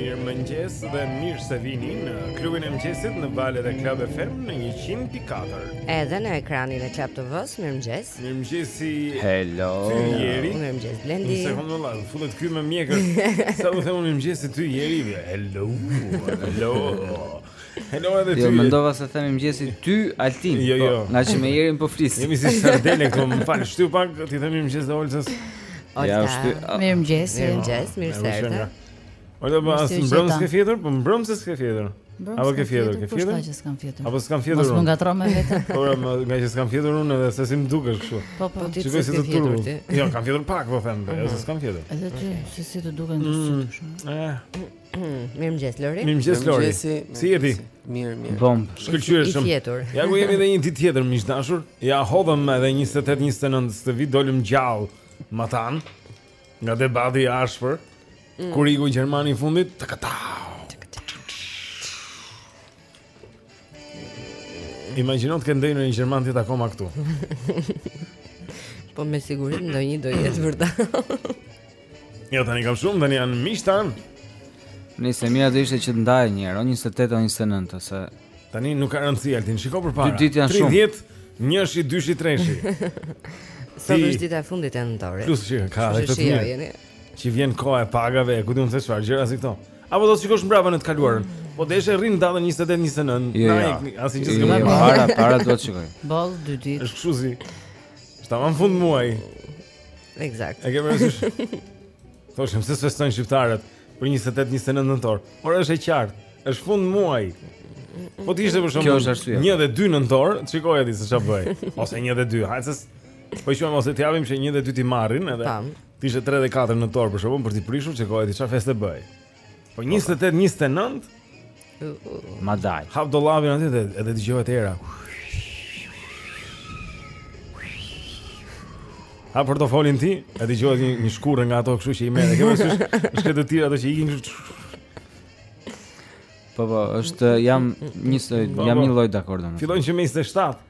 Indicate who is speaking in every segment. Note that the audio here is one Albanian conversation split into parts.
Speaker 1: Mirëmëngjes dhe mirë se vini në klubin e mëngjesit në valët e Club FM në 100.4.
Speaker 2: Edhe në ekranin e Club TV-s, mirëmëngjes.
Speaker 1: Mirëmëngjesi.
Speaker 3: Hello.
Speaker 1: Ty Jeri.
Speaker 2: Mirëmëngjes Blendi.
Speaker 1: Unë s'e kam valla, futet ky me mjekër. Sa t'i them mirëmëngjesi ty Jeri. Hello. Hello. Hello edhe jo, ty.
Speaker 3: Jo, mendova se the mirëmëngjesi ty Altin.
Speaker 1: Jo,
Speaker 3: po,
Speaker 1: jo.
Speaker 3: Ngaqë me Jerin po flis.
Speaker 1: Jemi si sardele këtu, më fal. Shty pak, t'i themi mëngjes dhe Olsës.
Speaker 3: Ja, shty.
Speaker 4: Mirëmëngjes,
Speaker 2: mirëmëngjes, mirë se erdhe.
Speaker 1: Olsa, po as
Speaker 4: mbrëmë
Speaker 1: s'ke fjetur, po mbrëmë se s'ke fjetur. Apo ke fjetur, ke fjetur?
Speaker 4: Po s'kam fjetur.
Speaker 1: Apo s'kam fjetur.
Speaker 4: Mos më ngatërro me veten.
Speaker 1: Po ngaqë s'kam fjetur unë edhe se si më dukesh kështu.
Speaker 4: Po po
Speaker 2: ti
Speaker 1: s'ke
Speaker 2: fjetur ti.
Speaker 1: Jo, kam fjetur pak, po them, po s'kam fjetur.
Speaker 4: Edhe ti, se si të duken kështu. Mm,
Speaker 1: eh.
Speaker 2: Mirëmëngjes Lori.
Speaker 1: Mirëmëngjes Lori. Si je ti?
Speaker 5: Mirë, mirë.
Speaker 3: Bomb.
Speaker 1: Shkëlqyeshëm. Ja ku jemi edhe një ditë tjetër miq të dashur. Ia hodhëm edhe 28 29 këtë vit dolëm gjallë matan nga debati i ashpër. Mm. Kur iku gjermani i fundit, te këta. Imagjino të ketë ndonjë gjerman ti akoma këtu.
Speaker 2: Po me siguri ndonjë do jetë vërtet.
Speaker 1: Jo tani ka shumë, tani janë mishtan.
Speaker 3: Më e mira do ishte që të ndajë një herë, 28 ose 29, se
Speaker 1: tani nuk ka rëndësi Altin. Shiko përpara.
Speaker 3: Dy ditë janë shumë.
Speaker 1: 30, njëshi, dyshi, treshi.
Speaker 2: Sot është dita e fundit e nëntorit.
Speaker 1: Plus që ka edhe këtë.
Speaker 2: Që
Speaker 1: vjen koha e pagave, ku di unë se çfarë gjëra si këto. Apo do të shikosh mbrapa në të kaluarën. Po deshe rri në datën
Speaker 3: 28
Speaker 1: 29.
Speaker 3: Jo,
Speaker 1: jo. Asi që s'ka
Speaker 3: para, para do të shikoj.
Speaker 4: Boll dy ditë.
Speaker 1: Është kështu si. Është tamam fundmuaj.
Speaker 2: Ekzakt.
Speaker 1: E ke parasysh? Thoshim s'e festojnë shqiptarët për 28 29 nëntor. Por është e qartë, është fundmuaj. Po të
Speaker 3: ishte për
Speaker 1: shaka
Speaker 3: të
Speaker 1: 1 dhe 2 nëntor, shikoje ti se çfarë bëhej. Ose 1 dhe 2, hajde se. Po ju ose të japim që 1 dhe 2 t'i marrin edhe.
Speaker 2: Tam.
Speaker 1: Të ishte 3 dhe 4 nëntor për shaka, kur për t'i prishur, shikoje ti çfarë feste bëhej. Po 28
Speaker 3: 29 Prandaj.
Speaker 1: Hap dollapin aty dhe edhe dëgjohet era. Ha për të folin ti, e dëgjohet një, një shkurre nga ato këshu që i mene, këmë është është këtë të tira ato që i kanë këshu
Speaker 3: Po po, është jam një
Speaker 1: po,
Speaker 3: jam
Speaker 1: po.
Speaker 3: një lloj dakord domethënë.
Speaker 1: Fillojnë që me 27.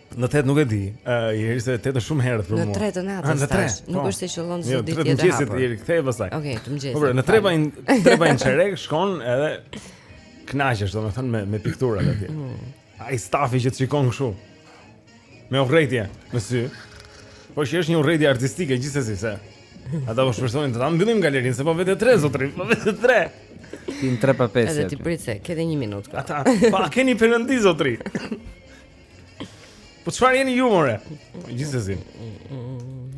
Speaker 1: Në tetë
Speaker 4: nuk
Speaker 1: e di. Ë, uh, Jeri se tetë është shumë herët për mua.
Speaker 2: Në tre të natës.
Speaker 1: Ah, në tre
Speaker 2: të. Nuk po. është se qëllon çdo jo,
Speaker 1: ditë tjetër.
Speaker 2: Në tre
Speaker 1: të
Speaker 2: natës
Speaker 1: Jeri ktheje pastaj.
Speaker 2: Okej, të mëngjesit.
Speaker 1: Po, pra, në tre pa një, tre pa një çerek shkon edhe kënaqesh, domethënë me me pikturat atje. Mm. Ai stafi që të shikon kështu. Me urrejtje në sy. Po që është një urrejtje artistike gjithsesi se. Ata po shpresonin të ta mbyllim galerinë se po vete tre zotëri, po vete tre.
Speaker 3: Ti në 3 pa 5.
Speaker 2: Edhe ti prit se ke edhe 1 minutë.
Speaker 1: Ata, po keni perëndi zotëri. Po çfarë jeni ju more? Gjithsesi.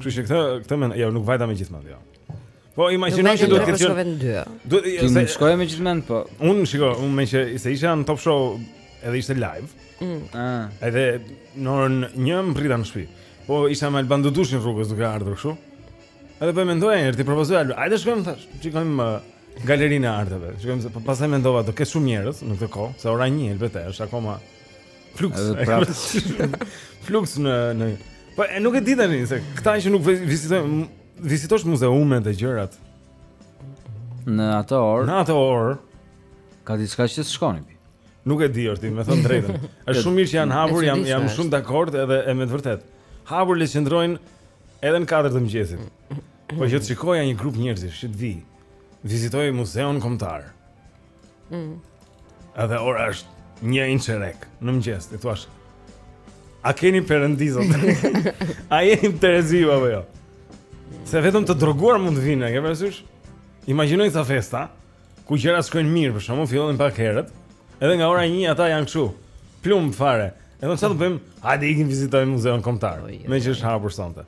Speaker 1: Kështu që këtë këtë me gjithë mend, jo, nuk vajta me gjithë mend, jo. Po imagjinoj që duhet të ketë qenë.
Speaker 3: Do
Speaker 1: të
Speaker 3: jo, shkoje me gjithë mend, po.
Speaker 1: Unë shiko, unë meqenëse isha në Top Show edhe ishte live. Mm.
Speaker 3: Ah.
Speaker 1: Edhe në orën 1 mbërrita në shtëpi. Po isha me Alban Dudushin rrugës duke ardhur kështu. Edhe po mendoja një herë t'i propozoja Albanit. Hajde shkojmë thashë. Shikojmë uh, galerinë e arteve. Shikojmë se po pastaj mendova do ketë shumë njerëz në këtë kohë, se ora 1 e, është akoma Fluks. Fluks në në Po e nuk e di tani se këta që nuk vizitojnë vizitosh muzeume dhe gjërat.
Speaker 3: Në atë orë.
Speaker 1: Në atë orë
Speaker 3: ka diçka që s'shkon.
Speaker 1: Nuk e di Olti, me thënë të drejtën. Është shumë mirë që janë hapur, jam jam shumë dakord edhe e me të vërtetë. Hapur le të qëndrojnë edhe në 4 të mëngjesit. Po që të shikoj një grup njerëzish që të vi, vizitojë muzeun kombëtar. Mm. Edhe ora është një e një çerek në mëngjes, ti thua. A keni perëndi zot? A jeni në terezi apo jo? Se vetëm të droguar mund të vinë, ke parasysh? Imagjino këto festa, ku gjërat shkojnë mirë, për shembull fillojnë pak herët, edhe nga ora 1 ata janë kështu, plumb fare. Edhe çfarë do bëjmë? Hajde ikim vizitojmë muzeun kombëtar. Meqë është hapur sonte.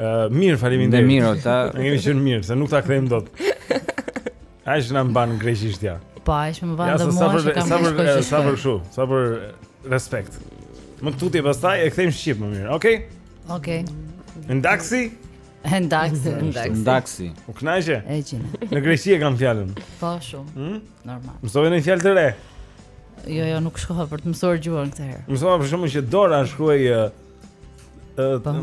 Speaker 1: Uh,
Speaker 2: mirë,
Speaker 1: faleminderit.
Speaker 3: Mirë, ta.
Speaker 1: Ne kemi qenë mirë, se nuk ta kthejmë dot. Ai që na mban greqisht ja.
Speaker 4: Po,
Speaker 1: ai
Speaker 4: që
Speaker 1: më
Speaker 4: mban
Speaker 1: ja, domosh,
Speaker 4: e kam shkuar.
Speaker 1: Sa për sa për kështu, sa për respekt. Më tutje pastaj e kthejmë shqip më mirë. Okej. Okay?
Speaker 4: Okej. Okay.
Speaker 1: Ndaksi?
Speaker 4: Ndaksi, ndaksi.
Speaker 3: Ndaksi.
Speaker 1: U kënaqe?
Speaker 4: Ëhë.
Speaker 1: Në Greqi e kam fjalën.
Speaker 4: Po shumë.
Speaker 1: Hm?
Speaker 4: Normal.
Speaker 1: Mësove ndonjë fjalë të re.
Speaker 4: Jo, jo, nuk shkova për të mësuar gjuhën këtë herë.
Speaker 1: Mësova për shembull që Dora shkruhej ë uh, uh,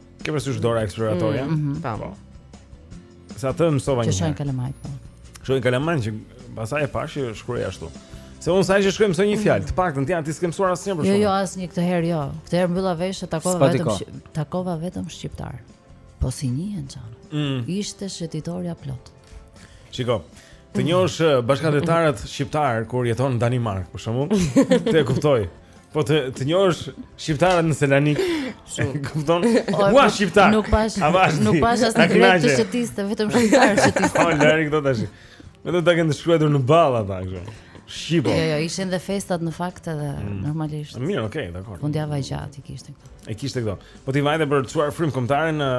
Speaker 1: Ke parasysh
Speaker 3: Dora
Speaker 2: eksploratorja?
Speaker 1: Mm, mm -hmm.
Speaker 4: Po.
Speaker 3: Sa
Speaker 1: të mësova një. Shohin
Speaker 4: kalamajtë. Po.
Speaker 1: Shohin kalamajtë që pastaj e pashë që shkruhej ashtu. Se unë sa herë që shkoj mësoj një fjalë, të paktën ti s'ke mësuar asnjë për
Speaker 4: shembull.
Speaker 1: Jo,
Speaker 4: jo, asnjë këtë herë jo. Këtë herë mbylla veshët, takova vetëm takova vetëm shqiptarë. Po si njihen në çast.
Speaker 1: Mm.
Speaker 4: Ishte shëtitorja plot.
Speaker 1: Shiko.
Speaker 6: Të njohësh eh, bashkatdhetarët shqiptarë kur jeton në Danimarkë, për shembull, ta kuptoj. Po të të njohësh shqiptarët në Selanik. Kupton?
Speaker 4: Po,
Speaker 6: Ua shqiptar.
Speaker 4: Nuk
Speaker 6: pashë.
Speaker 4: Nuk
Speaker 6: pashë
Speaker 4: asnjë grek të shëtiste, vetëm shqiptarë shëtisnin.
Speaker 6: Po lëri këto tash. Vetëm ta kanë shkruar në ballë ata kështu. Shqipo.
Speaker 4: Jo, jo, ishin dhe festat në fakt edhe
Speaker 6: mm.
Speaker 4: normalisht.
Speaker 6: Mirë, okay, dakord.
Speaker 4: Fundjava e gjatë i kishte këto.
Speaker 6: I kishte këto. Po ti vajte për të çuar frymë kombëtare në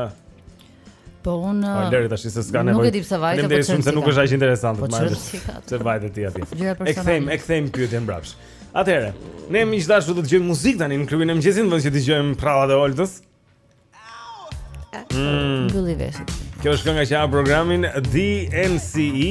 Speaker 4: Po unë
Speaker 6: Po uh, lëri tash se s'ka nevojë.
Speaker 4: Nuk e di pse vajte.
Speaker 6: Faleminderit po shumë se nuk është aq interesante,
Speaker 4: po mo.
Speaker 6: Pse vajte ti
Speaker 4: atje.
Speaker 6: E kthejmë, e kthejmë pyetjen mbrapsht. Atëherë, ne kemi dashur të dëgjojmë muzikë tani në klubin e mëngjesit, vetëm që dëgjojmë përrallat e Oltës. Mm. Kjo është kënga që hap programin DNCE.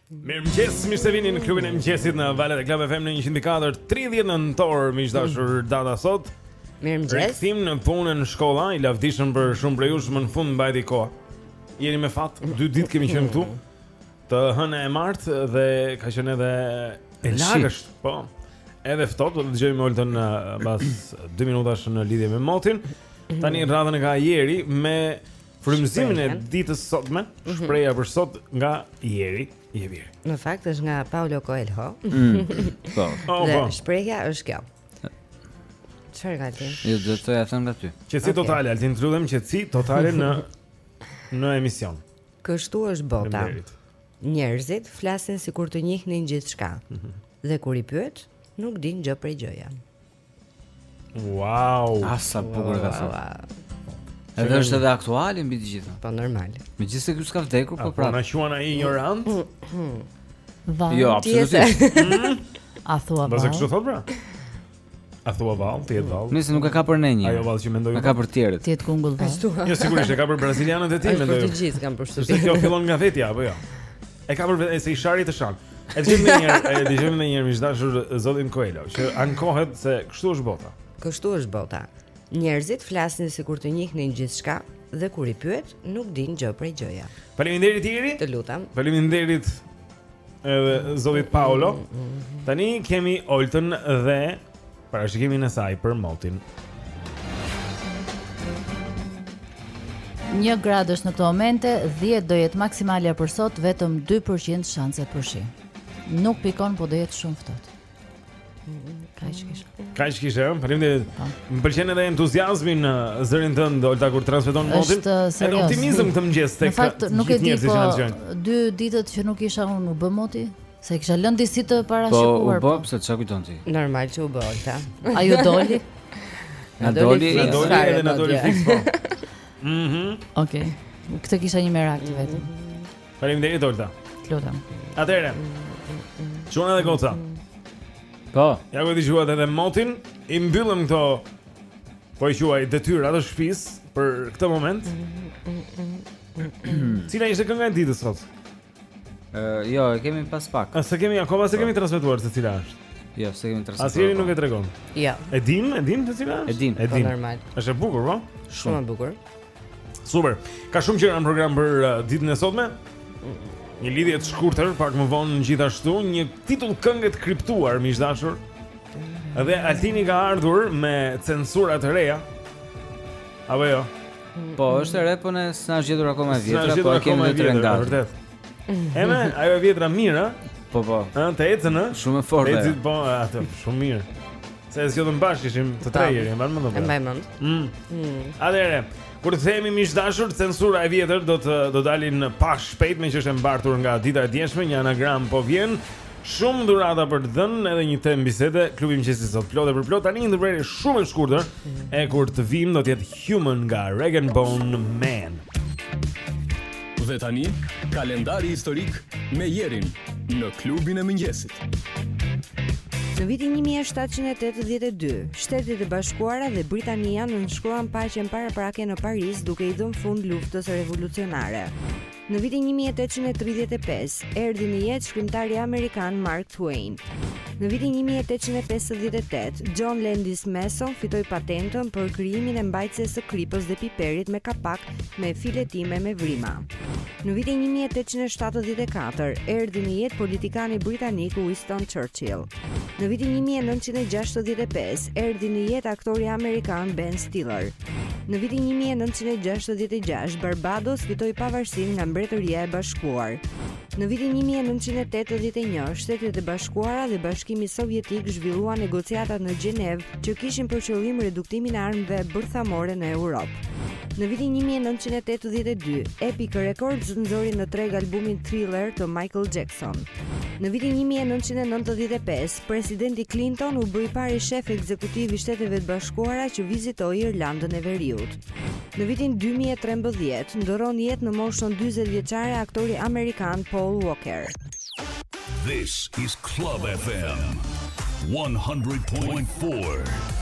Speaker 6: Mirëmëngjes, mirë se vini në klubin e mëngjesit në valët e Klub FM në 104 30 nëntor, miq të dashur data sot
Speaker 2: Mirëmëngjes
Speaker 6: Rikthim në punë në shkolla, i lavdishëm për shumë prej jush më në fund mbajti koha Jeni me fat, dy ditë kemi qenë këtu Të hënë e të martë dhe ka qenë edhe e lagësht Po, edhe ftohtë, do dëgjohemi me Oltën pas 2 minutash në lidhje me motin Tani radhën e ka Jeri me
Speaker 1: Frymëzimin e ditës sotme,
Speaker 2: mhm.
Speaker 1: shprehja për sot nga Jeri, Jevir.
Speaker 2: Në fakt është nga Paulo Coelho.
Speaker 3: Mm, po.
Speaker 1: Oh,
Speaker 2: dhe
Speaker 1: po.
Speaker 2: shprehja është kjo. Çfarë ka ti?
Speaker 3: Jo, do të ja them nga ty.
Speaker 1: Qetësi
Speaker 2: okay.
Speaker 1: totale, Altin të lutem qetësi totale në në emision.
Speaker 2: Kështu është bota. Njerëzit flasin sikur të njihnin gjithçka.
Speaker 1: Mm -hmm.
Speaker 2: Dhe kur i pyet, nuk din gjë prej gjëja.
Speaker 1: Wow.
Speaker 3: Ah sa bukur ka thënë. Edhe është edhe aktuale mbi të gjitha.
Speaker 2: Po normal.
Speaker 3: Megjithëse ky s'ka vdekur, po prapë.
Speaker 1: Po na quan ai injorantë?
Speaker 4: Vallë.
Speaker 3: Jo, absolutisht.
Speaker 4: A thua
Speaker 1: vallë? Mos
Speaker 4: e
Speaker 1: kështu thotë pra. A thua vallë, ti e vallë.
Speaker 3: Nëse nuk e ka për ne një.
Speaker 1: Ajo vallë që mendoj.
Speaker 3: E ka për të tjerët.
Speaker 4: Ti e kungull
Speaker 2: vallë.
Speaker 1: Jo sigurisht e ka për brazilianët e tij
Speaker 2: mendoj. Për të gjithë kam përshtypje.
Speaker 1: Kjo fillon nga vetja apo jo? E ka për vete se i shari të shan. E dëgjojmë një herë, e dëgjojmë një herë miq të dashur zotin Coelho, që ankohet se kështu është bota.
Speaker 2: Kështu është bota. Njerëzit flasin sikur të njihnin gjithçka dhe kur i pyet nuk din gjë prej gjëja.
Speaker 1: Faleminderit Jeri.
Speaker 2: Të lutem.
Speaker 1: Faleminderit edhe zotit Paolo. Tani kemi Oltën dhe Parashikimin e saj për motin.
Speaker 4: Një gradë është në këto momente, 10 do jetë maksimalja për sot, vetëm 2% shanse për shi. Nuk pikon, po do jetë shumë ftohtë. Ka që
Speaker 1: kishë. Ka që kishë, e? Parim dhe... Po. Më pëlqen edhe entuziazmi në zërin tënd, Olta, kur transmeton motin.
Speaker 4: Është
Speaker 1: serioze.
Speaker 4: Edhe
Speaker 1: optimizëm në mëngjes te të gjithë njerëzit që na dëgjojnë.
Speaker 4: Në fakt, nuk e di, po, dy ditët që nuk isha unë, u bë moti? S'e kisha lënë disi të parashikuar.
Speaker 3: Po, u bë, po. pse ça kujton ti?
Speaker 2: Normal që u bë Olta.
Speaker 4: A ju doli?
Speaker 3: Na
Speaker 2: doli,
Speaker 1: na doli edhe na doli fiks po. Mhm.
Speaker 4: Okej. Këtë kisha një merak të vetëm. Mhm.
Speaker 1: Faleminderit Olta.
Speaker 4: Lutem.
Speaker 1: Atëherë. Çuna dhe goca.
Speaker 3: Po.
Speaker 1: Ja ku dëgjuat edhe motin, i mbyllëm këto po i quaj detyra të shtëpisë për këtë moment. Mhm. Cila ishte kënga e ditës sot?
Speaker 3: jo, e kemi pas pak.
Speaker 1: A s'e kemi akoma s'e kemi po. transmetuar se cila është.
Speaker 3: Jo, s'e kemi transmetuar.
Speaker 1: Asnjëri nuk e tregon.
Speaker 2: Jo.
Speaker 1: E dim, e dim se cila është.
Speaker 3: E dim,
Speaker 1: e
Speaker 2: po,
Speaker 1: dim.
Speaker 2: Normal.
Speaker 1: Është e bukur, po?
Speaker 2: Shumë e bukur.
Speaker 1: Super. Ka shumë gjëra në program për uh, ditën e sotme. Një lidhje të shkurtër, pak më vonë gjithashtu, një titull kënge të kriptuar, miq të dashur. Dhe Altini ka ardhur me censura të reja. Apo jo.
Speaker 3: Po, është e re, po ne s'na është zgjidhur akoma e vjetra, po e kemi
Speaker 1: të
Speaker 3: rëndë.
Speaker 1: Vërtet. Eme, ajo e vjetra mirë, a?
Speaker 3: Po, po.
Speaker 1: A, të ecën, a?
Speaker 3: Shumë e forte.
Speaker 1: Ecit, po, atë, shumë mirë. Se e zgjodhëm bashkë, ishim të tre jeri, e mërë
Speaker 2: E mbaj mend.
Speaker 1: Mm. Mm. Atëherë, kur të themi miq të dashur, censura e vjetër do të do dalë pak shpejt, meqë është e mbartur nga dita e djeshme, një anagram po vjen, Shumë dhurata për të dhënë edhe një temë bisede Klubi i mëngjesit sot plot e për plot tani një ndërprerje shumë e shkurtër mhm. e kur të vijmë do të jetë Human nga Rag'n'Bone Man.
Speaker 5: Dhe tani kalendari historik me Jerin në klubin e mëngjesit.
Speaker 2: Në vitin 1782, Shtetet e Bashkuara dhe Britania nënshkruan paqen paraprake në Paris duke i dhënë fund luftës revolucionare. Në vitin 1835, erdhi në jetë shkrimtari amerikan Mark Twain. Në vitin 1858, John Landis Mason fitoi patentën për krijimin e mbajtëses së kripës dhe piperit me kapak me filetime me vrima. Në vitin 1874, erdhi në jetë politikani britanik Winston Churchill. Në vitin 1965 erdhi në jetë aktori amerikan Ben Stiller. Në vitin 1966 Barbados fitoi pavarësinë nga Mbretëria e Bashkuar. Në vitin 1981 Shtetet e Bashkuara dhe Bashkimi Sovjetik zhvilluan negociatat në Gjenevë që kishin për qëllim reduktimin e armëve bërthamore në Europë. Në vitin 1982 Epic Records nxori në treg albumin Thriller të Michael Jackson. Jackson. Në vitin 1995, presidenti Clinton u bë i pari shef ekzekutiv i Shteteve të Bashkuara që vizitoi Irlandën e Veriut. Në vitin 2013, ndërron jetë në moshën 40 vjeçare aktori amerikan Paul Walker.
Speaker 7: This is Club FM 100.4.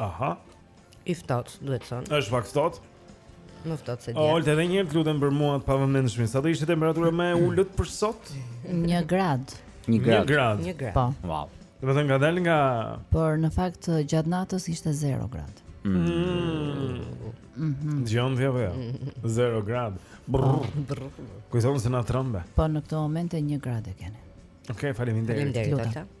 Speaker 1: Aha.
Speaker 2: I ftoht, duhet të thonë.
Speaker 1: Është pak ftoht.
Speaker 2: Më ftoht se dje.
Speaker 1: Olta edhe një herë të lutem për mua të pavëmendshmin. Sa do ishte temperatura më e ulët për sot?
Speaker 4: 1 grad.
Speaker 3: 1 grad.
Speaker 1: 1
Speaker 3: grad.
Speaker 2: 1 grad.
Speaker 4: Po.
Speaker 3: Wow.
Speaker 1: Do të ngadalë nga
Speaker 4: Por në fakt gjatë natës ishte 0 grad.
Speaker 1: Mhm. Mm. Mhm. Gjon vja vja. 0 grad. Brr. Kujtova se na trembe.
Speaker 4: Po në këtë momente 1 grad e keni.
Speaker 1: Okej, okay,
Speaker 2: faleminderit.
Speaker 1: Faleminderit.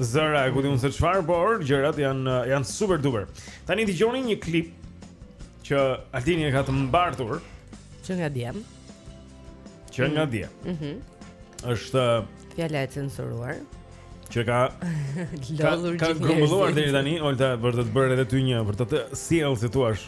Speaker 1: Zëra, ku di unë se çfarë, por gjërat janë janë super duper. Tani dëgjoni një klip që Altini e ka të mbartur
Speaker 2: që nga dje.
Speaker 1: Që nga mm. dje.
Speaker 2: Mhm.
Speaker 1: Mm është
Speaker 2: fjala e censuruar.
Speaker 1: Që ka
Speaker 2: lodhur gjithë.
Speaker 1: Ka
Speaker 2: grumbulluar
Speaker 1: deri tani, Olta, për të bërë edhe ty një, për të të sjellë si thua.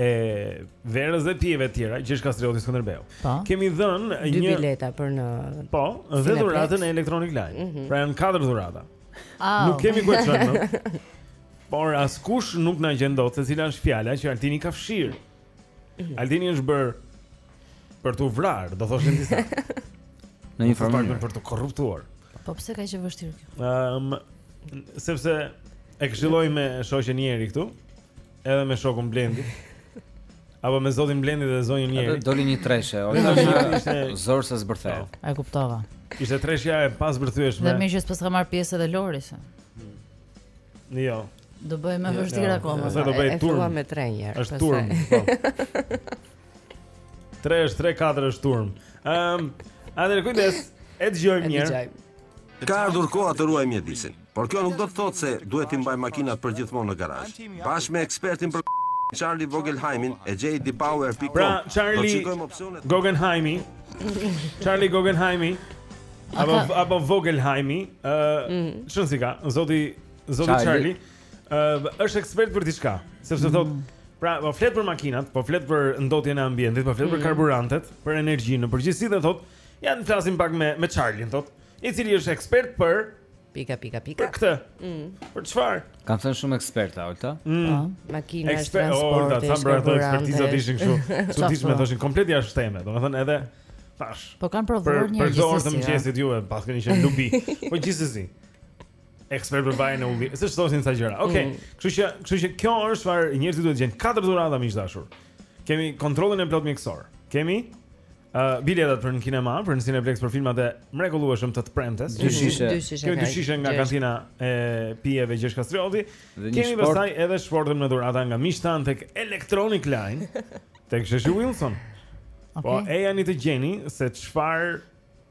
Speaker 1: e verës dhe pijeve të tjera Gjergj Kastrioti Skënderbeu.
Speaker 4: Po.
Speaker 1: Kemi dhënë një dy
Speaker 2: bileta për në
Speaker 1: Po, dhe dhuratën e Electronic Line. Mm -hmm. Pra janë katër dhurata.
Speaker 4: Oh.
Speaker 1: Nuk kemi ku të shkojmë. Por askush nuk na gjen dot se cila është fjala që Altini ka fshirë. Mhm. Altini është bërë për t'u vrarë, do thoshin disa.
Speaker 3: Në një formë
Speaker 1: për të korruptuar.
Speaker 4: Po pse ka qenë vështirë kjo?
Speaker 1: Ëm um, sepse e këshilloj me shoqen Jeri këtu. Edhe me shokun Blendi. Apo me zotin Blendi dhe zonjën
Speaker 3: Jeri.
Speaker 1: Atë
Speaker 3: doli një treshe, ose
Speaker 1: jo, një
Speaker 3: ishte zor se zbërthehej. Po.
Speaker 4: E kuptova.
Speaker 1: Ishte treshja e pazbërthyeshme.
Speaker 4: Dhe meqë s'paska marrë pjesë edhe Lori se. Hmm.
Speaker 1: Jo.
Speaker 4: Do bëj më
Speaker 1: jo,
Speaker 4: vështirë
Speaker 1: jo.
Speaker 4: akoma.
Speaker 1: Sa do bëj
Speaker 2: turmë?
Speaker 1: E
Speaker 2: fillova me tre herë.
Speaker 1: Është turmë. 3 është 3 4 është turmë. Ehm, um, a dhe kujdes, e dëgjojmë mirë.
Speaker 8: Ka ardhur koha të ruajmë mjedisin. Por kjo nuk do të thotë se duhet t'i mbajmë makinat përgjithmonë në garazh. Bashkë me ekspertin për Charlie Vogelheimin e J.D.
Speaker 1: Power.
Speaker 8: Com. Pra, Charlie
Speaker 1: Vogelheimi, Charlie Vogelheimi apo apo Vogelheimi, ë, uh, mm. çon si ka, zoti zoti Charlie, ë, uh, është ekspert për diçka, sepse mm. thotë Pra, po flet për makinat, po flet për ndotjen e ambientit, po flet mm. për karburantet, për energjinë në përgjithësi dhe thotë, ejani flasim pak me me Charlie, thotë. I cili është ekspert për
Speaker 2: pika pika pika.
Speaker 1: Për këtë. Mm. Për çfarë?
Speaker 3: Kanë thënë shumë eksperta, Olta. Mm.
Speaker 4: Po,
Speaker 2: makina
Speaker 1: e transportit.
Speaker 2: Oh,
Speaker 1: Olta, sa mbra ato ekspertiza
Speaker 2: të
Speaker 1: ishin kështu. Çuditshme thoshin komplet jashtë teme. Domethënë edhe tash.
Speaker 4: Po kanë provuar një
Speaker 1: gjë. Për orët
Speaker 4: e
Speaker 1: mëngjesit juve, paskeni qenë lubi. Po gjithsesi. Ekspert për vajin e ullirit. Seç thoshin sa gjëra. Okej. Okay. Mm. Kështu që, kështu që kjo është çfarë njerëzit duhet të gjejnë katër dhurata miq të dashur. Kemi kontrollin e plotë mjekësor. Kemi Uh, biletat për në kinema, për në Cineplex për filmat e mrekullueshëm të të premtes.
Speaker 3: Dy shishe.
Speaker 1: Kjo dy shishe nga kantina e pijeve Gjergj Kastrioti. Kemi
Speaker 3: shport...
Speaker 1: pastaj edhe shportën me dhurata nga miqtë tanë tek Electronic Line, tek Sheshi Wilson. Po,
Speaker 4: okay.
Speaker 1: Po ejani të gjeni se çfarë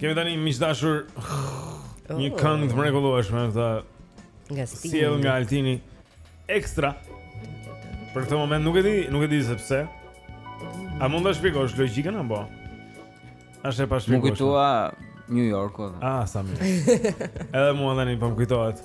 Speaker 8: Kemi tani miq të
Speaker 1: dashur një oh. këngë të mrekullueshme këta.
Speaker 2: Nga Sting.
Speaker 1: Sjellë nga Altini ekstra. Për këtë moment nuk e di, nuk e di se pse. A mund ta shpjegosh logjikën apo? A është e
Speaker 3: pashpjegueshme?
Speaker 1: M'u
Speaker 3: kujtua New Yorku.
Speaker 1: Ah, sa mirë. Edhe mua tani po më kujtohet.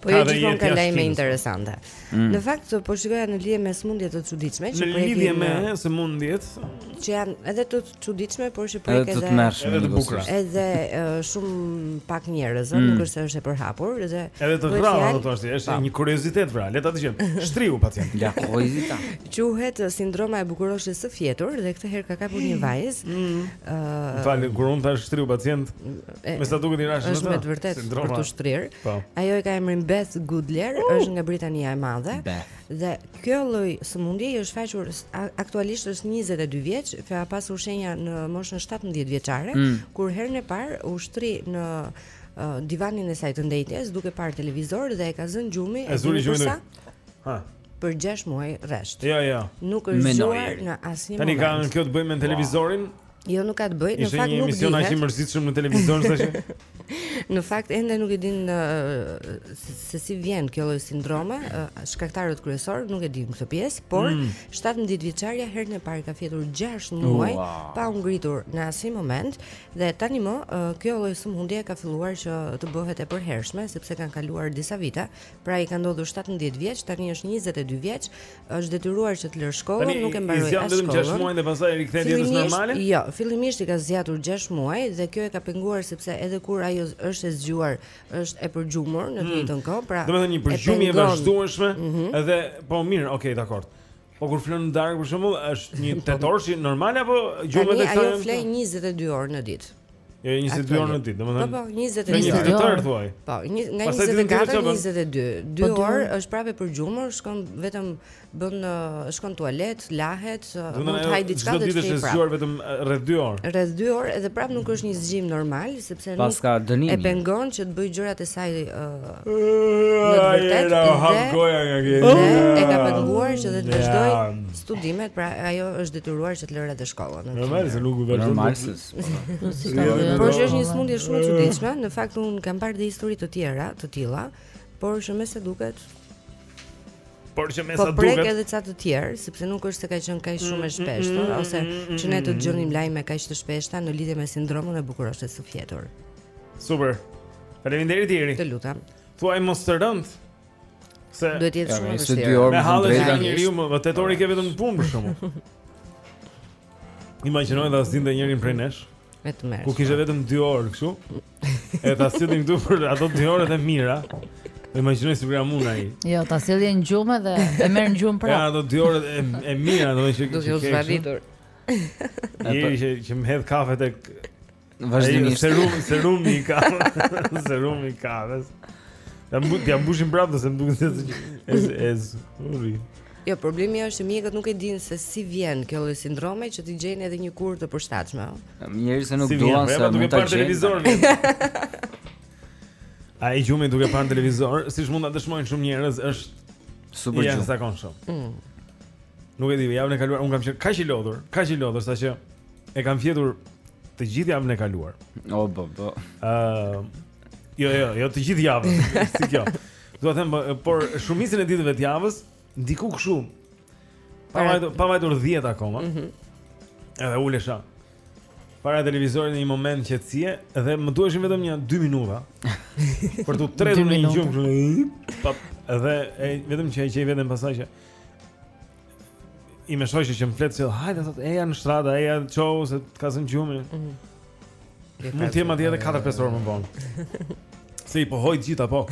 Speaker 2: Po jo gjithmonë ka lajme interesante.
Speaker 3: Mm.
Speaker 2: Në fakt po shikoja në lidhje me sëmundje të çuditshme që po
Speaker 1: lidhje me sëmundjet
Speaker 2: që janë edhe të çuditshme, por që
Speaker 3: po
Speaker 2: edhe
Speaker 3: të tmerrshme,
Speaker 1: edhe të bukura.
Speaker 2: Edhe shumë pak njerëz,
Speaker 3: mm.
Speaker 2: nuk është se është e përhapur, edhe
Speaker 1: edhe të rralla do të thosha, është
Speaker 2: po.
Speaker 1: një kuriozitet pra, le ta dëgjojmë. Shtriu pacient.
Speaker 3: Ja, kuriozitet.
Speaker 2: Quhet sindroma e bukuroshes së fjetur dhe këtë herë ka kapur një vajzë.
Speaker 1: Mm.
Speaker 2: Ëh.
Speaker 1: Fal, kur unë thashë shtriu pacient, Me sa duket i rashë.
Speaker 2: Është me të
Speaker 1: vërtetë
Speaker 2: për të shtrir
Speaker 1: po.
Speaker 2: Ajo e ka emrin Beth Goodler uh! është nga Britania e Madhe
Speaker 3: Beth.
Speaker 2: Dhe kjo lloj sëmundje i është shfaqur aktualisht është 22 vjeç Ka pasur shenja në moshën 17 vjeçare
Speaker 3: mm.
Speaker 2: Kur herën e parë u shtri në uh, divanin e saj të ndenjes Duke parë televizor dhe e ka zënë gjumi
Speaker 1: E zuri gjumi
Speaker 2: në
Speaker 1: Ha
Speaker 2: për 6 muaj rresht.
Speaker 1: Jo, jo.
Speaker 2: Nuk është zgjuar në asnjë moment.
Speaker 1: Tani ka kjo të bëjë me televizorin,
Speaker 2: Jo, nuk ka të bëjë, në fakt nuk di.
Speaker 1: Ishte një emision aq i mërzitshëm në televizion tash.
Speaker 2: Në fakt ende nuk e dinë se si vjen kjo lloj sindrome, shkaktarët kryesorë nuk e dinë këtë pjesë, por 17 mm. vjeçarja herën e parë ka fjetur 6 muaj pa u ngritur në asnjë moment dhe tani më kjo lloj sëmundje ka filluar që të bëhet e përhershme sepse kanë kaluar disa vite Pra i ka ndodhur 17 vjeç, tani është 22 vjeç, është detyruar që të lërë shkollën,
Speaker 1: tani,
Speaker 2: nuk e mbaroi as
Speaker 1: shkollën. Tani,
Speaker 2: i zgjat 6
Speaker 1: muaj dhe pastaj i rikthehet jetës normale?
Speaker 2: Jo, fillimisht i ka zgjatur 6 muaj dhe kjo e ka penguar sepse edhe kur ajo është e zgjuar, është e përgjumur në të mm. njëjtën kohë, pra.
Speaker 1: Domethënë një përgjumje e vazhdueshme,
Speaker 2: mm -hmm.
Speaker 1: edhe po mirë, okay, dakord. Po kur fle në darkë për shembull, është një tetëorësh normale apo
Speaker 2: gjumë
Speaker 1: të kësaj?
Speaker 2: Tani ajo fle 22 orë në ditë.
Speaker 1: Jo, 22 orë në ditë, domethënë.
Speaker 2: Po, po, 22
Speaker 1: orë. Në ditë thuaj.
Speaker 2: Po, një, nga 24
Speaker 1: në
Speaker 2: 22. 2
Speaker 4: po,
Speaker 2: orë është prapë përgjumur, shkon vetëm bën shkon tualet, lahet, mund të
Speaker 1: hajë
Speaker 2: diçka dhe të shkojë prapë.
Speaker 1: Çdo ditë vetëm rreth 2 orë.
Speaker 2: Rreth 2 orë edhe prapë nuk është një zgjim normal, sepse nuk
Speaker 3: paska dënim.
Speaker 2: E pengon që të bëjë gjërat e saj vërtet. E ka penguar që të vazhdojë studimet, pra ajo është detyruar që të lërë atë shkollën.
Speaker 1: Normal, se nuk u vazhdon.
Speaker 3: Normal,
Speaker 2: Por është një sëmundje shumë e çuditshme, në fakt unë kam parë dhe histori të tjera, të tilla, por që me sa duket
Speaker 1: Por që me sa
Speaker 2: po
Speaker 1: duket.
Speaker 2: Po prek edhe ca të tjerë, sepse nuk është se ka qenë kaq shumë e shpeshtë,
Speaker 1: mm, mm,
Speaker 2: ose
Speaker 1: mm,
Speaker 2: që ne të dëgjonim lajme kaq të shpeshta në lidhje me sindromën e bukuroshes së fjetur.
Speaker 1: Super. Faleminderit Iri.
Speaker 2: Të lutem.
Speaker 1: Thuaj mos të rëntë. Se
Speaker 2: duhet të jetë shumë e vështirë.
Speaker 1: Me hallë të njeriu më tetori ke vetëm punë për shkakun. Imagjino ta zinte njërin prej nesh.
Speaker 2: Me të mërë.
Speaker 1: Ku kishe vetëm 2 orë kështu? E ta sillin këtu për ato 2 orët e mira. Dhe imagjino si vrea muna i
Speaker 4: Jo, ta sillin në gjumë dhe e merr në gjumë prapë
Speaker 1: Ja, do dy orët e, e mira Do të ishte
Speaker 2: Do të ishte valitur
Speaker 1: Jeri që, që më hedh kafe të
Speaker 3: Vazhdimisht.
Speaker 1: Serum, serum i ka. Serum i ka. Ia mbu, ia mbushim prapë se më duket se ez ez. Uri.
Speaker 2: Jo, problemi është se mjekët nuk e dinë se si vjen kjo lloj sindrome që t'i gjejnë edhe një kurë të përshtatshme.
Speaker 3: Mjerë se nuk
Speaker 1: si
Speaker 3: duan se mund ta gjejnë.
Speaker 1: Ai gjumi duke parë televizor, siç mund ta dëshmojnë shumë njerëz, është
Speaker 3: super
Speaker 1: gjumi.
Speaker 3: Ja,
Speaker 1: sa konshëm.
Speaker 2: Mm.
Speaker 1: Nuk e di, javën e kaluar unë kam qenë kaq i lodhur, kaq i lodhur saqë e kam fjetur
Speaker 9: të gjithë javën e kaluar.
Speaker 3: Obobo. Ëm
Speaker 9: uh, jo jo, jo të gjithë javën, si kjo. Dua të them, po, por shumicën e ditëve të javës diku kështu. Pa vajtur, pa vajtur 10 akoma.
Speaker 2: Mhm.
Speaker 9: Mm edhe ulesha. Para televizorit në një moment qetësie dhe më duheshin vetëm një 2 minuta për t'u tretur në një gjumë kështu. Edhe vetëm që e gjej veten pastaj që ime shoqe që më flet se hajde thotë eja në shtrat eja çohu se të ka zënë gjumi mm -hmm. mund t'jem atje edhe 4-5 orë më vonë se i pohoj të gjitha po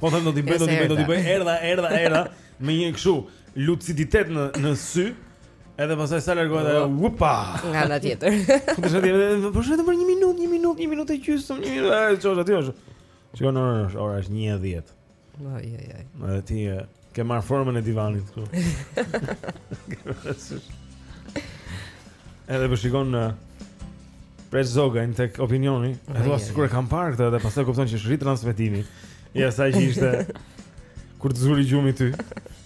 Speaker 9: po them do ta bëj do ta bëj do ta bëj erdha erdha erdha me një kështu luciditet në, në sy edhe pastaj sa largohet ajo upa
Speaker 2: nga ana tjetër
Speaker 9: po shoh dhe po shoh për një minut një minut një minut e gjysmë një minut çohesh aty është shikon orën ora është një e dhjetë
Speaker 2: Oj oj oj.
Speaker 9: Edhe ti ke marrë formën e divanit këtu. Edhe po shikon uh, Preç Zogajn tek Opinioni, edhe thua sikur e kam parë këtë dhe pastaj kupton që është ritransmetimi i asaj që ishte kur të zuri gjumi ty.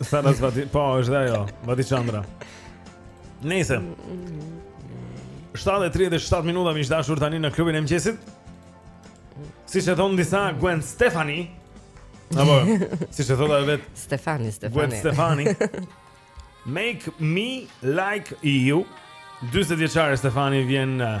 Speaker 2: Sarasvati,
Speaker 9: po, është dhe ajo, Vati Chandra. Nëse. 7:37 minuta miq të dashur tani në klubin e mëngjesit. Siç e thonë disa Gwen Stefani. Apo, siç e thotë vetë Stefani,
Speaker 2: Stefani.
Speaker 9: Gwen
Speaker 2: Stefani.
Speaker 9: Make me like you. Dyzet e gjashtë vjeçare Stefani vjen uh,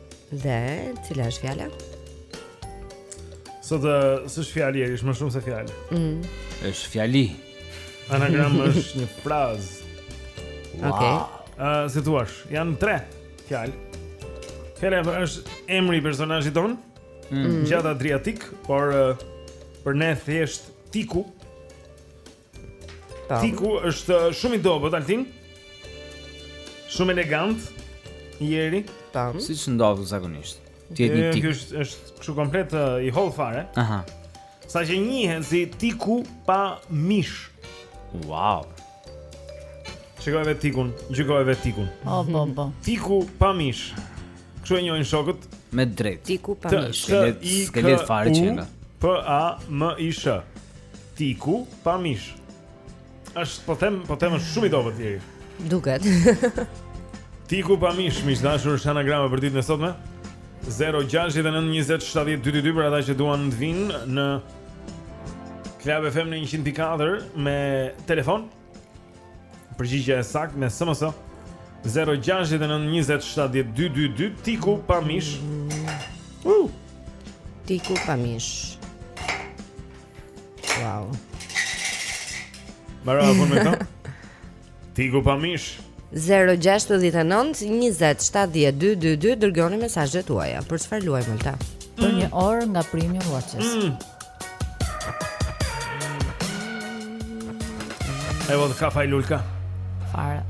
Speaker 2: Dhe, cila është fjala?
Speaker 1: Sot është fjali, është më shumë se fjalë.
Speaker 2: Mm.
Speaker 3: Është fjali.
Speaker 1: Anagrama është një frazë. Wow.
Speaker 2: Okej. Okay.
Speaker 1: Ë, uh, si thua? Janë tre fjalë. Fjala është emri i personazhit tonë.
Speaker 2: Mm.
Speaker 1: Gjatë Adriatik, por uh, për ne thjesht Tiku. Tiku është shumë i dobët Altin. Shumë elegant. njeri.
Speaker 2: Tamam.
Speaker 3: Siç ndodh zakonisht. Ti je një tik.
Speaker 1: Është është kështu komplet uh, i hollë fare.
Speaker 3: Aha.
Speaker 1: Sa që njihet si tiku pa mish.
Speaker 3: Wow.
Speaker 1: Shikoje vetë tikun, gjykoje vetë tikun.
Speaker 4: Oh, po, po.
Speaker 1: Tiku pa mish. Kështu e njohin shokët
Speaker 3: me të drejtë.
Speaker 2: Tiku pa mish.
Speaker 3: Skelet, skelet fare qenka.
Speaker 1: P A M I S. Tiku pa mish. Është po them, po them është shumë i dobët njeri.
Speaker 2: Duket.
Speaker 1: Tiku pa mish, miq të dashur është anagrama për ditën e sotme. 0692070222 për ata që duan të vijnë në Club FM në 104.4 me telefon. Përgjigja e saktë me SMS 0692070222 Tiku pa mish. Uh!
Speaker 2: Tiku pa mish. Wow.
Speaker 1: Mara apo më Tiku pa mish.
Speaker 2: Zero gjashtëdhjetë e nëntë njëzet shtatëdhjetë dy dy dy dërgoni mesazhet tuaja. Për çfarë luaj Molta?
Speaker 4: Për një orë nga Premium Watches.
Speaker 1: Mm. E vëllë ka faj lulka
Speaker 4: Fare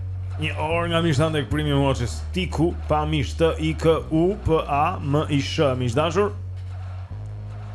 Speaker 1: Një orë nga mishtan dhe këprimi më që sti ku Pa mishtë i kë u për a më ishë Mishdashur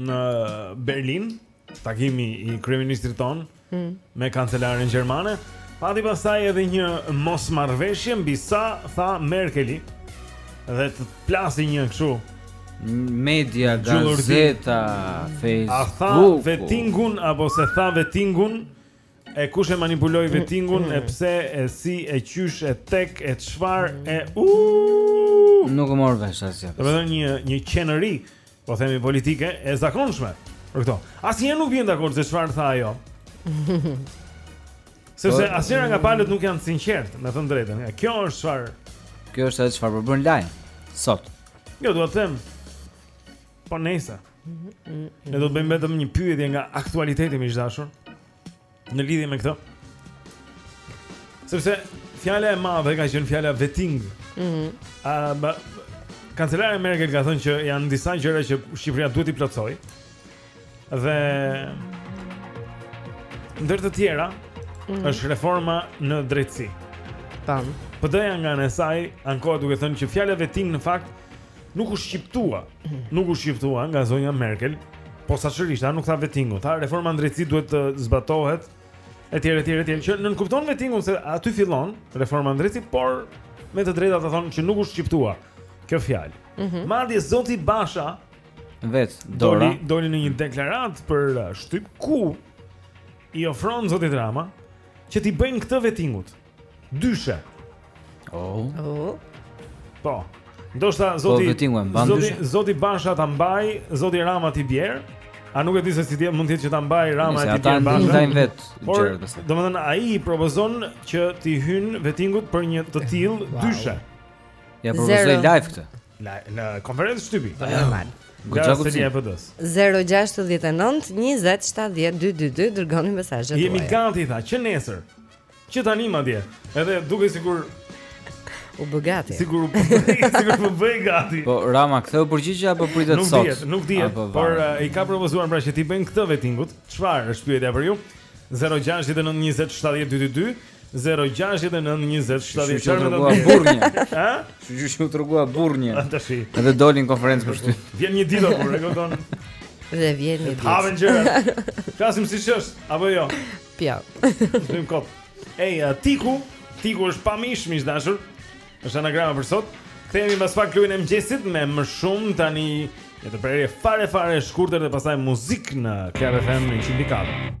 Speaker 1: në Berlin, takimi i kryeministrit ton
Speaker 2: mm.
Speaker 1: me kancelaren gjermane. Pati pastaj edhe një mosmarrëveshje mbi sa tha Merkeli dhe të plasi një kështu
Speaker 3: media gazeta Facebook.
Speaker 1: A tha vetingun apo se tha vetingun E kush e manipuloi vetingun, e pse, e si, e qysh, e tek, e çfar, e u.
Speaker 3: Nuk e mor vesh asgjë.
Speaker 1: Do të thonë një një qenëri, po themi politike, e zakonshme për këto. Asnjë nuk vjen dakord se çfarë tha ajo. Sepse
Speaker 3: po-
Speaker 1: asnjë nga palët nuk janë sinqert, me thënë drejtën. Kjo është çfarë
Speaker 3: Kjo është ajo çfarë po bën lajm sot.
Speaker 1: Jo, do të them, Po nejse. Ne do të bëjmë vetëm një pyetje nga aktualiteti më i dashur në lidhje me këtë. Sepse fjala e madhe ka qenë fjala vetting.
Speaker 2: Mhm.
Speaker 1: Mm uh, Kancelare Merkel ka thënë që janë disa gjëra që Shqipëria duhet i plotësoj. Dhe ndër të tjera
Speaker 2: mm.
Speaker 1: është reforma në drejtësi.
Speaker 2: Tan.
Speaker 1: PD-ja nga ana e saj ankohet duke thënë që fjala vetting në fakt nuk u shqiptua, nuk u shqiptua nga zonja Merkel, po sa çrrish, a nuk tha vetingu, tha reforma ndrejtësi duhet të zbatohet etj etj etj që nën kupton vetingun se aty fillon reforma ndrejtësi, por me të drejtë ata thonë që nuk u shqiptua kjo fjalë.
Speaker 2: Mm -hmm.
Speaker 1: Madje zoti Basha
Speaker 3: vet
Speaker 1: doli doli në një deklaratë për uh, shtyp ku i ofron zoti Rama që ti bëjnë këtë vetingut. Dyshe.
Speaker 3: Oh.
Speaker 2: Oh.
Speaker 1: Po. Ndoshta
Speaker 3: po, zoti po,
Speaker 1: zoti zoti Basha ta mbaj, zoti Rama ti bjer. A nuk e di se si mund të jetë që ta mbaj Rama ti bjer Basha.
Speaker 3: Ata ndajnë vet gjërat pastaj.
Speaker 1: Domethënë ai i propozon që ti hyn vetingut për një të tillë wow. dyshe.
Speaker 3: Ja propozoj live këtë.
Speaker 1: Në në konferencë shtypi.
Speaker 2: Po normal.
Speaker 3: Gjatë
Speaker 1: të
Speaker 3: një
Speaker 1: EPD-s
Speaker 2: 069 27 12 22 Dërgoni mesajët
Speaker 1: Jemi gati, tha, që nesër Që tani madje, edhe duke sikur
Speaker 2: u bë gati.
Speaker 1: Sigur u bë, sigur u bë gati.
Speaker 3: Po Rama ktheu përgjigje apo pritet sot?
Speaker 1: Nuk dihet, nuk dihet,
Speaker 3: po,
Speaker 1: por uh, i ka propozuar pra që ti bëjnë këtë vetingut. Çfarë është pyetja për ju? 069 20 70 222
Speaker 10: 069 20 70
Speaker 3: 222
Speaker 10: Ha?
Speaker 3: Ju ju u trugua burrnje.
Speaker 10: Tashi.
Speaker 3: Edhe dolin konferencë për shtyp.
Speaker 10: Vjen një ditë apo e kupton?
Speaker 2: Dhe vjen një ditë.
Speaker 10: Haven gjëra. Kasim siç është, apo jo?
Speaker 2: Pja.
Speaker 10: Zhim kop. Ej, uh, tiku, tiku është pa mish, mish dashur. Është anagrama për sot. Kthehemi pas pak në klubin e mëngjesit me më shumë tani një të prerje fare fare të shkurtër dhe pastaj muzikë në Club FM 104.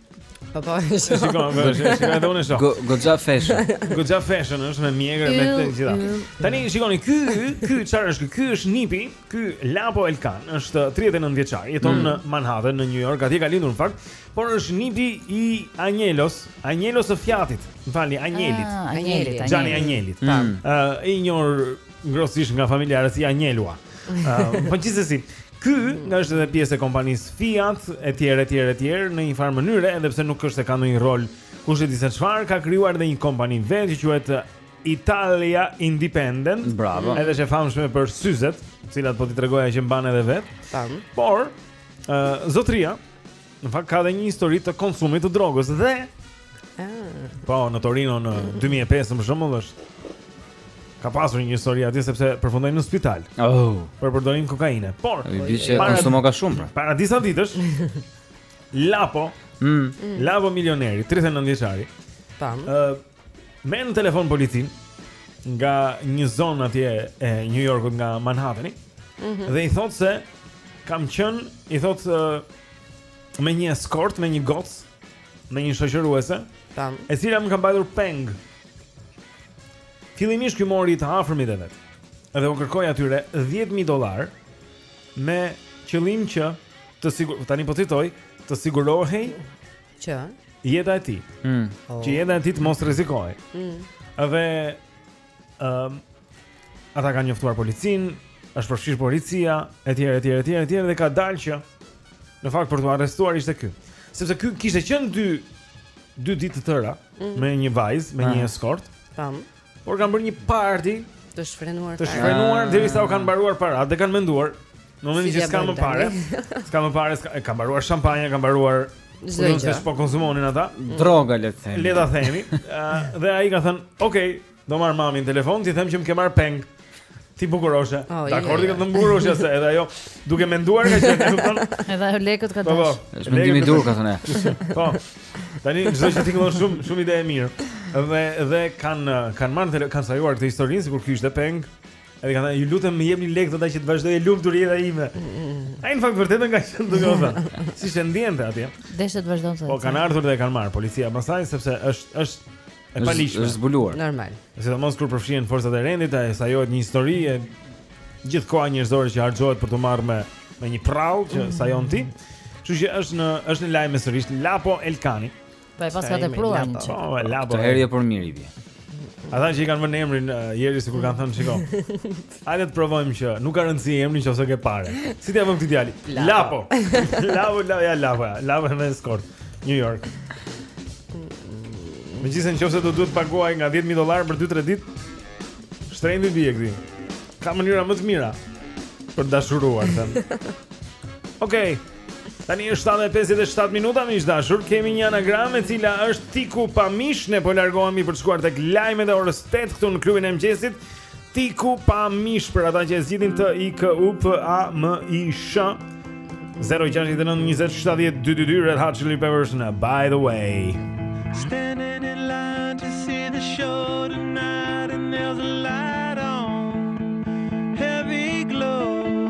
Speaker 11: Po po.
Speaker 10: Shikon,
Speaker 2: më është,
Speaker 1: shikon edhe unë shoh.
Speaker 3: Goxha fashion.
Speaker 1: Goxha fashion është me mjekër me të gjitha. Tani shikoni ky, ky çfarë është? Ky është nipi, ky Lapo Elkan, është 39 vjeçar, jeton
Speaker 3: mm.
Speaker 1: në Manhattan në New York, atje ka lindur në fakt, por është nipi i Anjelos, Anjelos së Fjatit. M'falni, Anjelit.
Speaker 4: Ah, Anjelit, Anjelit.
Speaker 1: Xhani Anjelit.
Speaker 3: Ëh,
Speaker 1: mm. i njohur ngrohtësisht nga familjarët si Anjelua. Ëh, po gjithsesi, Ky nga është edhe pjesë e kompanisë Fiat etj etj etj në një farë mënyre edhe pse nuk është se ka ndonjë rol kush e di se çfarë ka krijuar edhe një kompani vetë që quhet Italia Independent.
Speaker 3: Bravo.
Speaker 1: Edhe është e famshme për syzet, të cilat po t'i tregoja që mban edhe vetë.
Speaker 2: Tan.
Speaker 1: Por, ë uh, zotëria në fakt ka edhe një histori të konsumit të drogës dhe
Speaker 2: ah.
Speaker 1: Po, në Torino në 2005 për shembull është ka pasur një histori atje sepse përfundoi në spital.
Speaker 3: Oh,
Speaker 1: për përdorim kokaine. Por,
Speaker 3: i di që konsumon ka shumë. Pra.
Speaker 1: Para disa ditësh Lapo,
Speaker 3: mm.
Speaker 1: Lapo milioneri, 39 vjeçari.
Speaker 2: Tam.
Speaker 1: Ë uh, merr në telefon policinë nga një zonë atje e New Yorkut nga Manhattani.
Speaker 2: Mm -hmm.
Speaker 1: Dhe i thotë se kam qenë, i thotë uh, me një eskort, me një gocë me një shoqëruese,
Speaker 2: tam,
Speaker 1: e cila më ka mbajtur peng. Fillimisht ky mori të afërmit e vet. Edhe u kërkoi atyre 10000 dollarë me qëllim që të sigur tani po citoj, të sigurohej
Speaker 2: që
Speaker 1: jeta e tij.
Speaker 3: Mm.
Speaker 2: Oh.
Speaker 1: Që jeta e tij të mos rrezikohej.
Speaker 2: Mm.
Speaker 1: Dhe Ëm um, ata kanë njoftuar policinë, është përfshirë policia etj etj etj etj dhe ka dalë që në fakt për t'u arrestuar ishte ky. Sepse ky kishte qenë dy dy ditë të tëra
Speaker 2: mm -hmm.
Speaker 1: me një vajzë, me një ah. eskort.
Speaker 2: Tam.
Speaker 1: Por kanë bërë një party
Speaker 2: të shfrenuar.
Speaker 1: Të shfrenuar
Speaker 3: ah.
Speaker 1: derisa u kanë mbaruar paratë dhe kanë menduar Në momentin që s'ka më pare, s'ka më pare, s'ka, ka mbaruar shampanja, ka mbaruar
Speaker 2: Çdo
Speaker 1: gjë. Nuk
Speaker 2: e
Speaker 1: di ç'po konsumonin ata.
Speaker 3: Droga le të themi.
Speaker 1: Le të themi. uh, dhe ai ka thënë, "Ok, do marr mamin telefon, t'i them që më ke marrë peng." Ti bukuroshe.
Speaker 2: Oh, Dakord,
Speaker 1: ti ke të bukuroshe se edhe ajo duke menduar nga që nuk thon.
Speaker 4: Edhe ajo lekët ka
Speaker 1: po, po.
Speaker 4: dashur.
Speaker 3: Është mendimi i duhur ka thënë.
Speaker 1: Po. Tani çdo që ti ke shumë shumë ide e mirë. Dhe dhe kanë kanë marrë kanë sajuar këtë historinë sikur ky ishte peng. Edhe kanë, ju lutem më jepni lekë thotë që të vazhdoj e lumtur jeta ime. Ai në fakt vërtet nga që do të thonë. Si se ndjente atje.
Speaker 4: Deshte të vazhdonte.
Speaker 1: Po kanë ardhur dhe kanë marrë policia pastaj sepse është është e paligjshme.
Speaker 3: Është zbuluar.
Speaker 2: Normal.
Speaker 1: Sidomos kur përfshihen forcat e rendit, ai sajohet një histori gjithë koha njerëzore që harxhohet për t'u marrë me me një përrallë që mhm. sajon ti. Kështu që është në është në lajm sërish Lapo Elkanni.
Speaker 4: Po e paska tepruar një çik.
Speaker 1: Po, Lapo.
Speaker 3: Atëherë jo për mirë i bie.
Speaker 1: Ata që i kanë vënë emrin uh, Jeri sikur kanë thënë, shiko. Hajde të provojmë që nuk ka rëndësi emri nëse ke pare. Si t'ia vëmë këtij djalit?
Speaker 2: Lapo.
Speaker 1: Lapo, lapo, ja lapo. ja. Lapo me eskortë. New York. Megjithëse në qoftë se do duhet të paguajë nga 10.000 dolarë për 2-3 ditë shtrenjtë i bie këtij Ka mënyra më të mira për të dashuruar, thotë Okej okay. Tani është 7:57 minuta miq të dashur, kemi një anagram e cila është Tiku pa mish, ne po largohemi për të shkuar tek lajmet e orës 8 këtu në klubin e mëngjesit. Tiku pa mish për ata që e zgjidhin T I K U P A M I S H 069 20 70 222 Red Hot Chili Peppers në
Speaker 6: By the Way. Standing in line to see the show tonight and there's a light on heavy glow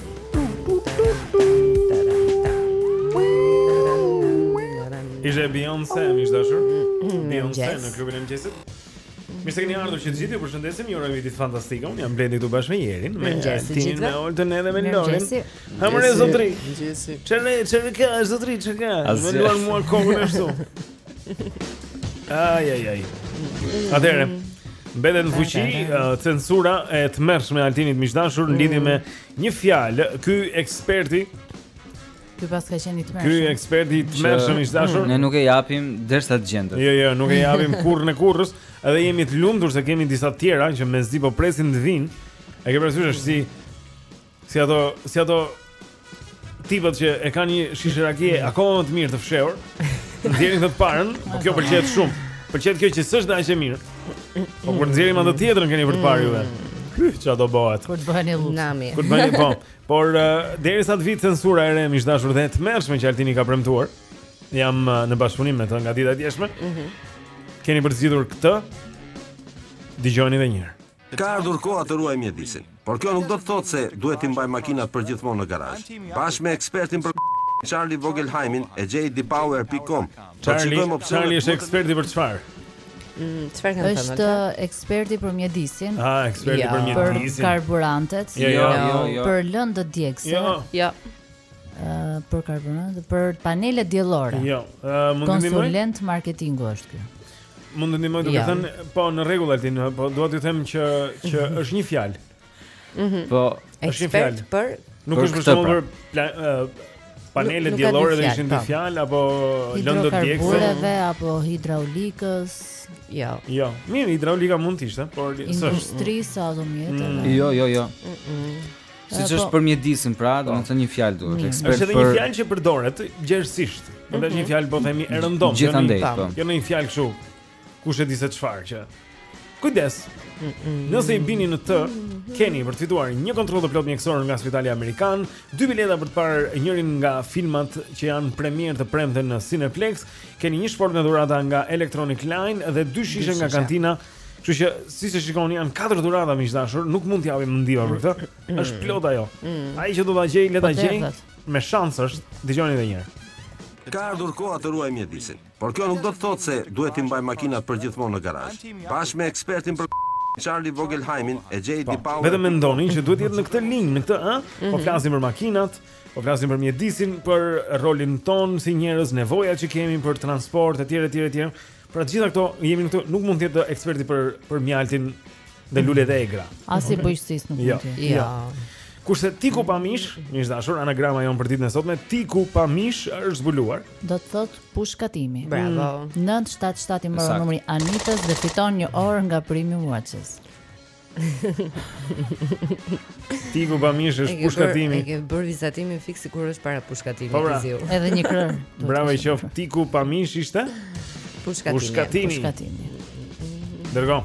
Speaker 9: Ishte
Speaker 1: Beyoncé, miq të
Speaker 2: dashur
Speaker 1: Beyoncé në klubin e mëngjesit Mirë se keni ardhur që të gjithë, ju përshëndesim, ju urojmë ditë fantastike. Unë jam Blendi këtu bashkë me Jerin, me
Speaker 2: Altin,
Speaker 1: me Olden edhe me Lorin. Hamore zotri. Çfarë çfarë ka zotri, çfarë ka? Më luan mua kokën ashtu. Ai ai ai. Atëherë, mbetet në fuqi uh, censura e tmerrshme e Altinit miq të dashur në lidhje me një fjalë, ky eksperti
Speaker 4: Ky paska qenë i tmerrshëm.
Speaker 1: Ky eksperti i tmerrshëm i dashur.
Speaker 3: Ne nuk e japim derisa të gjendet.
Speaker 1: Jo, jo, nuk e japim kurrën e kurrës, edhe jemi të lumtur se kemi disa të tjera që mezi po presin të vijnë. E ke parasysh është si Si ato, si ato tipat që e kanë një shishe rakie akoma më të mirë të fshehur. Nxjerrin këtë të parën, po kjo pëlqehet shumë. Pëlqehet kjo që s'është dhe aq e mirë. Po kur të nxjerrim atë tjetrën keni për të parë juve. Ky çfarë do bëhet?
Speaker 4: Kur të bëhen një lutë.
Speaker 2: Nami.
Speaker 1: Kur të bëhen një po. Por uh, derisa të vijë censura e re miq të dashur dhe e tmerrshme që Altini ka premtuar. Jam uh, në bashkëpunim me të nga dita e djeshme. Mhm. Mm keni për të zgjidhur këtë? Dëgjoni edhe një herë.
Speaker 8: Ka ardhur koha të ruajmë mjedisin. Por kjo nuk do të thotë se duhet t'i mbajmë makinat përgjithmonë në garazh. Bashkë me ekspertin për Charlie Vogelheimin e jdpower.com.
Speaker 1: Charlie, Charlie është eksperti për çfarë?
Speaker 2: Mm, çfarë kanë thënë?
Speaker 4: Është eksperti për mjedisin.
Speaker 1: Ah, eksperti jo.
Speaker 4: për
Speaker 1: mjedisin.
Speaker 4: Për karburantet,
Speaker 1: jo, jo, jo, jo.
Speaker 4: për lëndë djegëse.
Speaker 1: Jo.
Speaker 2: Jo.
Speaker 4: Uh, për karburantet, për panelet diellore.
Speaker 1: Jo. Uh, mund të ndihmoj?
Speaker 4: Konsulent marketingu është ky.
Speaker 1: Mund të ndihmoj duke thënë, po në rregull Altin, po dua t'ju them që që mhm. është një fjalë.
Speaker 2: Mhm.
Speaker 3: Po,
Speaker 1: është një fjalë.
Speaker 2: Por
Speaker 1: nuk është për për
Speaker 2: pra. panele
Speaker 1: diellore dhe ishin dy
Speaker 2: po.
Speaker 1: fjalë apo lëndë djegëse
Speaker 4: apo hidraulikës.
Speaker 2: Jo.
Speaker 1: Jo, mirë, hidraulika mund të ishte, por s'është.
Speaker 4: Industrisë automjeteve.
Speaker 3: Mm. Jo, jo,
Speaker 4: jo.
Speaker 3: Siç është
Speaker 4: po-
Speaker 3: për mjedisin, pra, po. domethënë një fjalë duhet,
Speaker 4: mm.
Speaker 3: ekspert për.
Speaker 1: Është edhe një fjalë që përdoret gjerësisht. Një mhm. një fjalë po themi e rëndomtë.
Speaker 3: Gjithandej, po.
Speaker 1: Jo në një fjalë kështu. Kush e di se çfarë që. Kujdes. Nëse i bini në të, keni për të fituar një kontroll të plotë mjekësor nga Spitali Amerikan, dy bileta për të parë njërin nga filmat që janë premierë të premten në Cineplexx, keni një shportë me dhurata nga Electronic Line dhe dy shishe nga kantina Kështu që siç e shikoni janë katër dhurata miq të dashur, nuk mund t'i japim ndihmë për këtë. Mm. Është plot ajo. Mm. Ai që do ta gjejë, le ta
Speaker 4: po gjejë.
Speaker 1: Me shans është, dëgjoni edhe një herë.
Speaker 8: Ka ardhur koha të ruajmë mjedisin, por kjo nuk do të thotë se duhet t'i mbajmë makinat përgjithmonë në garazh. Bashkë me ekspertin për Charlie Vogelheimin e Jay po, DePaul.
Speaker 1: Vetëm mendoni që duhet të jetë në këtë linjë, në këtë, ë? Po mhm. flasim për makinat, po flasim për mjedisin, për rolin tonë si njerëz, nevojat që kemi për transport etj etj etj. Pra të gjitha këto jemi këtu, nuk mund të jetë eksperti për për mjaltin dhe lulet e egra.
Speaker 4: As i bujqësisë nuk
Speaker 1: jo,
Speaker 4: mund të.
Speaker 1: Jo. Ja. Kurse tiku pa mish, miq të dashur, anagrama jonë për ditën e sotme, tiku pa mish është zbuluar.
Speaker 4: Do të thotë pushkatimi.
Speaker 2: Bravo.
Speaker 4: 977 mm. i mbaron numri Anitës dhe fiton një orë nga Premium Watches.
Speaker 1: Tiku pa mish është pushkatimi.
Speaker 2: E ke bërë vizatimin fiks sikur është para pushkatimit
Speaker 1: po pra.
Speaker 2: i ziu.
Speaker 4: Edhe një herë.
Speaker 1: Bravo i qoftë. Tiku pa mish ishte?
Speaker 2: Pushkatimi.
Speaker 1: Pushkatimi.
Speaker 4: pushkatimi.
Speaker 1: Dërgo.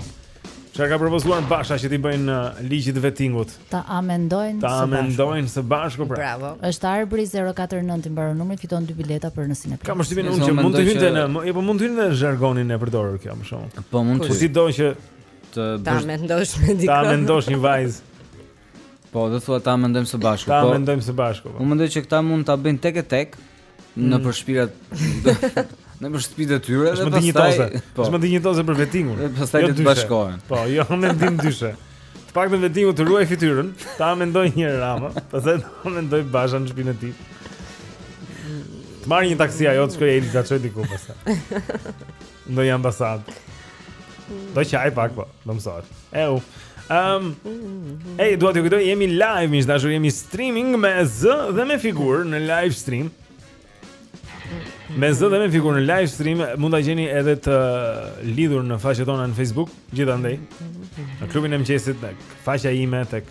Speaker 1: Çfarë ka propozuar Basha që t'i bëjnë uh, ligjit të vetingut?
Speaker 4: Ta amendojnë së bashku.
Speaker 1: Ta amendojnë së bashku pra.
Speaker 2: Bravo.
Speaker 4: Është Arbri 049 i mbaron numri fiton dy bileta për në Cineplexx.
Speaker 1: Kam
Speaker 3: vështirë
Speaker 1: unë që mund të hynte në, jo po mund të hynte në zhargonin e përdorur kjo më shumë.
Speaker 3: Po mund të.
Speaker 1: Kush do që
Speaker 3: të
Speaker 2: ta amendosh me dikë.
Speaker 1: Ta amendosh një vajzë.
Speaker 3: Po, do thua ta amendojmë së bashku.
Speaker 1: Ta
Speaker 3: po,
Speaker 1: amendojmë së bashku. Po.
Speaker 3: Unë mendoj që këta mund ta bëjnë tek e tek mm. nëpër shpiat nëpër shtëpi të tyre dhe pastaj po.
Speaker 1: Është më dinjitoze për vetingun.
Speaker 3: Dhe pastaj jo të bashkohen.
Speaker 1: Po, jo amendim dyshe. Të paktën vetingu të ruajë fytyrën, ta amendojë njëherë Rama, pastaj ta amendojë Basha në shpinë e tij. Të marrë një taksi ajo të shkojë ai ta çojë diku pastaj. Në ndonjë ambasadë Do qajë pak po Do mësohet E u um, E i dua t'ju kujtoj Jemi live Miq të dashur jemi streaming Me zë dhe me figurë Në live stream Me zë dhe me figurë Në live stream Mund ta gjeni edhe të Lidhur në faqet tona në facebook Gjithandej Në klubin e mëngjesit
Speaker 4: Te faqja ime
Speaker 1: Tek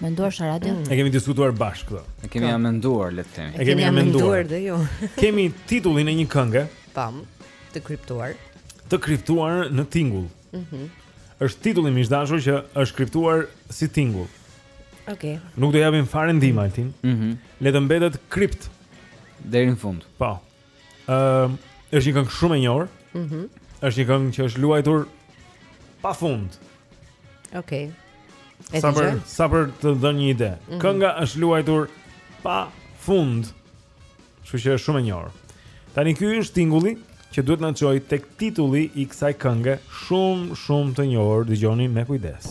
Speaker 4: Menduar sa radio?
Speaker 1: E kemi diskutuar bashkë këto.
Speaker 3: E kemi amenduar, le të themi.
Speaker 1: E kemi amenduar
Speaker 2: dhe ju.
Speaker 1: Kemi titullin e një kënge.
Speaker 2: Pam, të kriptuar.
Speaker 1: Të kriptuar në tingull.
Speaker 2: Mhm.
Speaker 1: Mm është titulli miq të dashur që është kriptuar si tingull.
Speaker 2: Okej. Okay.
Speaker 6: Nuk do japim fare ndihmë Altin.
Speaker 3: Mhm.
Speaker 6: Mm le të mbetet kript
Speaker 3: deri në fund.
Speaker 6: Po. Ëm, uh, është një këngë shumë e njohur.
Speaker 2: Mhm.
Speaker 6: Mm është një këngë që është luajtur pa fund.
Speaker 2: Okej. Okay.
Speaker 6: Sa për sa për të dhënë një ide.
Speaker 2: Mm -hmm.
Speaker 6: Kënga është luajtur pa fund. Kështu që është shumë e njohur. Tani ky është tingulli që duhet na çojë tek Titulli i kësaj kënge shumë shumë të njohur, dëgjoni me kujdes.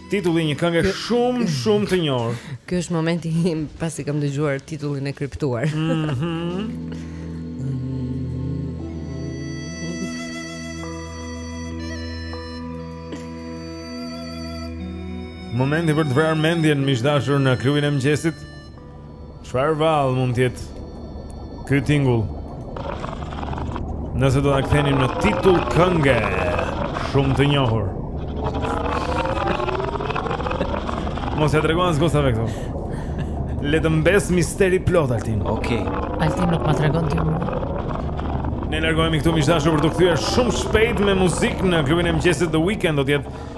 Speaker 6: Titulli i një kënge shumë shumë të njohur.
Speaker 2: Ky është momenti pasi kemi dëgjuar titullin e kriptuar.
Speaker 6: Mhm. Momenti për të vrarë mendjen miq të dashur në klubin e mëngjesit. Çfarë vallë mund të jetë ky tingull? Nëse do ta kthenim në titull kënge, shumë të njohur. Mos ia trego as gocave këtu. Le të mbesë misteri i plotë Altin.
Speaker 3: Okej. Okay.
Speaker 4: Altin nuk ma tregon ti.
Speaker 6: Ne largohemi këtu miq të dashur për t'u kthyer shumë shpejt me muzikë në klubin e mëngjesit The Weekend do të jetë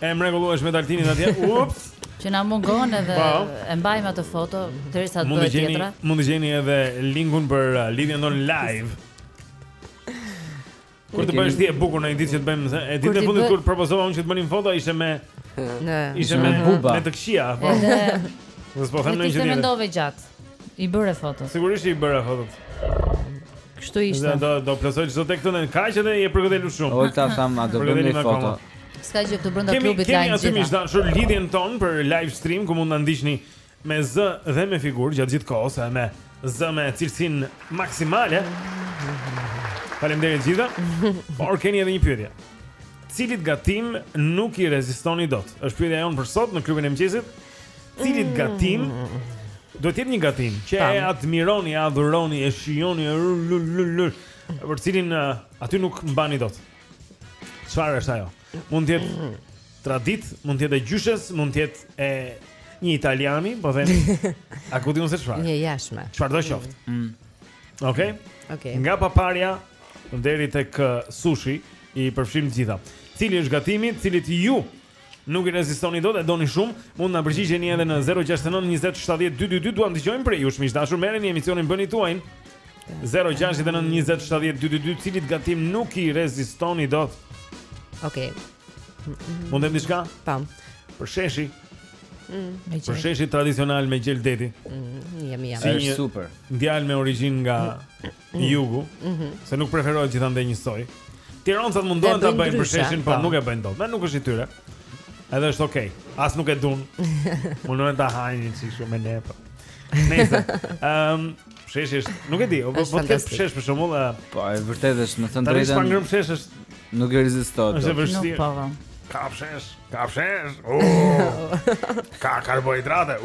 Speaker 1: E mrekullueshme me Altinin atje. Ups.
Speaker 4: Që na mungon edhe
Speaker 1: po
Speaker 4: e mbajmë atë foto derisa të bëhet tjetra.
Speaker 1: Mund të gjeni edhe linkun për uh, lidhjen tonë live. Kur të bësh ti e bukur në një ditë që të bëjmë, se ditën e fundit kur propozova unë që të bënim foto ishte me
Speaker 2: në
Speaker 1: ishte me
Speaker 3: buba,
Speaker 1: me të këqija, po. Do të po
Speaker 4: them
Speaker 1: në një ditë. Ti
Speaker 4: mendove gjatë. E bëre foton.
Speaker 1: Sigurisht e bëra foton.
Speaker 4: Kështu ishte.
Speaker 1: Do do plotësoj çdo tekë tonën, kaq edhe e përgatitur shumë.
Speaker 3: Nuk të tham, a do
Speaker 1: bëni
Speaker 3: foto?
Speaker 4: S'ka gjë këtu brenda klubit
Speaker 1: të
Speaker 4: mëngjesit.
Speaker 1: Kemi aty miq
Speaker 4: të
Speaker 1: dashur lidhjen tonë për live stream ku mund ta ndiqni me zë dhe me figurë gjatë gjithë kohës, edhe me zë me cilësinë maksimale. Faleminderit të gjithëve. Por keni edhe një pyetje. Cilit gatim nuk i rezistoni dot? Është pyetja jonë për sot në klubin e mëngjesit. Cilit mm. gatim do të jetë një gatim që e admironi, e adhuroni, e shijoni, e për të cilin aty nuk mbaheni dot? Çfarë është ajo? Mund të jetë traditë, mund të jetë e gjyshes, mund të jetë e një italiani, po them. A ku di unë se çfarë?
Speaker 2: Një jashme.
Speaker 1: Çfarëdo qoftë? Mm. mm. Okej. Okay?
Speaker 2: Okej. Okay.
Speaker 1: Nga paparja deri tek uh, sushi i përfshim të gjitha. Cili është gatimi, të cilit ju Nuk i rezistoni dot, e doni shumë, mund na përgjigjeni edhe në 069 20 70 222, duam të dëgjojmë prej jush miq të dashur, merreni emisionin bëni tuajin. 069 20 70 222, cilit gatim nuk i rezistoni dot?
Speaker 2: Okej. Okay.
Speaker 1: Mund të them diçka? Përsheshi.
Speaker 2: Mm,
Speaker 1: përsheshi tradicional me gjel deti.
Speaker 2: Mm, jam jam.
Speaker 1: Si një
Speaker 3: super.
Speaker 1: Djalë me origjinë nga jugu,
Speaker 2: mhm.
Speaker 1: se nuk preferohet gjithandej njësoj. Tironcat mundohen ta
Speaker 2: bëjnë përsheshin,
Speaker 1: por po. nuk e bëjnë dot. Dhe nuk është i tyre. Edhe është okay. As nuk e dun. Mundohen ta hajnë si shumë me ne. Po. Nëse, ehm, përsheshin, nuk e di, po po të përsheshin për shembull,
Speaker 3: po e vërtetë është, me thënë
Speaker 1: të
Speaker 3: drejtën.
Speaker 1: Tash pa ngrënë përsheshin.
Speaker 3: Nuk e rezistohet.
Speaker 1: Është vështirë.
Speaker 4: Po, po.
Speaker 1: Ka përsheshin, ka përsheshin. Ka karbohidrate.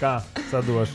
Speaker 1: Ka, sa duash.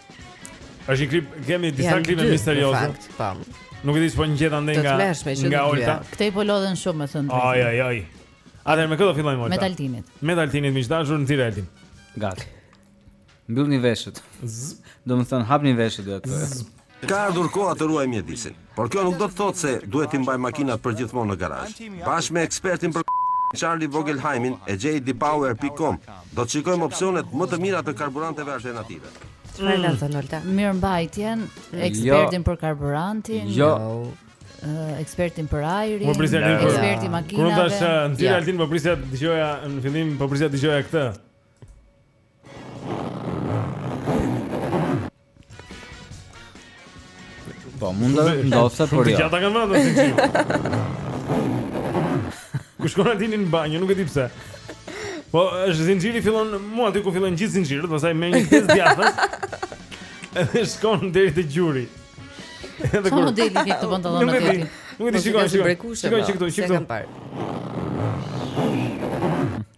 Speaker 1: Është një klip, kemi disa klipe misterioze.
Speaker 2: Po.
Speaker 1: Nuk e di ç'po ngjet
Speaker 2: andej
Speaker 1: nga nga Olta.
Speaker 4: Këtej po lodhen shumë me thënë.
Speaker 1: Ai ai ai. Atëherë me këto fillojmë Olta.
Speaker 4: Me Altinit.
Speaker 1: Me Altinit miq të dashur në tira Altin.
Speaker 3: Gati. Mbyllni veshët. Do të thotë hapni veshët atë.
Speaker 8: Ka ardhur koha të ruajmë mjedisin. Por kjo nuk do të thotë se duhet t'i mbajmë makinat përgjithmonë në garazh. Bashkë me ekspertin për Charlie Vogelheimin e JDPower pikë com, do të shikojmë opsionet më të mira të karburanteve alternative.
Speaker 2: Çfarë ka thënë Olta?
Speaker 4: Mirëmbajtjen, jo. ekspertin për karburantin.
Speaker 3: Jo.
Speaker 4: Uh, ekspertin për ajrin,
Speaker 1: ekspertin e
Speaker 4: makinave.
Speaker 1: Kur do të nxjerr
Speaker 2: ja.
Speaker 1: Altin po prisja të dëgjoja në fillim, po prisja të dëgjoja këtë.
Speaker 3: Po, mund të ndodhte por jo.
Speaker 1: Gjata kanë vënë atë. Kush kanë dinin në banjë, nuk e di pse. Po, është zinxhiri fillon mua aty ku fillon gjithë zinxhirët, pastaj merr një pjesë djathtas. Edhe shkon deri te gjuri. Edhe
Speaker 4: çfarë modeli ke këto
Speaker 1: pantallona
Speaker 4: ti.
Speaker 1: Nuk e di, shikoj, shikoj. Shikoj
Speaker 4: çikto, çikto.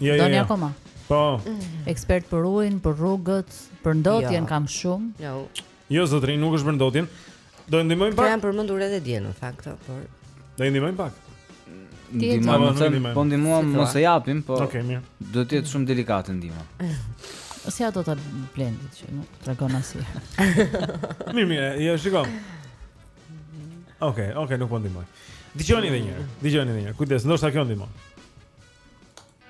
Speaker 1: Jo,
Speaker 3: jo,
Speaker 1: jo.
Speaker 4: akoma.
Speaker 1: Po.
Speaker 4: Ekspert për ujin, për rrugët, për ndotjen
Speaker 2: jo.
Speaker 4: kam shumë.
Speaker 2: Jo.
Speaker 1: Jo zotëri, nuk është për ndotjen. Do e ndihmojmë pak.
Speaker 2: E kemi përmendur edhe dje në fakt, por.
Speaker 1: Do e ndihmojmë pak. Ndihmojmë,
Speaker 3: po ndihmuam mos e japim, po.
Speaker 1: Okej, okay, mirë.
Speaker 3: Do të jetë shumë delikate ndihma.
Speaker 4: Si ato të Blendit që nuk tregon asgjë.
Speaker 1: Mirë, mirë, ja shikoj. Okej, okay, okej, okay, nuk po ndihmoj. Dëgjoni edhe një herë. Dëgjoni edhe një herë. Kujdes, ndoshta kjo ndihmon.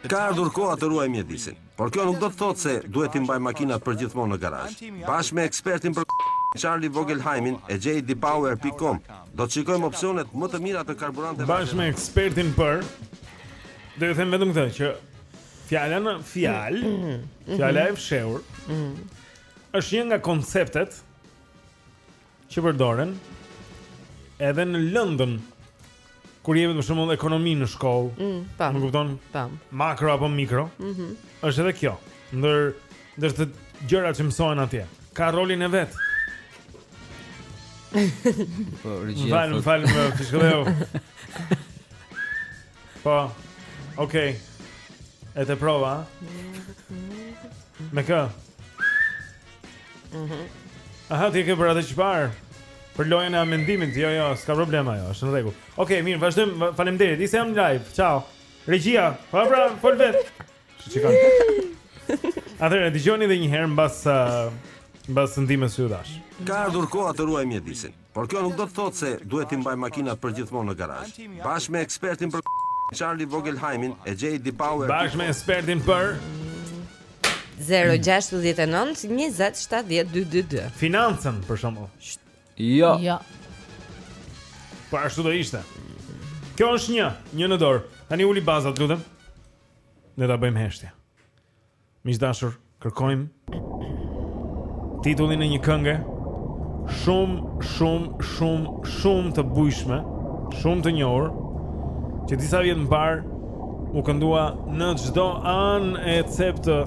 Speaker 8: Ka ardhur koha të ruajmë mjedisin, por kjo nuk do të thotë se duhet t'i mbajmë makinat përgjithmonë në garazh. Bashkë me ekspertin për Charlie Vogelheimin e jdpower.com, do të shikojmë opsionet më të mira të karburanteve.
Speaker 1: Bashkë me ekspertin për do të them vetëm këtë që fjala në fjalë, mhm. fjala e fshehur, mhm. është një nga konceptet që përdoren edhe në lëndën kur jemi për shembull ekonomi në shkollë.
Speaker 2: Mm, po.
Speaker 1: Më kupton?
Speaker 2: Po.
Speaker 1: Makro apo mikro?
Speaker 2: Mhm.
Speaker 1: Mm është edhe kjo. Ndër ndër të gjërat që mësohen atje, ka rolin e vet.
Speaker 3: Po, regjia.
Speaker 1: Falë, falë, më fishkëlleu. Po. Okej. Okay. E të provoja. Me kë? Mhm. Mm Aha, ti ke për atë çfarë? Për lojën e mendimit, jo, jo, s'ka problem ajo, është në rregull. Okej, okay, mirë, vazhdojmë. Faleminderit. Se jam live. Ciao. Regjia, po pra, fol vet. Ç'ka? Atëherë dëgjoni edhe një herë mbas uh, mbas ndihmës së dashur.
Speaker 8: Ka ardhur koha të ruajmë mjedisin. Por kjo nuk do të thotë se duhet t'i mbajmë makinat përgjithmonë në garazh. Bashkë me ekspertin për Charlie Vogelheimin e J.D. Power.
Speaker 1: Bashkë me ekspertin për
Speaker 2: 069 20 70 222.
Speaker 1: Financën për shembull.
Speaker 3: Jo.
Speaker 4: Jo.
Speaker 1: Po ashtu do ishte. Kjo është një, një në dorë. Tani uli bazat, të lutem. Ne ta bëjmë heshtje. Miq të dashur, kërkojmë titullin e një kënge shumë, shumë, shumë, shumë të bujshme, shumë të njohur, që disa vjet më parë u këndua në çdo anë e cep të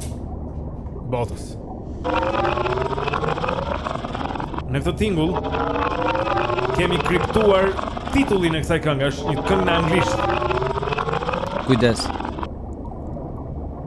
Speaker 1: botës. Në këtë tingull, kemi kriptuar titullin e kësaj kënge, është një këngë në anglisht.
Speaker 12: Kujdes.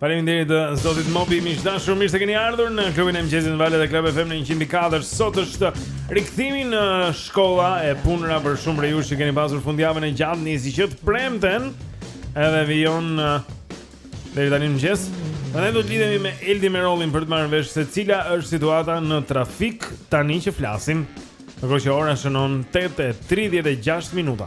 Speaker 1: Faleminderit eh, zotit Mobi, miq të dashur, mirë se keni ardhur në klubin e mëngjesit në valët e Club FM në 104. Sot është rikthimi në shkolla e punëra për shumë prej jush që keni pasur fundjavën e gjatë, nisi që të premten. Edhe vijon eh, deri tani në mëngjes. Ne do të lidhemi me Eldi Merollin për të marrë vesh se cila është situata në trafik tani që flasim. Ndërkohë që ora shënon 8:36 minuta.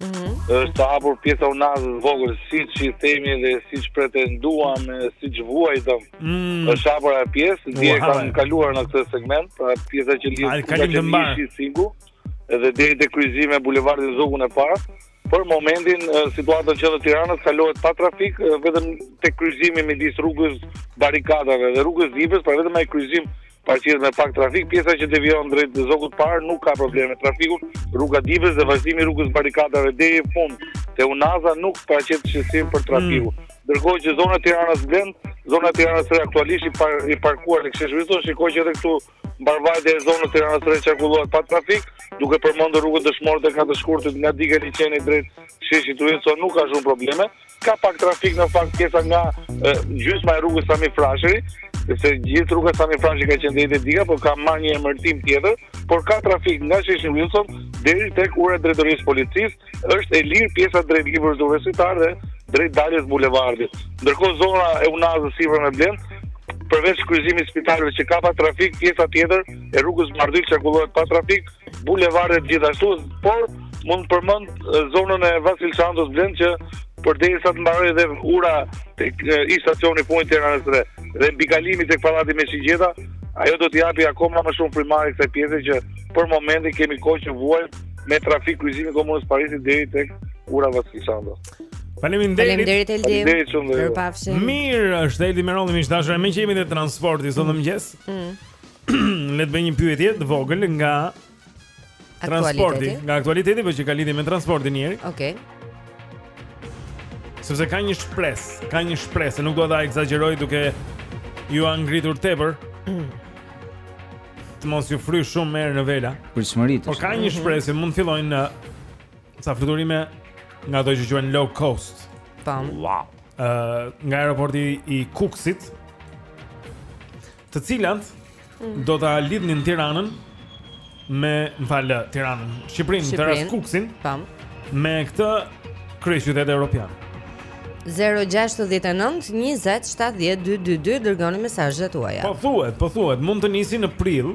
Speaker 1: Mm
Speaker 13: -hmm. është
Speaker 1: të
Speaker 14: hapur pjesa e unazës së vogël, siç i themi dhe siç pretenduam, siç vuajtëm
Speaker 1: mm -hmm.
Speaker 14: është hapur ajo pjesë, dhe
Speaker 1: e
Speaker 14: kam kaluar në këtë segment, pra pjesa që lidh
Speaker 1: të kalim të mbarë.
Speaker 14: Ishi, singu, edhe deri te kryqëzimi me bulevardin Zogu i Parë, për momentin situata në qendër të Tiranës kalohet pa trafik, vetëm te kryqëzimi midis rrugës së Barrikadave dhe rrugës së Dibrës, pra vetëm ai kryqëzim Paraqitet me pak trafik, pjesa që devijon drejt Zogut të Parë nuk ka probleme me trafikun, rruga e Dibrës dhe vazhdimi i rrugës së Barrikadave deri në fund te Unaza nuk paraqet shqetësim për trafikun. Mm. Ndërkohë që zona Tirana Blend, zona e Tiranës së Re aktualisht i, par, i parkuar tek sheshi Wilson, shikoj që edhe këtu mbarvajtja e zonës së Tiranës së Re qarkullohet pa trafik, duke përmendur rrugën Dëshmorët e katër Shkurtit nga diga e Liqenit drejt sheshit Wilson nuk ka shumë probleme. Ka pak trafik në fakt pjesa nga gjysma e rrugës Sami Frashëri, se gjithë rruga Sami Frashëri ka qenë deri te Dika, por ka marrë një emërtim tjetër, por ka trafik nga Sheshi Wilson deri tek ura e drejtorisë së policisë, është e lirë pjesa drejt librit universitar dhe drejt daljes bulevardit. Ndërkohë zona e Unazës sipër me Blend, përveç kryqëzimit spitaleve që ka pak trafik, pjesa tjetër e rrugës Bardhyl qarkullohet pa trafik, bulevardet gjithashtu, por mund të përmend zonën e Vasil Shantos Blend që deri sa të mbarojë dhe ura tek ish stacioni i fundit të Tiranës së Re dhe mbikalimi tek pallati me Shigjeta, ajo do të japi akoma më shumë frymëmarrje kësaj pjese që për momentin kemi kohë që vuajmë me trafik kryqëzimi komunës Parisit deri tek ura Vasil Shantos.
Speaker 1: Faleminderit.
Speaker 2: Faleminderit Eldi.
Speaker 14: Faleminderit shumë.
Speaker 1: Mirë, është Eldi Merolli, miq të dashur, meqë jemi në transport sot në mëngjes.
Speaker 2: Mm.
Speaker 1: le të bëj një pyetje të vogël nga transporti, nga aktualiteti, por që ka lidhje me transportin ajror.
Speaker 2: Okej. Okay.
Speaker 1: Sepse ka një shpresë, ka një shpresë, nuk do ta ekzagjeroj duke jua ngritur tepër. Të mos ju fryj shumë erë në vela.
Speaker 3: Pritshmëritë.
Speaker 1: Por ka një mhm. shpresë, mund të fillojnë disa fluturime nga ato që quhen low cost.
Speaker 2: Tam.
Speaker 1: Wow. Ë, uh, nga aeroporti i Kukësit. të cilat
Speaker 2: mm.
Speaker 1: do ta lidhnin Tiranën me, më fal, Tiranën, Shqipërinë,
Speaker 2: Shqipërinë.
Speaker 1: Pra Kukësin.
Speaker 2: Tam.
Speaker 1: Me këtë kryeqytet
Speaker 2: europian. 0-69-20-70-222 Dërgoni mesazhet tuaja
Speaker 1: Po thuhet, po thuhet, mund të nisin në prill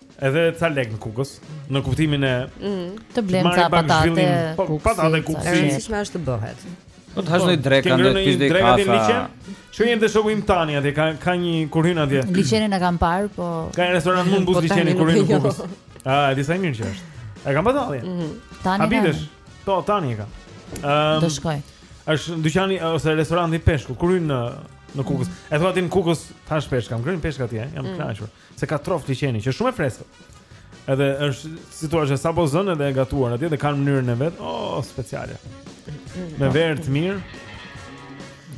Speaker 1: Edhe ca lek në kukës, në kuptimin e
Speaker 2: mm,
Speaker 4: të
Speaker 1: blen
Speaker 4: ca patate,
Speaker 1: po,
Speaker 4: Kukës,
Speaker 1: patate Kukësi.
Speaker 2: Është rëndësishme është të bëhet.
Speaker 3: Po të hash një
Speaker 1: drekë,
Speaker 3: të pish dhe
Speaker 1: kafe. Liqenin të shohim tani atje ka ka një kur hyn atje.
Speaker 4: Liqenin e kam parë, po.
Speaker 1: Ka një restorant mu buzë
Speaker 2: po, liqenit
Speaker 1: kur
Speaker 2: hyn
Speaker 1: në
Speaker 2: jo.
Speaker 1: kukës. Ah, di sa i mirë që është. E kam pasur atje. Mhm.
Speaker 4: Tani.
Speaker 1: A bindesh? Po, tani e kam. Ehm.
Speaker 4: Do shkoj.
Speaker 1: Është dyqani ose restoranti peshku kur hyn në në kukës. E thua ti në kukës, thashë peshk, kam ngrënë peshk atje, jam
Speaker 2: mm.
Speaker 1: kënaqur. Se ka troftë liqeni, që është shumë e freskët. Edhe është si të thuash që sapo zënë dhe e gatuar atje dhe kanë mënyrën e vet. Oh, speciale. Me verë të mirë.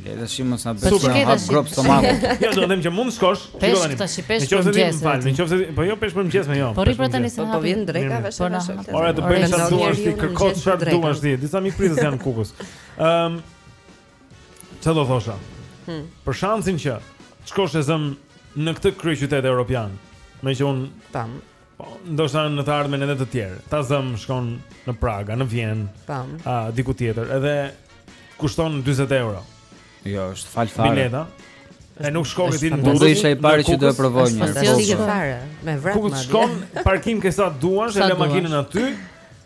Speaker 3: Le të shohim mos na bëj
Speaker 4: super
Speaker 3: hap gropë stomaku.
Speaker 1: Jo, do të them që mund të shkosh. Shiko tani.
Speaker 4: Tashi peshk për mëngjes. Në qoftë
Speaker 1: se po jo peshk për mëngjes më jo.
Speaker 4: Po rri për tani se
Speaker 2: po vjen dreka vesh
Speaker 4: po na.
Speaker 1: Ore të bëj ça duash ti kërko çfarë duash ti. Di sa mikpritës janë në Kukës. Ëm ehm, Çfarë do thosha?
Speaker 2: Hmm.
Speaker 1: Për shansin që të shkosh ta zëmë në këtë kryeqytet europian, meqë unë
Speaker 2: tam.
Speaker 1: Po, ndoshta në të ardhmen edhe të tjerë. Ta zëmë shkon në Pragë, në Vjenë.
Speaker 2: Tam.
Speaker 1: A diku tjetër, edhe kushton 40 euro.
Speaker 3: Jo, është falas fare.
Speaker 1: Bileta. E nuk shkon ti në Durrës.
Speaker 3: Do isha i pari që do e
Speaker 2: provoja.
Speaker 3: Po, ik
Speaker 2: fare me
Speaker 1: vrap.
Speaker 2: Ku
Speaker 1: shkon parkim ke sa duash, e
Speaker 4: lë
Speaker 1: makinën aty.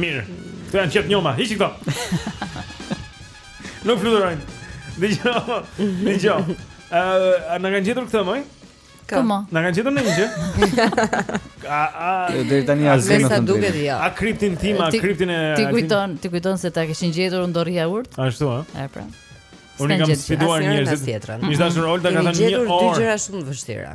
Speaker 1: Mirë. Këto janë qepë të njoma, hiqi këto. Nuk fluturojnë. Dëgjo, dëgjo. Ë, uh, na kanë gjetur këtë moj?
Speaker 4: Kë mo?
Speaker 1: Na kanë gjetur në një gjë? A a
Speaker 3: deri tani as
Speaker 2: gjë
Speaker 3: nuk
Speaker 2: duket. Jo.
Speaker 1: A kriptin tim, a kriptin e
Speaker 4: Ti kujton, ti kujton se ta kishin gjetur do rrija urtë?
Speaker 1: Ashtu ë?
Speaker 4: E pra.
Speaker 1: Unë kam sfiduar njerëzit.
Speaker 2: Miq
Speaker 1: të dashur Olta ka thënë një
Speaker 2: orë. Dy gjëra shumë të vështira.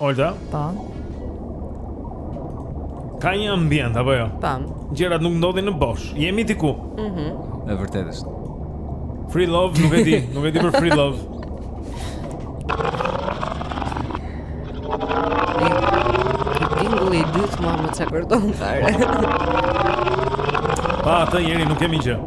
Speaker 1: Olta?
Speaker 4: Po.
Speaker 1: Ka një ambient apo jo?
Speaker 2: Po.
Speaker 1: Gjërat nuk ndodhin në bosh. Jemi diku.
Speaker 2: Mhm.
Speaker 3: Mm e vërtetë është.
Speaker 1: Free love nuk e di, nuk e di për free love.
Speaker 2: Ingli dytë më më çka kërton fare.
Speaker 1: Pa atë njeri nuk kemi gjë.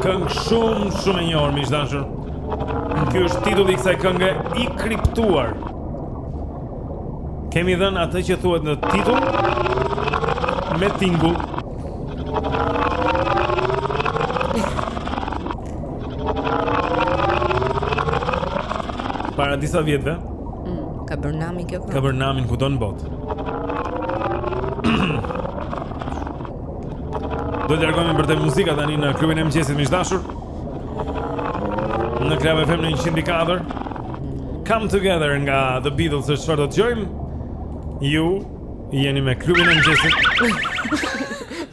Speaker 1: Këngë shumë shumë e njohur miq të dashur. Ky është titulli i kësaj kënge i kriptuar. Kemi dhënë atë që thuhet në titull me tingull. Para disa vjetësh,
Speaker 2: Mm, ka bërë namin kjo këngë.
Speaker 1: Ka bërë namin kudo në botë. Do të largohemi për te muzika tani në klubin e mëngjesit miq të dashur. Në Klab FM në 104. Come together nga The Beatles është çfarë do të dëgjojmë. Ju jeni me klubin e mëngjesit.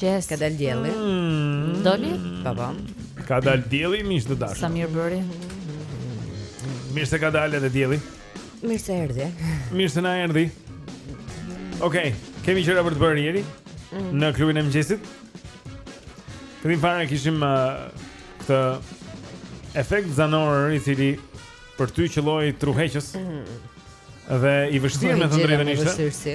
Speaker 1: Yes.
Speaker 2: Ka dalë dielli.
Speaker 1: Mm.
Speaker 4: Doli?
Speaker 2: Po po.
Speaker 1: Ka dalë dielli miq të dashur.
Speaker 4: Sa mirë bëri.
Speaker 1: Mirë se ka dalë edhe dielli.
Speaker 2: Mirë se erdhi.
Speaker 1: Mirë se na erdhi. Okej, okay, kemi gjëra për të bërë njeri
Speaker 2: mm.
Speaker 1: në klubin e mëngjesit. Këtë farë e kishim uh, këtë efekt zanor i cili për ty qëlloi tërheqës. Mm. Dhe i vështirë me thënë të drejtën ishte.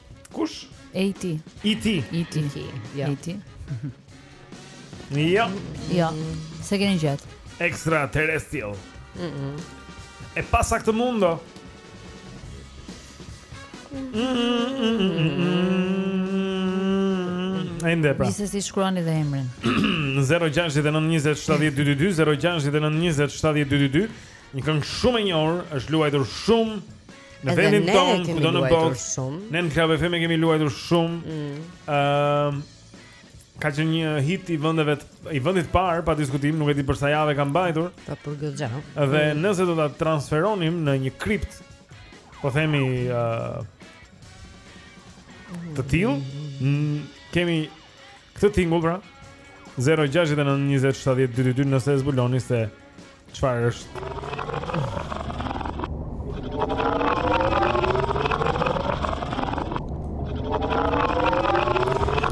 Speaker 1: Kush?
Speaker 4: AT.
Speaker 1: ET.
Speaker 4: ET.
Speaker 2: Jo.
Speaker 4: AT.
Speaker 1: Jo.
Speaker 4: Jo. S'e keni gjetë.
Speaker 1: Extra terrestrial.
Speaker 2: Mhm.
Speaker 1: Mm e pasaktë kjo. Mhm. Mm -mm mm pra.
Speaker 4: Disa s'e shkruani dhe emrin.
Speaker 1: 0692070222 0692070222 Një këngë shumë e njohur, është luajtur shumë Në vendin tonë, kudo në botë
Speaker 2: shumë
Speaker 1: Ne në Klab FM e kemi luajtur shumë
Speaker 2: mm.
Speaker 1: uh, Ka qenë një hit i vendeve I vendit të parë, pa diskutim, nuk e di për sa javë ka mbajtur
Speaker 2: Pa për gëgja
Speaker 1: Dhe mm. nëse do ta transferonim në një kript Po themi uh, Të tillë mm. Kemi këtë tingull pra 069 20 70 22 Nëse e zbuloni se Çfarë është?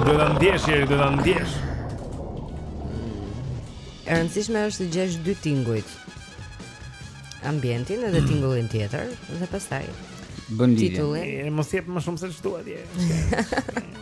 Speaker 1: Do ta ndjesh, Jeri, do ta ndjesh.
Speaker 2: E rëndësishme është të gjesh dy tingujt. Ambientin edhe tingullin tjetër dhe pastaj
Speaker 3: bën lidhje.
Speaker 1: Titullin. Mos jep më shumë se ç'dua ti.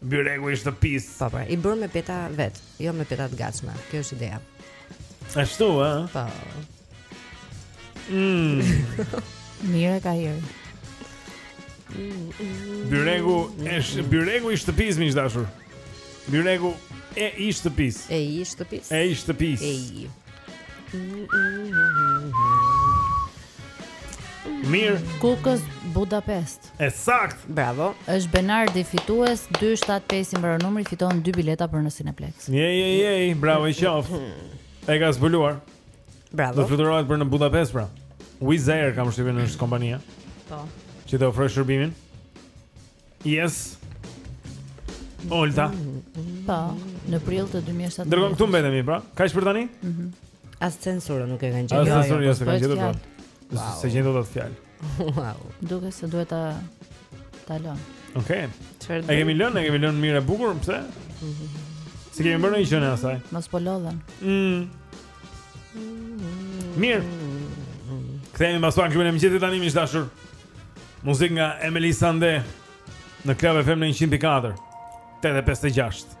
Speaker 1: Byregu i
Speaker 2: shtëpisë. Po pra, i bërë me peta vet, jo me peta të gatshme. Kjo është ideja.
Speaker 1: Ashtu, ë?
Speaker 2: Po.
Speaker 1: Mm.
Speaker 4: Mirë ka hirë.
Speaker 1: Byregu, është byregu i shtëpisë miq të dashur. Byregu e i shtëpisë.
Speaker 2: E i shtëpisë.
Speaker 1: E i shtëpisë.
Speaker 2: E i.
Speaker 1: Mirë
Speaker 4: Kukës Budapest.
Speaker 1: E saktë.
Speaker 2: Bravo.
Speaker 4: Është Benardi fitues 275 i mbaron numri fiton dy bileta për në Cineplex.
Speaker 1: Je je je, bravo i qoftë. E ka zbuluar.
Speaker 2: Bravo.
Speaker 1: Do fluturohet për në Budapest pra. Wizz Air kam shtypur në kompania.
Speaker 4: Po.
Speaker 1: Që të ofrojë shërbimin. Yes. Olta.
Speaker 4: Po, në prill të 2017.
Speaker 1: Ndërkohë këtu mbetemi pra. Kaq për tani?
Speaker 4: Mhm.
Speaker 2: As censurën nuk e kanë gjetur.
Speaker 1: As censurën jo, jo,
Speaker 4: nuk
Speaker 1: e
Speaker 4: kanë
Speaker 1: gjetur. Po. S'e gjen dot atë fjalë.
Speaker 2: Wow.
Speaker 4: Duket se duhet ta ta lëm.
Speaker 1: Okej.
Speaker 2: Okay.
Speaker 1: E kemi lënë, e kemi lënë mirë e bukur, pse? S'i kemi bërë një gjë ne asaj?
Speaker 4: Mos po lodhen.
Speaker 1: Mm. Mirë. Kthehemi pas pak me klubin e mëngjesit tani miq të dashur. Muzikë nga Emeli Sande në Club FM në 104. 856.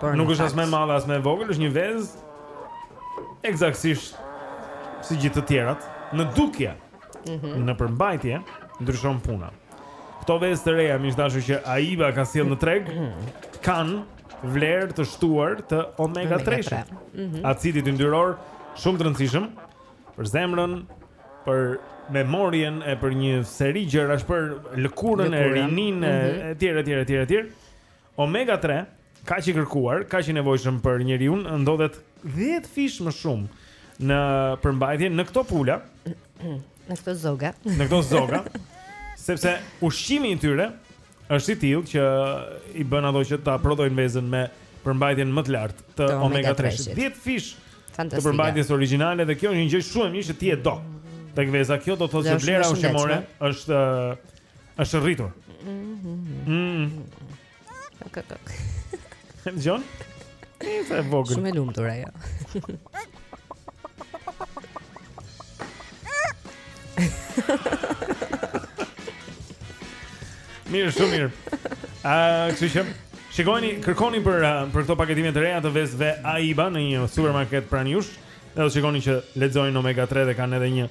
Speaker 2: Por
Speaker 1: nuk është as më e madhe as më e vogël, është një vezë ekzaktësisht si gjithë të tjerat. Në dukje,
Speaker 2: mm -hmm.
Speaker 1: në përmbajtje ndryshon puna. Këto vezë të reja miq të dashur që Aiba ka sjellë në treg kanë vlerë të shtuar të omega 3.
Speaker 2: Mm -hmm.
Speaker 1: Acidit yndyror shumë të rëndësishëm për zemrën, për memorien e për një seri gjërash për lëkurën e rininë e
Speaker 2: mhm.
Speaker 1: etj etj etj etj. Omega 3, kaq i kërkuar, kaq i nevojshëm për njeriun, ndodhet 10 fish më shumë në përmbajtje në këto pula,
Speaker 2: në këto zoga.
Speaker 1: Në këto zoga, sepse ushqimi i tyre është i tillë që i bën ato që ta prodhojnë vezën me përmbajtjen më të lartë të omega 3. 10 fish të përmbajtjes origjinale dhe kjo është një gjë shumë e mirë që ti e do. Tek veza kjo do të thotë se vlera ushqimore është Është rritur.
Speaker 2: Mhm. Kak kak.
Speaker 1: Jon? Është e vogël.
Speaker 2: Shumë e lumtur ajo.
Speaker 1: Mirë, shumë mirë. A, uh, kështu që shikoni, kërkoni për uh, për këto paketime të reja të vezëve Aiba në një supermarket pranë jush. Edhe shikoni që lexojnë Omega 3 dhe kanë edhe një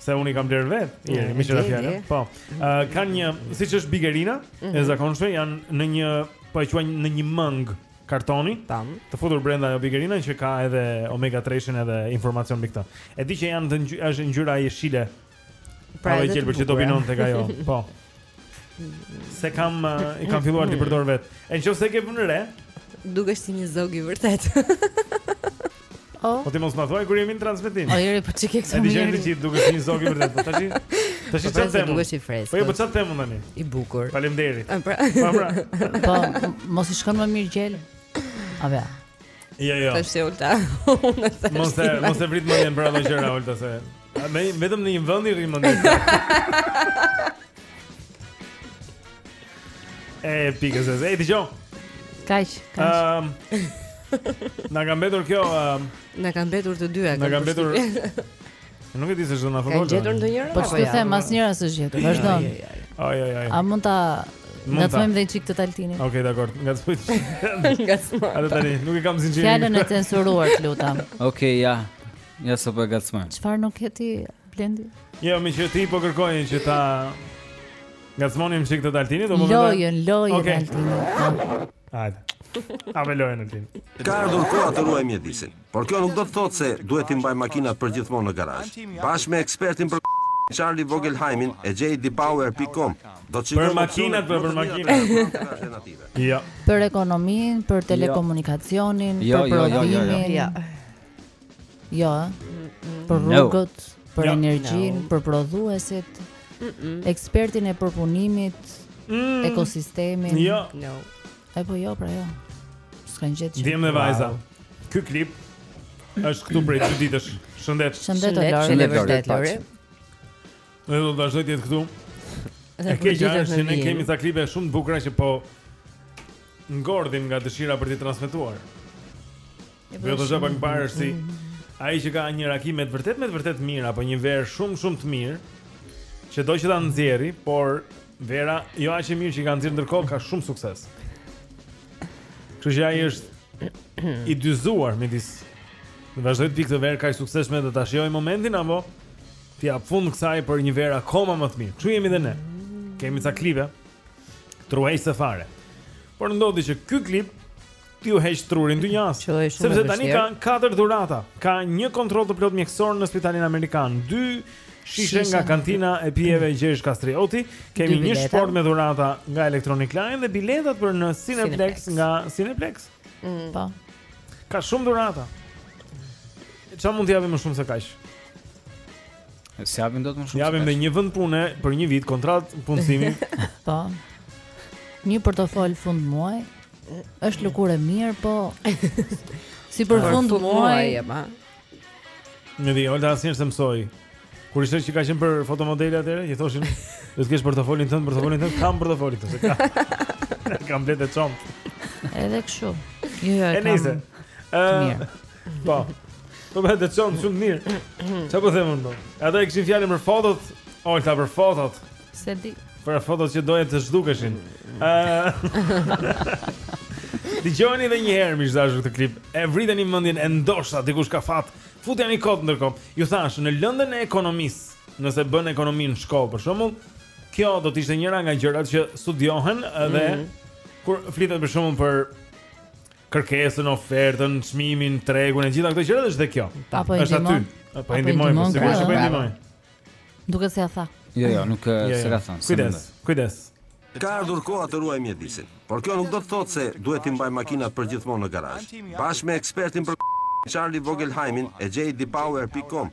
Speaker 1: Se unë i kam blerë vetë,
Speaker 2: mirë
Speaker 1: më
Speaker 2: qëra
Speaker 1: fjalë, po. Uh, kanë një, siç është bigerina,
Speaker 2: mm -hmm.
Speaker 1: e mhm. zakonshme, janë në një, po e quajnë në një mëngë kartoni,
Speaker 2: Tamam.
Speaker 1: të futur brenda ajo bigerina, që ka edhe omega 3 edhe informacion për këta. E di që janë dhe një, është ngjyra jeshile,
Speaker 2: pra
Speaker 1: e gjelbër që dominon tek ajo, po. Se kam uh, i kam filluar t'i përdor vet. E nëse e ke vënë re,
Speaker 2: dukesh si një zog i vërtet.
Speaker 4: Oh.
Speaker 1: Po ti mos ma thuaj kur jemi në transmetim.
Speaker 4: O njeri, po çfarë
Speaker 1: ke
Speaker 4: këtu.
Speaker 1: E dëgjojnë
Speaker 4: të
Speaker 1: gjithë dukesh si një zog i vërtet, po tash.
Speaker 2: Tashi
Speaker 1: çfarë them.
Speaker 2: Dukesh i freskët.
Speaker 1: Po jo, po çfarë them tani.
Speaker 2: I bukur.
Speaker 1: Faleminderit.
Speaker 2: Pra.
Speaker 1: Po pra.
Speaker 4: Po mos i shkon më mirë gjel. A vë.
Speaker 1: Jo, jo.
Speaker 2: Tash e ulta.
Speaker 1: Mos e mos e vrit mendjen për ato gjëra ulta se Ama vetëm në një vend i rri mendja. E pikë se zë, ti jo.
Speaker 4: Kaq, kaq.
Speaker 1: Ehm. Na ka mbetur kjo, ehm.
Speaker 2: Na ka mbetur të dyja.
Speaker 1: Na ka mbetur. Nuk e di se ç'do na
Speaker 2: fotografon.
Speaker 1: Ka
Speaker 2: gjetur ndonjëra?
Speaker 4: Po
Speaker 2: të
Speaker 4: them, asnjëra s'është gjetur. Vazhdo.
Speaker 1: Ai ai ai.
Speaker 4: A mund ta ngacmojmë dhe një çikë të Altinit
Speaker 1: Ok, dakord, ngacmojmë
Speaker 2: ngacmojmë
Speaker 1: Atë tani, nuk e kam sinqerisht
Speaker 4: Fjalën e censuruar të lutem
Speaker 3: Ok, ja Ja sa po e ngacmoj.
Speaker 4: Çfarë nuk ke ti Blendi?
Speaker 1: Jo, meqë ti po kërkoje që ta ngacmonim çik të Altinit, do po më thonë.
Speaker 4: Lojën, lojën
Speaker 1: okay.
Speaker 4: e Altinit.
Speaker 1: Hajde. Ama lojën time.
Speaker 8: Ka ardhur koha të ruaj mjedisin, por kjo nuk do të thotë se duhet t'i mbaj makinat përgjithmonë në garazh. Bashkë me ekspertin Charlie Vogelheimin e jdpower.com do të shikojmë
Speaker 1: për
Speaker 8: makinat
Speaker 1: për
Speaker 8: për
Speaker 1: makinat. Jo.
Speaker 4: Për ekonominë, për telekomunikacionin,
Speaker 3: jo,
Speaker 4: për
Speaker 3: jo, jo, prodhimin. Jo,
Speaker 4: jo,
Speaker 2: jo.
Speaker 4: Jo, ë. Për
Speaker 3: No.
Speaker 4: rrugët, për
Speaker 1: Jo.
Speaker 4: energjinë, për prodhuesit, ekspertin e përpunimit,
Speaker 1: Mm.
Speaker 4: ekosistemin.
Speaker 1: Jo,
Speaker 2: No.
Speaker 4: E po jo, pra jo. S'kan gjetë që.
Speaker 1: djem dhe vajza. Ky klip është këtu prej dy ditësh. Shëndet.
Speaker 4: Shëndet o
Speaker 2: Shëndet,
Speaker 4: Lori.
Speaker 2: shëndet,
Speaker 3: Lori,
Speaker 2: vërtet,
Speaker 3: paç.
Speaker 2: Lori.
Speaker 1: Dhe do të vazhdojë të jetë këtu.
Speaker 2: Edhe
Speaker 1: e keqja
Speaker 2: gjithë
Speaker 1: është që ne
Speaker 2: fëmijën.
Speaker 1: kemi ca klipe shumë të bukura që po ngordhin nga dëshira për t'i transmetuar. Do të zgjedh pak parë si ai që ka një raki me të vërtet me të vërtet mirë apo një verë shumë shumë të mirë që do që ta nxjerrë, por vera jo aq e mirë që ka nxjerrë ndërkohë ka shumë sukses. Kështu që ai është i dyzuar midis të vazhdoj të pi këtë verë kaq të suksesshme dhe ta shijoj momentin, apo t'i jap fund kësaj për një verë akoma më të mirë. Që jemi dhe ne? Kemi ca klipe, ç'të ruhesh fare. Por ndodhi që ky klip t'ju heqë trurin
Speaker 2: dynjasë.
Speaker 1: Sepse tani ka katër dhurata. Ka një kontroll të plotë mjekësor në spitalin amerikan, dy shishe nga kantina e pijeve Gjergj Kastrioti, kemi një shportë me dhurata nga Electronic Line dhe biletat për në Cineplex nga Cineplex.
Speaker 2: Mm.
Speaker 4: Po.
Speaker 1: Ka shumë dhurata. Ça mund të japim më shumë se kaq?
Speaker 3: S'i japim dot më shumë.
Speaker 1: Japim dhe një vend pune për një vit kontratë punësimi.
Speaker 4: Po. Një portofol fundmuaji. Është lëkurë e mirë, po. Si për fundmuaj
Speaker 2: e pa.
Speaker 1: Në video da asnjë se mësoi. Kur ishte që ka qenë për fotomodele atëhere, i thoshin, "Do të kesh portofolin tënd, portofolin tënd, kam portofolin tënd." Kam bletë çom.
Speaker 4: Edhe kështu. Jo, jo, kam. Ëh.
Speaker 1: Po. Po më dëgjon shumë mirë. Çfarë po them unë? Ata e kishin fjalën për fotot, ojta për fotot.
Speaker 4: S'e di.
Speaker 1: Për fotot që doje të zhdukeshin. Dëgjojeni edhe një herë miq të dashur këtë klip. E vriteni mendjen e ndoshta dikush ka fat. Futja një kot ndërkohë. Ju thash në lëndën e ekonomisë, nëse bën ekonominë në shkollë për shembull, kjo do të ishte njëra nga gjërat që studiohen edhe
Speaker 2: mm -hmm.
Speaker 1: kur flitet për shembull për kërkesën, ofertën, çmimin, tregun e gjitha këto gjëra është dhe kjo.
Speaker 4: Apo
Speaker 1: është aty. Po i ndihmon, po sigurisht që po i ndihmoj.
Speaker 4: Duket se ia tha.
Speaker 3: Jo, jo, nuk jo,
Speaker 1: jo.
Speaker 3: s'e ka thënë.
Speaker 1: Kujdes, kujdes.
Speaker 8: Ka ardhur koha të ruajmë mjedisin, por kjo nuk do të thotë se duhet t'i mbajmë makinat përgjithmonë në garazh. Bashkë me ekspertin për Charlie Vogelheimin e
Speaker 1: jdpower.com,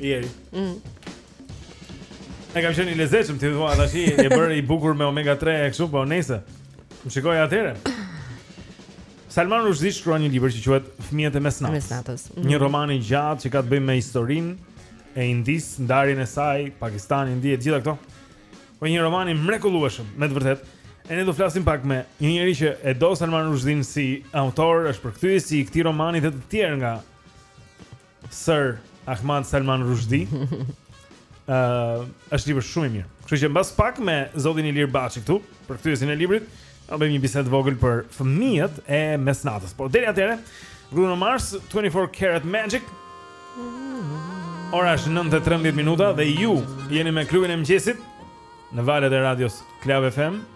Speaker 1: Jeri.
Speaker 2: Mm.
Speaker 1: E kam qenë i lezetshëm ti thua tashi je bërë i bukur me omega 3 e kështu po nëse. Më shikoj atëhere. Salman Rushdie shkruan një libër që quhet Fëmijët e mesnatës.
Speaker 2: Mesnatës. Mm -hmm.
Speaker 1: Një roman i gjatë që ka të bëjë me historinë e Indisë, ndarjen e saj, Pakistan, Indi e gjitha këto. Po një roman i mrekullueshëm, me të vërtetë.
Speaker 6: E ne do flasim pak me një njeri që e do Salman Rushdin si autor, është përkthyesi i këtij romani dhe të tjerë nga Sir Ahmad Salman Rushdie. Ëh, uh, është libër shumë i mirë. Kështu që mbas pak me zotin Ilir Baçi këtu përkthyesin e librit, do bëjmë një bisedë të vogël për fëmijët e mesnatës. Po deri atëherë, Bruno Mars 24 Karat Magic. Ora është 9:13 minuta dhe ju jeni me klubin e mëngjesit në valët e radios Club FM.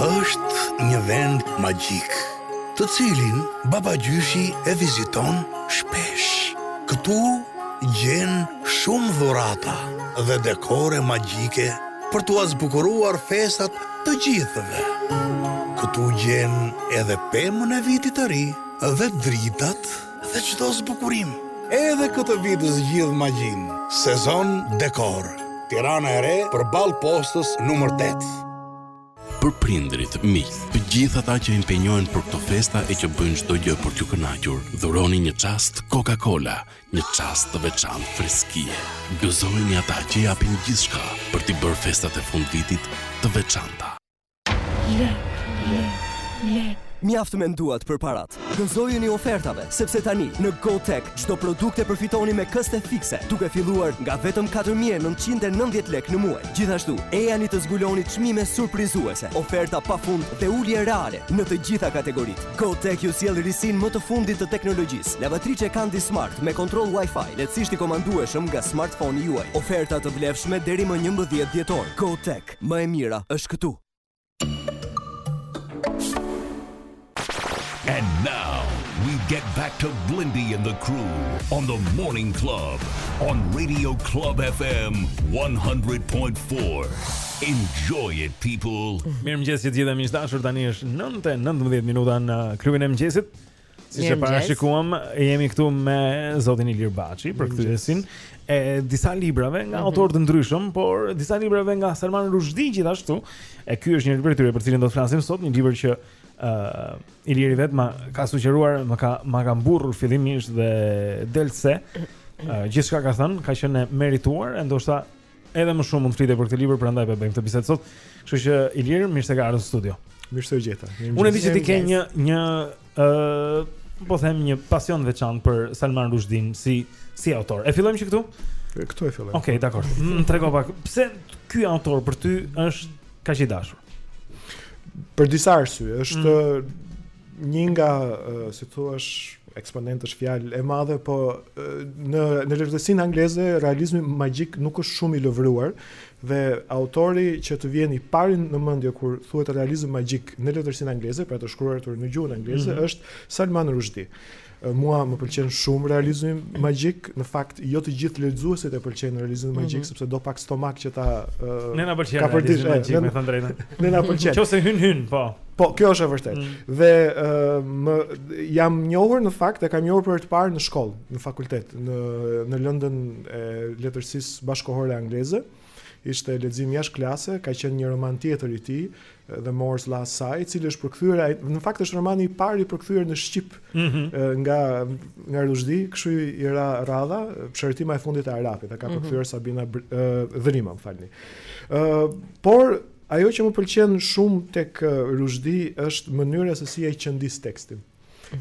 Speaker 15: Është
Speaker 16: një vend magjik, të cilin babagjyshi e viziton shpesh. Këtu gjen shumë dhurata dhe dekore magjike për t'ua zbukuruar festat të gjithëve. Këtu gjen edhe pemën e Vitit të Ri dhe dritat Dhe çdo zbukurim. Edhe këtë vit zgjidh magjinë. Sezon Dekor. Tirana e Re përballë postës numër tetë.
Speaker 17: Për prindërit, miq, të gjithë ata që impenjohen për këto festa e që bëjnë çdo gjë për t'ju kënaqur, dhuroni një çast Coca-Cola, një çast të veçantë freskie. Gëzojini ata që japin gjithçka për t'i bërë festat e fundvitit të veçanta.
Speaker 18: Lek, lek, lek. Mjaft menduat për paratë. Gëzojuni ofertave, sepse tani në GoTech çdo produkt e përfitoni me këste fikse, duke filluar nga vetëm 4.990 lek në muaj. Gjithashtu, ejani të zbuloni çmime surprizuese, oferta pafund dhe ulje reale në të gjitha kategoritë. GoTech ju sjell risinë më të fundit të teknologjisë. Lavatriçe Candy Smart me kontroll Wi-Fi, lehtësisht i komandueshëm nga smartfoni juaj. Oferta të vlefshme deri më 11 dhjetor. GoTech. Më e mira është këtu.
Speaker 7: And now we get back to Blendi and the crew on the Morning Club on Radio Club FM 100.4. Enjoy it people.
Speaker 1: Mirëmëngjes, të gjithë miq të dashur. Tani është 9:19 minuta në klubin e mëngjesit. Siç e parashikuam, jemi këtu me zotin Ilir Baçi përkthyesin e disa librave nga autorë të ndryshëm, por disa librave nga Salman Rushdie gjithashtu. E ky është një libër i ri për cilin do të flasim sot, një libër që ë uh, Iliri vetë ma ka sugjeruar, më ka ma ka mburrur fillimisht dhe del se. Uh, gjithçka ka thënë, ka qenë e merituar, e ndoshta Edhe më shumë mund të flitej për këtë libër, prandaj po e bëjmë këtë bisedë sot. Kështu që Ilir, mirë se ke ardhur në studio.
Speaker 19: Mirë se ju gjeta.
Speaker 1: Unë e di që ti ke një një ë uh, po them një pasion të veçantë për Salman Rushdien si si autor. E fillojmë që këtu?
Speaker 19: Këtu e fillojmë.
Speaker 1: Okej, dakord. Më trego pak. Pse ky autor për ty është kaq i dashur?
Speaker 19: Për disa arsye, është një nga, uh, si thua, është Eksponent është fjalë e madhe, po në në letërsinë angleze realizmi magjik nuk është shumë i lëvruar dhe autori që të vjen i pari në mendje kur thuhet realizëm magjik në letërsinë angleze, pra të shkruar në gjuhën angleze, është Salman Rushdie mua më pëlqen shumë realizmi magjik, në fakt jo të gjithë lexuesit e pëlqejnë realizmin magjik sepse do pak stomak që ta uh,
Speaker 1: Ne na pëlqen realizmi magjik, me thënë të drejtën.
Speaker 19: Ne na pëlqen.
Speaker 1: Qose hyn hyn, po.
Speaker 19: Po, kjo është e vërtetë.
Speaker 1: Mm.
Speaker 19: Dhe uh, me jam njohur në fakt, e kam njohur për të parë në shkollë, në fakultet, në në lëndën e letërsisë bashkëkohore angleze. Ishte lexim jashtë klase, ka qenë një roman tjetër i tij, The Moor's Last Sigh, i cili është përkthyer, në fakt është romani i parë i përkthyer në shqip
Speaker 1: mm
Speaker 19: -hmm. nga nga Ruzhdi, kështu i ra radha, Psherëtima e fundit e Arapit, e ka
Speaker 1: mhm.
Speaker 19: përkthyer mm -hmm. Sabina Dhrimo, më falni. Ë, uh, por Ajo që më pëlqen shumë tek Ruzhdi është mënyra se si e qëndis tekstin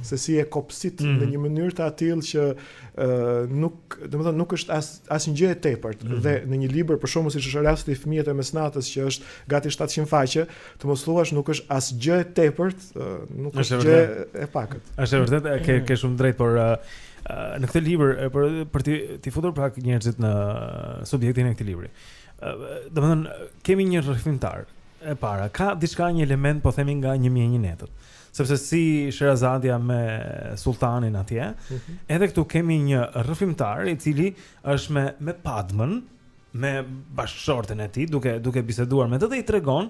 Speaker 19: se si e kopsit
Speaker 1: mm.
Speaker 19: në një mënyrë të atillë që uh, nuk, domethënë nuk është as asnjë gjë e tepërt
Speaker 1: mm.
Speaker 19: dhe në një libër për shembull siç është rasti fëmijët e mesnatës që është gati 700 faqe, të mos thuash nuk është asgjë e tepërt, uh, nuk
Speaker 1: është,
Speaker 19: është gjë e pakët.
Speaker 1: Është e vërtetë, ke ke shumë drejt, por uh, në këtë libër për për t'i t'i futur pak njerëzit në subjektin e këtij libri. Domethënë, kemi një rrëfimtar e para. Ka diçka një element po themi nga 1001 netët. Sepse si Sherazadia me Sulltanin atje,
Speaker 19: mm -hmm.
Speaker 1: edhe këtu kemi një rrëfimtar i cili është me me Padmën, me bashkëshorten e tij, duke duke biseduar me të dhe i tregon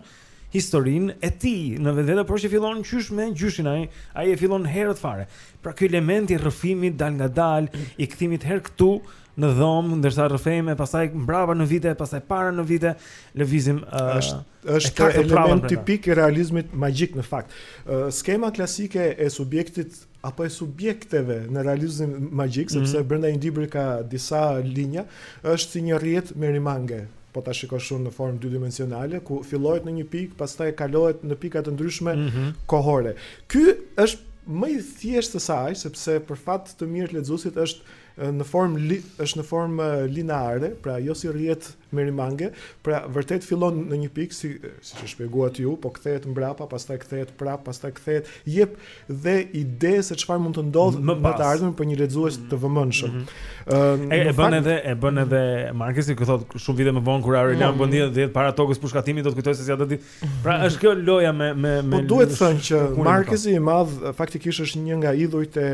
Speaker 1: historinë e tij në vetvete, por që fillon qysh me gjyshin ai, ai e fillon herët fare. Pra ky element i rrëfimit dalëngadalë, i kthimit herë këtu në dhomë, ndërsa rrëfejmë e pastaj mbrapa në vite, pastaj para në vite, lëvizim uh,
Speaker 19: është është element tipik i realizmit magjik në fakt. Uh, skema klasike e subjektit apo e subjekteve në realizmin magjik, mhm. sepse
Speaker 1: mm -hmm.
Speaker 19: brenda një libri ka disa linja, është si një rrjet merimange, po ta shikosh në formë dydimensionale, ku fillohet në një pikë, pastaj kalohet në pika të ndryshme
Speaker 1: mm -hmm.
Speaker 19: kohore. Ky është më i thjeshtë se sa aq, sepse për fat të mirë të lexuesit është në formë është në formë lineare, pra jo si rrjet Merimange, pra vërtet fillon në një pikë si siç e shpjeguat ju, po kthehet mbrapa, pastaj kthehet prap, pastaj kthehet, jep dhe ide se çfarë mund të ndodhë në të ardhmen për një lexues të vëmendshëm.
Speaker 1: Mm
Speaker 19: -hmm.
Speaker 1: uh, e bën edhe e bën edhe Markezi që thotë shumë vite më vonë kur
Speaker 19: Aureliano
Speaker 1: mm -hmm. Buendia para togës së pushkatimit do të kujtojë se si ato ditë Pra është kjo loja me me me
Speaker 19: Po duhet thënë që Markezi i madh faktikisht është një nga idhujt e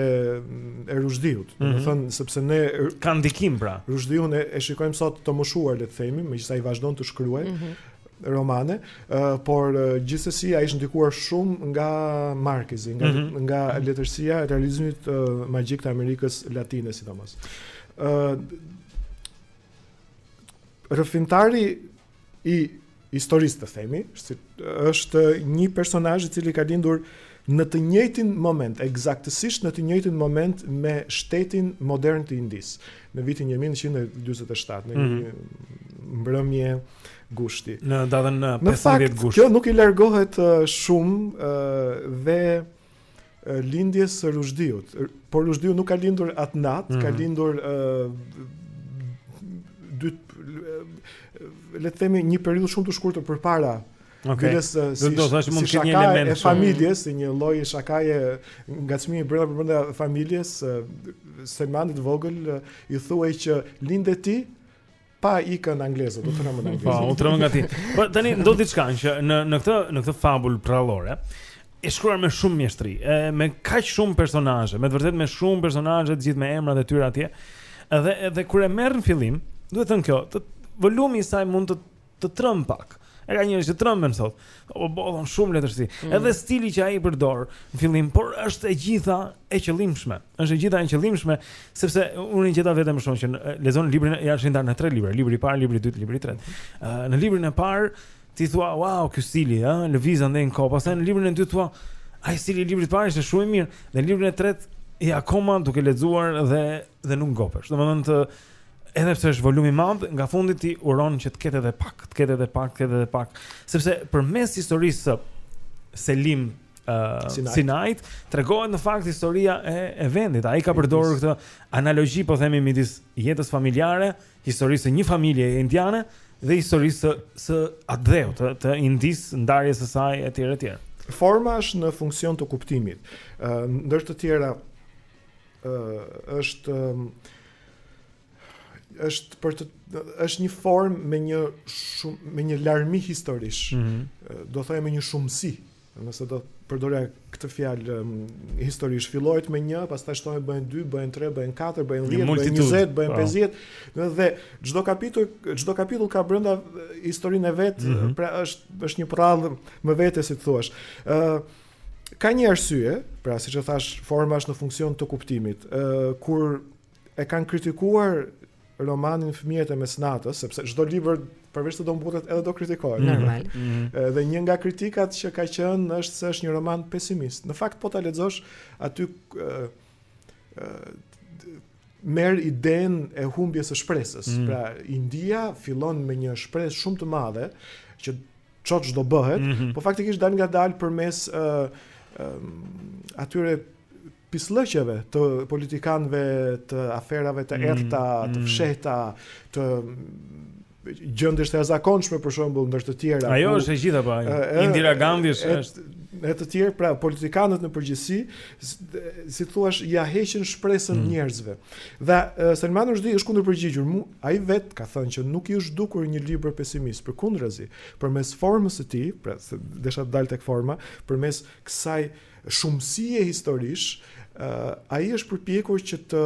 Speaker 19: e Ruzhdiut, mm
Speaker 1: -hmm.
Speaker 19: domethënë sepse ne
Speaker 1: ka ndikim pra.
Speaker 19: Ruzhdiun e, e shikojmë sot të moshuar le të themi, megjithëse ai vazhdon të shkruajë.
Speaker 2: Mm -hmm
Speaker 19: romane, uh, por uh, gjithsesi ai është ndikuar shumë nga Markezi, nga
Speaker 1: mm -hmm.
Speaker 19: nga letërsia e realizmit uh, magjik të Amerikës Latine sidomos. Ëh uh, Rrëfimtari i historisë të themi, është një personazh i cili ka lindur në të njëjtin moment, ekzaktësisht në të njëjtin moment me shtetin modern të Indisë, në vitin 1947, në mm -hmm. mbrëmje gushti.
Speaker 1: Në datën 15
Speaker 19: gusht.
Speaker 1: Në
Speaker 19: fakt, kjo nuk i largohet shumë dhe lindjes së Ruzhdiut. Por Ruzhdiu nuk ka lindur atë natë, mm -hmm. ka
Speaker 1: mhm.
Speaker 19: lindur ë uh, dy le të themi një periudhë shumë të shkurtër përpara
Speaker 1: Okay.
Speaker 19: Biles, uh, si,
Speaker 1: do, do, mund
Speaker 19: si
Speaker 1: shaka, një element i
Speaker 19: familjes, si një lloj shakaje ngacmimi brenda përbrenda familjes, uh, Salmanit të vogël, uh, i thuhej që linde ti, Pa ikën anglezët, do të tremben anglezët.
Speaker 1: Po, u trembën nga ti. Po tani ndodh diçka që në në këtë në këtë fabul përrallore e shkruar me shumë mjeshtri, e, me kaq shumë personazhe, me të vërtetë me shumë personazhe të gjithë me emrat e tyre atje. Edhe edhe kur e merr në fillim, duhet thënë kjo, të volumi i saj mund të të trembë pak. E ka njerëz që tremben sot. O po, volum, shumë letërsi.
Speaker 4: Mm.
Speaker 1: Edhe stili që ai përdor në fillim, por është e gjitha e qëllimshme. Është e gjitha e qëllimshme sepse unë gjeta vetëm shumë që lexon libri është i ndarë në tre libra, libri i parë, libri i dytë, libri i tretë. Uh, në librin e parë ti thua, "Wow, ky stili, ë, lëviz andej në kohë." Pastaj në librin e dytë thua, "Ai stili i librit të parë ishte shumë i mirë." Në librin e tretë je akoma duke lexuar dhe dhe nuk ngopesh. Domethënë të edhe pse është volum i madh, nga fundi ti uron që të ketë edhe pak, të ketë edhe pak, të ketë edhe pak, sepse përmes historisë së Selim uh,
Speaker 19: Sinait.
Speaker 1: Sinait tregohet në fakt historia e e vendit. Ai ka përdorur këtë analogji, po themi midis jetës familjare, historisë së një familje indiane dhe historisë së, së atdheut, të, të Indisë, ndarjes së saj etj etj.
Speaker 19: Forma është në funksion të kuptimit. Ë ndër të tjera është është për të është një form me një shumë me një larmi historish.
Speaker 1: Mm
Speaker 19: -hmm. Do thoja me një shumësi. Nëse do përdorja këtë fjalë um, historish fillohet me një, pastaj shtohen bëhen 2, bëhen 3, bëhen 4, bëhen 10, bëhen 20, bëhen 50 po. dhe çdo kapitull çdo kapitull ka brenda historinë e vet,
Speaker 1: mm -hmm.
Speaker 19: pra është është një përrallë më vete si thua. Ëh uh, ka një arsye, pra siç e thashë, forma është në funksion të kuptimit. Ë uh, kur e kanë kritikuar romanin Fëmijët e Mesnatës, sepse çdo libër përveçse do mburret edhe do kritikohet.
Speaker 2: Normal.
Speaker 1: Mm
Speaker 19: -hmm. Dhe një nga kritikat që ka qenë është se është një roman pesimist. Në fakt po ta lexosh aty ë merr idenë e humbjes së shpresës.
Speaker 1: Mm.
Speaker 19: Pra India fillon me një shpresë shumë të madhe që çoç do bëhet,
Speaker 1: mm -hmm.
Speaker 19: po faktikisht dalëngadalë përmes ë uh, uh, atyre pisllëqeve të politikanëve të aferave të
Speaker 1: mhm.
Speaker 19: errta, mm -hmm. të
Speaker 1: mhm.
Speaker 19: fshehta, të gjendjes së jashtëzakonshme për shembull ndër të tjera.
Speaker 1: Ajo është e gjitha
Speaker 19: po.
Speaker 1: Indira Gandhi është
Speaker 19: e të tjerë, pra politikanët në përgjithësi, si i thua, ia heqin shpresën
Speaker 1: mm.
Speaker 19: njerëzve. Mm Dhe Salman Rushdie është kundërpërgjigjur. Mu, ai vetë ka thënë që nuk i është dukur një libër pesimist, përkundrazi, përmes formës së tij, pra se desha të dal tek forma, përmes kësaj shumësie historish, uh, ai është përpjekur që të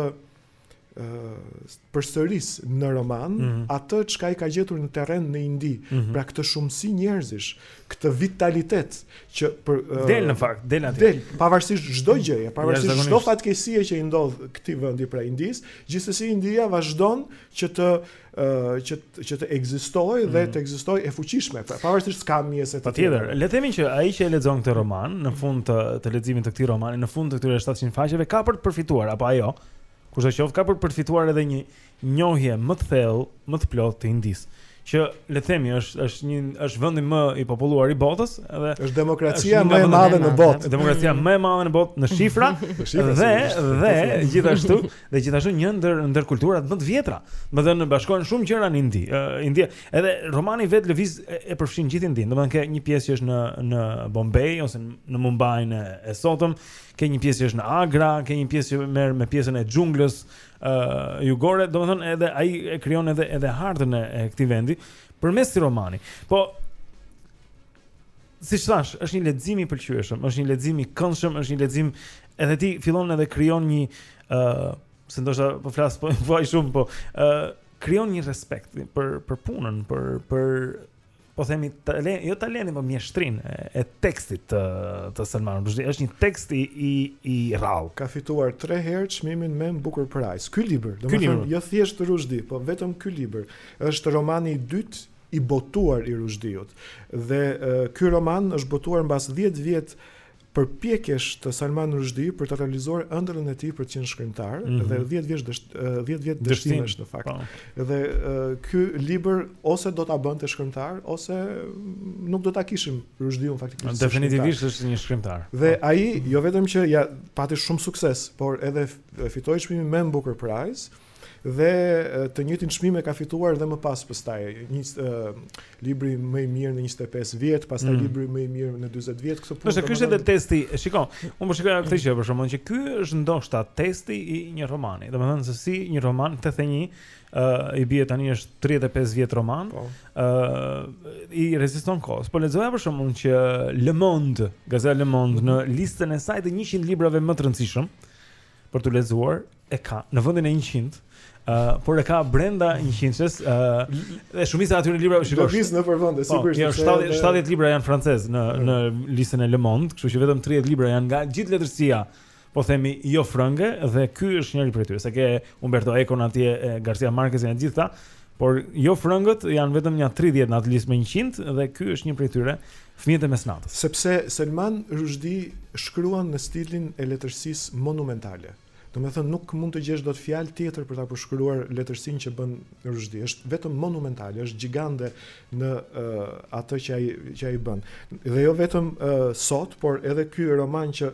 Speaker 19: përsërisë në roman
Speaker 1: mm -hmm.
Speaker 19: atë çka ai ka gjetur në terren në Indi,
Speaker 1: mm -hmm.
Speaker 19: pra këtë shumësi njerëzish, këtë vitalitet që për uh,
Speaker 1: del në fakt, del aty.
Speaker 19: Del pavarësisht çdo gjëje, pavarësisht çdo fatkeqësie që i ndodh këtij vendi pra Indisë, gjithsesi India vazhdon që të uh, që që të ekzistojë dhe
Speaker 1: mm.
Speaker 19: të ekzistojë e fuqishme, pra, pavarësisht skamjes e të tjera.
Speaker 1: Patjetër, le të themi që ai që e lexon këtë roman në fund të të leximit të këtij romani, në fund të këtyre 700 faqeve ka për të përfituar apo ajo, kushdo qoftë ka për të përfituar edhe një njohje më të thellë, më të plotë të Indisë, që le të themi është është një është vendi më i populluar i botës, edhe
Speaker 19: është demokracia më e madhe në botë.
Speaker 1: Demokracia më e madhe në botë në shifra dhe dhe gjithashtu dhe gjithashtu një ndër ndër kulturat më të vjetra. Domethënë bashkohen shumë gjëra në Indi. India, edhe romani vetë lëviz e përfshin gjithë Indinë. Domethënë ke një pjesë që është në në Bombay ose në Mumbain e sotëm, ke një pjesë që është në Agra, ke një pjesë që merr me pjesën e xhunglës, uh, jugore, domethënë edhe ai e krijon edhe edhe hartën e, e këtij vendi përmes këtij romani. Po siç thashë, është një lexim i pëlqyeshëm, është një lexim i këndshëm, është një lexim edhe ti fillon edhe krijon një ë uh, se ndoshta po flas po vaj shumë po ë uh, krijon një respekt për për punën, për për po themi talent, jo talentin, po mjeshtrinë e, e tekstit të të Salman Rushdie. Është një tekst i i, i rrallë.
Speaker 19: Ka fituar 3 herë çmimin Man Booker Prize. Ky libër, domethënë jo thjesht Rushdie, po vetëm ky libër. Është romani i dytë i botuar i Rushdiut. Dhe uh, ky roman është botuar mbas 10 vjet përpjekjesh të Salman Rushdie për të realizuar ëndrrën e tij për të qenë shkrimtar
Speaker 1: mm -hmm.
Speaker 19: dhe 10 vjet 10 vjet dështimesh në fakt. Pa.
Speaker 1: Po.
Speaker 19: Dhe ky libër ose do ta bënte shkrimtar ose nuk do ta kishim Rushdiun faktikisht.
Speaker 1: Definitivisht është një shkrimtar.
Speaker 19: Dhe po. ai jo vetëm që ja pati shumë sukses, por edhe fitoi çmimin Man Booker Prize Dhe të njëjtin çmim e ka fituar dhe më pas pastaj një uh, libri më i mirë në 25 vjet, pastaj
Speaker 1: mm.
Speaker 19: libri më i mirë në 40 vjet, kështu
Speaker 1: punë. Po ky është edhe testi, shikon. Unë po shikoj këtë gjë për shkakun që ky është ndoshta testi i një romani. Domethënë se si një roman 81 uh, i bie tani është 35 vjet roman. Po. ë uh, i reziston kohës. Po lexoja për shkakun që Le Monde, gazeta Le Monde në listën e saj të 100 librave më të rëndësishëm. për t'u lexuar e ka në vendin e 100, ë uh, por e ka brenda 100-s, ë uh, dhe shumica e atyre librave
Speaker 19: është shikosh. Le Monde për vete,
Speaker 1: po,
Speaker 19: sigurisht.
Speaker 1: Jo, 70 70 libra janë francez në mm. në listën e Le Monde, kështu që vetëm 30 libra janë nga gjithë letërsia po themi jo frënge dhe ky është njëri prej tyre. Se ke Umberto Econ atje, Garcia Marquez e të gjithë këta, Por jo frëngët janë vetëm nja 30 në atë listë me 100 dhe ky është një prej tyre, fëmijët e mesnatës.
Speaker 19: Sepse Selman Rushdi shkruan në stilin e letërsisë monumentale. Domethënë nuk mund të gjesh dot fjalë tjetër për ta përshkruar letërsinë që bën Rushdi. Është vetëm monumentale, është gjigante në atë që ai që ai bën. Dhe jo vetëm sot, por edhe ky roman që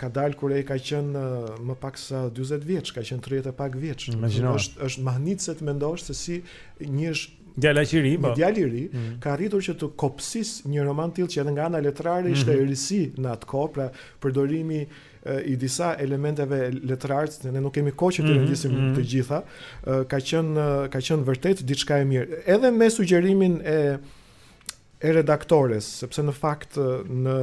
Speaker 19: ka dalë kur ai ka qenë më pak sa 40 vjeç, ka qenë 30 e pak vjeç. Është është mahnitëse të mendosh se si një
Speaker 1: Djalë i ri, po.
Speaker 19: Djalë i ri
Speaker 1: mm.
Speaker 19: ka arritur që të kopsisë një roman të tillë që edhe nga ana letrare ishte
Speaker 1: mm
Speaker 19: -hmm. risi në atë kohë, pra përdorimi i disa elementeve letrare, se ne nuk kemi kohë që t'i
Speaker 1: mhm,
Speaker 19: rendisim
Speaker 1: mm -hmm.
Speaker 19: të gjitha, ka qenë ka qenë vërtet diçka e mirë. Edhe me sugjerimin e e redaktores, sepse në fakt në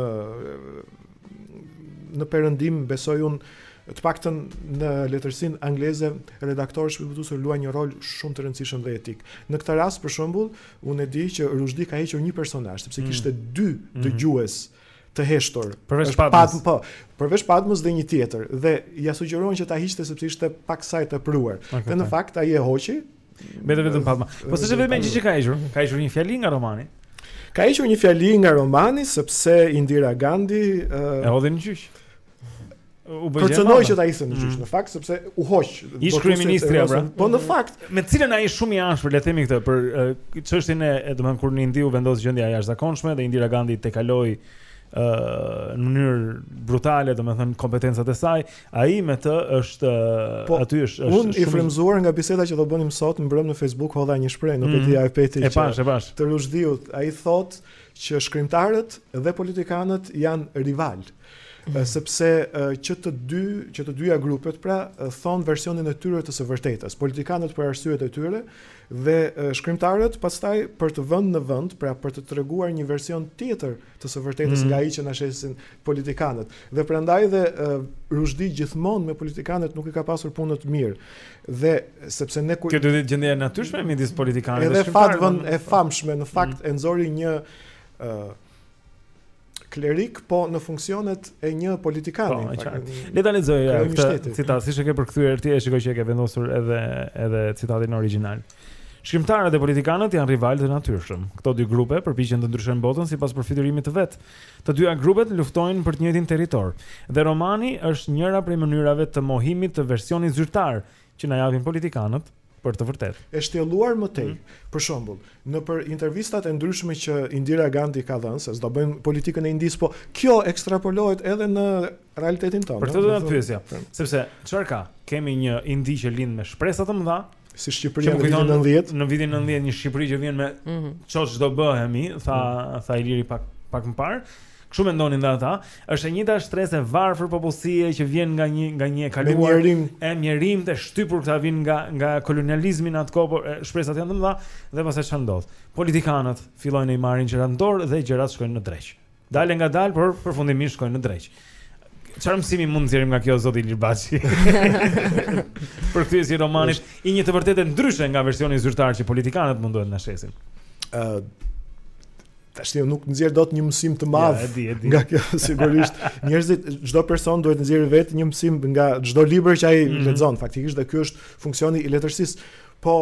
Speaker 19: në perëndim besoj unë të paktën në letërsinë angleze redaktori i shtëpisë botuese luan një rol shumë të rëndësishëm dhe etik. Në këtë rast për shembull, unë e di që Rushdi ka hequr një personazh, sepse
Speaker 1: mm.
Speaker 19: kishte dy
Speaker 1: mm.
Speaker 19: dëgjues mm të heshtur.
Speaker 1: Përveç Padmës.
Speaker 19: Po, përveç Padmës dhe një tjetër dhe ia sugjeruan që ta hiqte sepse ishte paksa e tepruar.
Speaker 1: Okay,
Speaker 19: dhe në
Speaker 1: okay.
Speaker 19: fakt ai e hoqi.
Speaker 1: Vetëm vetëm Padma. Po s'është e vetmja gjë që ka hequr, ka hequr një fjali nga romani.
Speaker 19: Ka hequr një fjali nga romani sepse Indira Gandhi uh,
Speaker 1: e hodhi në gjyq. U bë.
Speaker 19: Kërcënoi që ta hidhte në gjyq,
Speaker 1: mm.
Speaker 19: në fakt sepse u hoq.
Speaker 1: Ish-kryeministrja pra.
Speaker 19: Po në fakt,
Speaker 1: me cilën ai është shumë i ashpër, le të themi këtë për çështjen e, domethënë kur në Indi u vendos gjendja e jashtëzakonshme dhe Indira Gandhi tejkaloi ë në mënyrë brutale, domethënë kompetencat e saj, ai me të është
Speaker 19: po,
Speaker 1: aty është është
Speaker 19: unë i frymëzuar nga biseda që do bënim sot mbrëm në Facebook hodha një shprehje, nuk e
Speaker 1: mhm.
Speaker 19: di a e patë.
Speaker 1: E pashë, e pashë.
Speaker 19: Të Rushdiut, ai thotë që shkrimtarët dhe politikanët janë rivalë. sepse që të dy, që të dyja grupet pra thonë versionin e tyre të së vërtetës. Politikanët për arsyet e tyre dhe shkrimtarët pastaj për të vënë në vend, pra për të treguar një version tjetër të së vërtetës
Speaker 1: mm.
Speaker 19: nga ai që na shesin politikanët. Dhe prandaj dhe Ruzhdi gjithmonë me politikanët nuk i ka pasur punët mirë. Dhe sepse ne kur
Speaker 1: Kjo do të jetë gjendja e natyrshme midis politikanëve dhe shkrimtarëve.
Speaker 19: Edhe fatvanë e famshme në fakt mm. e nxori një klerik, po në funksionet e një politikani.
Speaker 1: Po, qartë. Le ta lexoj ja,
Speaker 19: eh,
Speaker 1: këtë citat, siç e ke përkthyer ti, e shikoj që e ke vendosur edhe edhe citatin origjinal. Shkrimtarët e politikanët janë rivalë të natyrshëm. Këto dy grupe përpiqen të ndryshojnë botën sipas përfytyrimit të vet. Të dyja grupet luftojnë për të njëjtin territor. Dhe romani është njëra prej mënyrave të mohimit të versionit zyrtar që na japin politikanët për të vërtetën.
Speaker 19: E shtjellojmë më tej.
Speaker 1: Mm.
Speaker 19: Për shembull, nëpër intervistat e ndryshme që Indira Gandhi ka dhënë, se s'do bëjmë politikën e Indisë, po kjo ekstrapolohet edhe në realitetin tonë.
Speaker 1: Për të dhënë pyetja, sepse çfarë ka? Kemi një Indi që lind me shpresa të mëdha,
Speaker 19: si Shqipëria në vitin 90.
Speaker 1: Në vitin 90 një Shqipëri që vjen me
Speaker 19: mhm.
Speaker 1: çfarë do bëhemi, tha mm. tha Iliri pak pak më parë. Kështu mendonin dhe ata. Është e njëjta shtresë e varfër popullsie që vjen nga një nga një e kaluar e mjerimi të shtypur këta vijnë nga nga kolonializmi në atë kohë, por shpresat janë të mëdha dhe pastaj çfarë ndodh? Politikanët fillojnë të marrin gjërat në dorë dhe gjërat shkojnë në dreq. Dalëngadalë, por përfundimisht shkojnë në dreq. Çfarë mësimi mund të nxjerrim nga kjo zoti Ilir Baçi? Për këtë si romani jep një të vërtetë ndryshe nga versioni zyrtar që politikanët mundohen të na shesin.
Speaker 19: Ëh, Tash ti nuk nxjerr dot një mësim të madh.
Speaker 1: Ja, e di, e di.
Speaker 19: Nga kjo sigurisht njerëzit çdo person duhet të nxjerrë vetë një mësim nga çdo libër që ai
Speaker 1: mm -hmm.
Speaker 19: lexon. Faktikisht dhe ky është funksioni i letërsisë. Po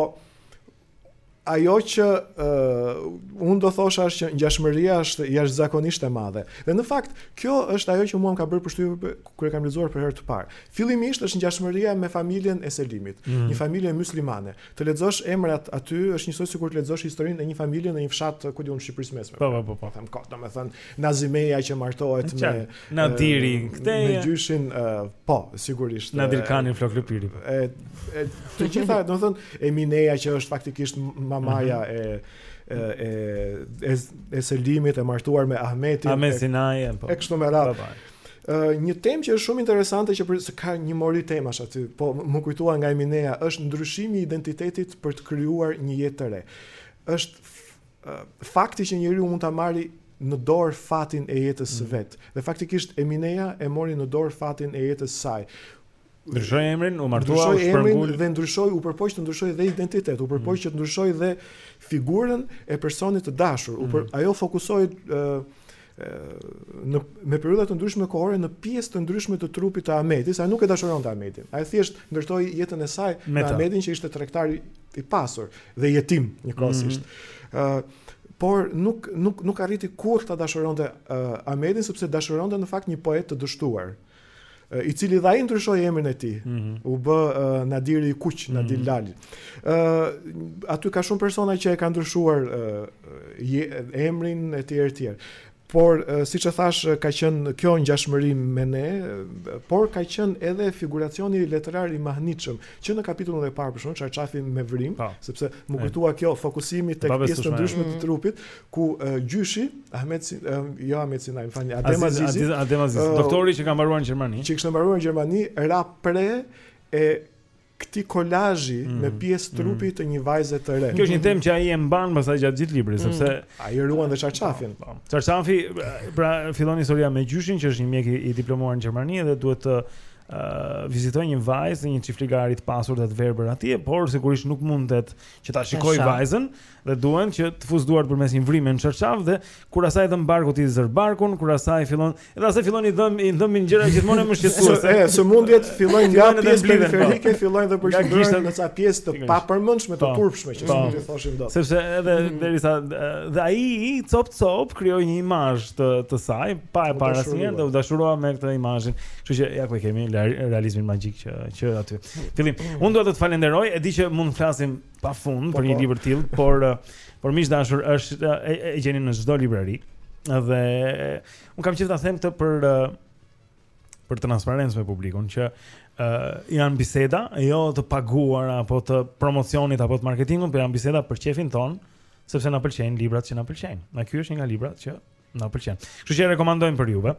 Speaker 19: ajo që uh, unë do thosha është që ngjashmëria është jashtëzakonisht e madhe. Dhe në fakt, kjo është ajo që mua më ka bërë përshtypje kur e kam lexuar për herë të parë. Fillimisht është ngjashmëria me familjen e Selimit,
Speaker 1: mm.
Speaker 19: një familje myslimane, Të lexosh emrat aty është njësoj sikur të lexosh historinë e një familje në një fshat ku di unë Shqipërisë së mesme.
Speaker 1: Po po po. po.
Speaker 19: Them kot, domethënë Nazimeja që martohet me
Speaker 1: Nadiri, këtë
Speaker 19: me gjyshin, uh, po, sigurisht.
Speaker 1: Nadir Kanin floklëpiri. Po.
Speaker 19: E, të gjitha, domethënë Emineja që është faktikisht mamaja
Speaker 1: mhm.
Speaker 19: e e e Selimit e martuar me Ahmetin.
Speaker 1: Ahmet Sinaj, po.
Speaker 19: E kështu me radhë.
Speaker 1: Po, po.
Speaker 19: Uh, një temë që është shumë interesante se ka një mori temash aty, po më kujtua nga Emineja, është ndryshimi i identitetit për të krijuar një jetë të re. Është uh, fakti që njeriu mund ta marri në dorë fatin e jetës së mm. vet. Dhe faktikisht Emineja e mori në dorë fatin e jetës së saj.
Speaker 1: Ndryshoi emrin, u martua, u shpërngul.
Speaker 19: Ndryshoi emrin dhe ndryshoi, u përpoq të ndryshojë dhe identitet, u përpoq mm. që të ndryshojë dhe figurën e personit të dashur. U për, mm. ajo fokusoi ë në me periudha të ndryshme kohore në pjesë të ndryshme të trupit të Ahmetit, sa nuk e dashuronte Ahmetin. Ajo thjesht ndërtoi jetën e saj
Speaker 1: me,
Speaker 19: me Ahmetin që ishte tregtar i pasur dhe jetim njëkohësisht. Mm. ë mm. por nuk nuk nuk arriti kurrë ta dashuronte uh, Ahmetin sepse dashuronte në fakt një poet të dështuar. i cili dhe ai ndryshoi emrin e tij.
Speaker 1: Mm -hmm.
Speaker 19: U bë uh, Nadiri i kuq, Nadir mm -hmm. Lali. uh, aty ka shumë persona që e kanë ndryshuar uh, emrin e tjerë e tjerë. Por uh, siç e thash ka qenë kjo ngjashmëri me ne, por ka qenë edhe figuracioni letrar i mahnitshëm që në kapitullin e parë për shkak çarçafit me vrimë, pa. Po. sepse më kujtua kjo fokusimi tek pjesë të ndryshme të trupit, ku uh, gjyshi Ahmet Sin, uh, jo Ahmet Sinaj, më falni, Adem Azizi,
Speaker 1: Adem Azizi,
Speaker 19: uh,
Speaker 1: doktori që ka mbaruar në Gjermani.
Speaker 19: Që kishte mbaruar në Gjermani, ra pre e këtij kolazhi mm. me pjesë mm. trupi mm. të një vajze të re.
Speaker 1: Kjo është një mm. temë që ai e mban pastaj gjatë gjithë librit, mm. sepse
Speaker 19: ai ruan dhe çarçafin. Po, po.
Speaker 1: Çarçafi pra fillon historia me gjyshin që është një mjek i diplomuar në Gjermani dhe duhet të Uh, vizitoj një vajzën e një çiftligari të pasur dhe të verbër atje, por sigurisht nuk mundet që ta shikoj vajzën, dhe duhet që të fusë duart përmes një vrime në çarçaf dhe kur asaj i dhëm barku t'i zërë barkun, kur asaj fillon, edhe asaj fillon i dhëm i dhëmbin gjëra gjithmonë e më shqetësuese.
Speaker 19: E, sëmundjet fillojnë nga pjesë
Speaker 1: periferike, po.
Speaker 19: fillojnë dhe
Speaker 1: përgjithësisht
Speaker 19: në ca pjesë të papërmendshme të
Speaker 1: po.
Speaker 19: turpshme që
Speaker 1: po.
Speaker 19: mund të thoshim dot.
Speaker 1: Sepse edhe mm. derisa dhe ai cop cop krijoi një imazh të të saj pa e parë asnjëherë dhe u dashurua me këtë imazhin. Kështu që ja ku e kemi realizmin magjik që që aty. Fillim. Unë dua të të falenderoj, e di që mund të flasim pa fund
Speaker 19: po,
Speaker 1: për një
Speaker 19: po.
Speaker 1: libër të tillë, por por miq të dashur është e, e gjeni në çdo librari. Dhe un kam qejf ta them këtë për për transparencë me publikun që ë uh, janë biseda, jo të paguara apo të promocionit apo të marketingut, por janë biseda për qejfin tonë, sepse na pëlqejnë librat që na pëlqejnë. Na ky është një nga librat që Na pëlqejnë. Kështu që e rekomandojmë për juve.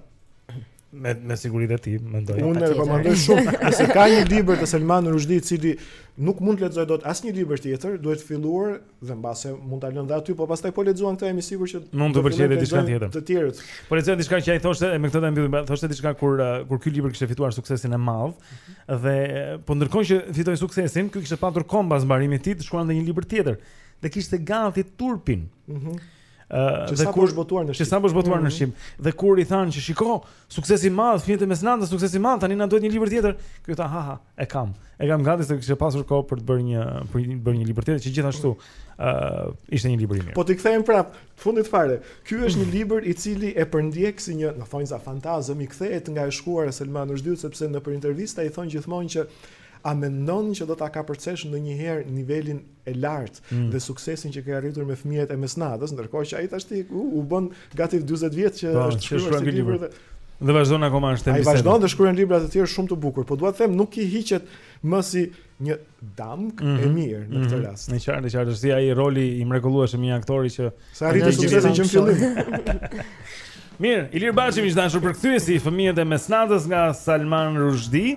Speaker 1: Me me siguri dhe ti mendoj.
Speaker 19: Unë e rekomandoj shumë. Nëse ka një libër të Salman Rushdie, i cili nuk mund të lexojë dot asnjë libër tjetër, duhet të fillojë dhe mbase mund ta lënë aty, po pastaj po lexuan këtë jam i sigurt që
Speaker 1: mund të pëlqejë diçka tjetër.
Speaker 19: Të tjerët.
Speaker 1: Po lexoja diçka që ai thoshte e me këtë ta mbyllim, thoshte diçka kur uh, kur ky libër kishte fituar suksesin e madh mhm. dhe uh, po ndërkohë që fitoi suksesin, ky kishte patur kohë mbas mbarimit të tij, të shkruante një libër tjetër dhe kishte gati turpin.
Speaker 19: Mhm. Ëh,
Speaker 1: dhe kur
Speaker 19: është botuar në Shqip.
Speaker 1: Që sa është botuar mm -hmm. në
Speaker 19: mhm.
Speaker 1: Shqip. Dhe kur i thanë që shiko, suksesi i madh, Fëmijët e mesnatës, suksesi i madh, tani na duhet një libër tjetër. Ky tha, ha ha, e kam. E kam gati se kishte pasur kohë për të bërë një për të bërë një libër tjetër që gjithashtu ëh uh, ishte një libër i mirë.
Speaker 19: Po t'i kthehem prapë, në fund fare. Ky është një libër i cili e përndjek si një, në thonjza fantazëm, i kthehet nga e shkuara Salman Ruzhdiut sepse nëpër intervista i thonë gjithmonë që a mendon që do ta kapërcesh ndonjëherë nivelin e lartë
Speaker 1: mm.
Speaker 19: dhe suksesin që ke arritur me fëmijët e mesnatës, ndërkohë që ai tashti u, u bën gati 40 vjet që pa,
Speaker 1: po,
Speaker 19: është shkruar si libër dhe
Speaker 1: dhe vazhdon akoma është
Speaker 19: tema.
Speaker 1: Ai
Speaker 19: vazhdon të shkruan libra të tjerë shumë të bukur, por dua të them nuk i hiqet më si një damkë mm -hmm. e mhm. mirë në këtë mhm. rast.
Speaker 1: E qartë, e qartë, si ai roli i mrekullueshëm i aktorit që
Speaker 19: s'e arriti suksesin që në fillim.
Speaker 1: Mirë, Ilir Baçi i dashur, përkthyesi i fëmijët e mesnatës nga Salman
Speaker 20: Ruzhdi.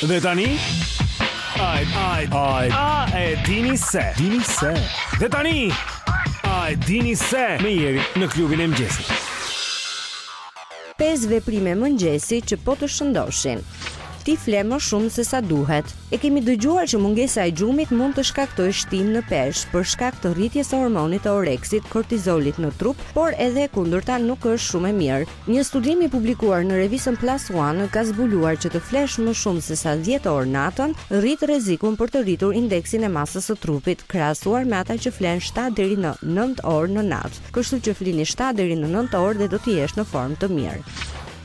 Speaker 1: Dhe tani Ai ai ai a e dini se dini se Dhe tani Ai dini se me Jerin në klubin e mëjesit.
Speaker 2: Pesë veprime mëngjesi që po të shëndoshin ti fle më shumë se sa duhet. E kemi dëgjuar që mungesa e gjumit mund të shkaktojë shtim në peshë për shkak të rritjes së hormonit të oreksit, kortizolit në trup, por edhe e kundërta nuk është shumë e mirë. Një studim i publikuar në revistën PLOS ONE ka zbuluar që të flesh më shumë se sa dhjetë orë natën rrit rrezikun për të rritur indeksin e masës së trupit, krahasuar me ata që flenë shtatë deri në nëntë orë në natë. Kështu që flini shtatë deri në nëntë orë dhe do të jesh në formë të mirë.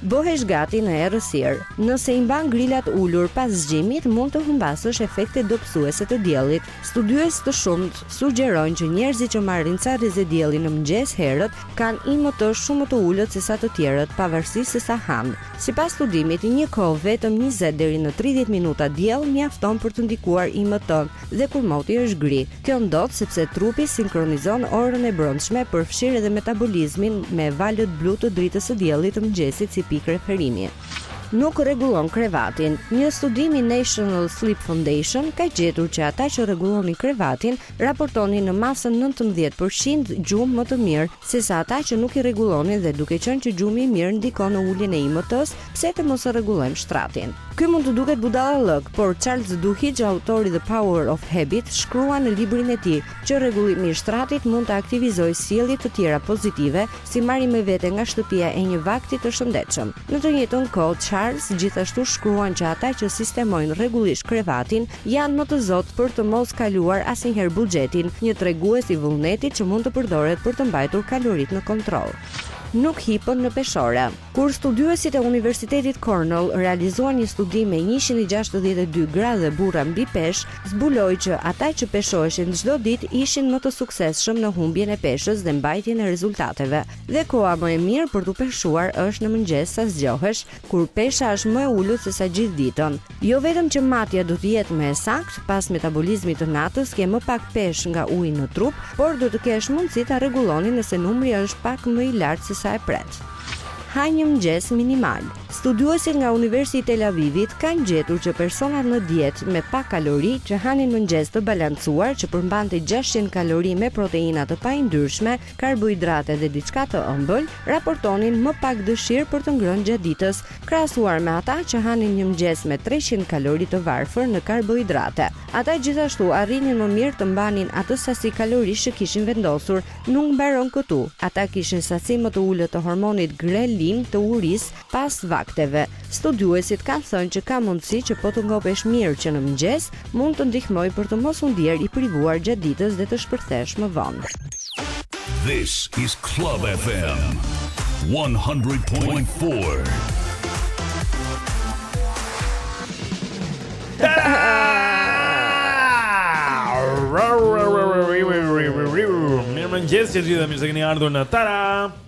Speaker 2: Bëhesh gati në errësirë. Nëse i mban grilat ulur pas zgjimit, mund të humbasësh efektet dobësuese të diellit. Studiues të shumtë sugjerojnë që njerëzit që marrin ca rreze dielli në mëngjes herët, kanë IMT shumë më të ulët sesa të tjerët, pavarësisht se sa hanë. Sipas studimit, një kohë vetëm njëzet deri në tridhjetë minuta diell mjafton për të ndikuar IMT edhe kur moti është gri. Kjo ndodh sepse trupi sinkronizon orën e brendshme, përfshirë edhe metabolizmin, me valët blu të dritës së diellit të mëngjesit si pikë referimi. Nuk rregullon krevatin. Një studim i National Sleep Foundation ka gjetur që ata që rregullonin krevatin raportonin në masën nëntëmbëdhjetë për qind gjumë më të mirë se sa ata që nuk i rregullonin dhe duke qenë që gjumi i mirë ndikon në uljen e IMT-së, pse të mos e rregullojmë shtratin. Ky mund të duket budallallëk, por Charles Duhigg, autori i The Power of Habit, shkruan në librin e tij që rregullimi i shtratit mund të aktivizojë sjellje të tjera pozitive, si marrja me vete nga shtëpia e një vakti të shëndetshëm. Në të njëjtën kohë, Charles gjithashtu shkruan që ata që sistemojnë rregullisht krevatin Janë më të zotë për të mos kaluar asnjëherë buxhetin, një tregues i vullnetit që mund të përdoret për të mbajtur kaloritë në kontroll. Nuk hipën në peshore. Kur studiuesit e Universitetit Cornell realizuan një studim me njëqind e gjashtëdhjetë e dy gra dhe burra mbi peshë, zbuloi që ata që peshoheshin çdo ditë ishin më të suksesshëm në humbjen e peshës dhe mbajtjen e rezultateve. Dhe koha më e mirë për t'u peshuar është në mëngjes sa zgjohesh, kur pesha është më e ulët se sa gjithë ditën. Jo vetëm që matja do të jetë më e saktë, pas metabolizmit të natës ke më pak peshë nga uji në trup, por do të kesh mundësi ta rregulloni nëse numri është pak më i lartë se sa e pret. Ha një mëngjes minimal. Studiuesit nga Universiteti i Tel Avivit kanë gjetur që personat në dietë me pak kalori që hanin mëngjes të balancuar që përmbante 600 kalori me proteina të payndyrshme karbohidrate dhe diçka të ëmbël, raportonin më pak dëshirë për të ngrënë gjatë ditës, krahasuar me ata që hanin një mëngjes me treqind kalori të varfër në karbohidrate. Ata gjithashtu arrinin më mirë të mbanin atë sasi kalorish që kishin vendosur. Nuk mbaron këtu, ata kishin sasi më të ulët të hormonit grelin të urisë, Pas vakteve, studiuesit kanë thënë që ka mundësi që po të ngopesh mirë që në mëngjes, mund të ndihmojë për të mos u ndier i privuar gjatë ditës dhe të shpërthesh më vonë.
Speaker 7: This is Club FM 100.4.
Speaker 1: Mirëmëngjes të gjithë dhe mirë se këni ardhur në Tara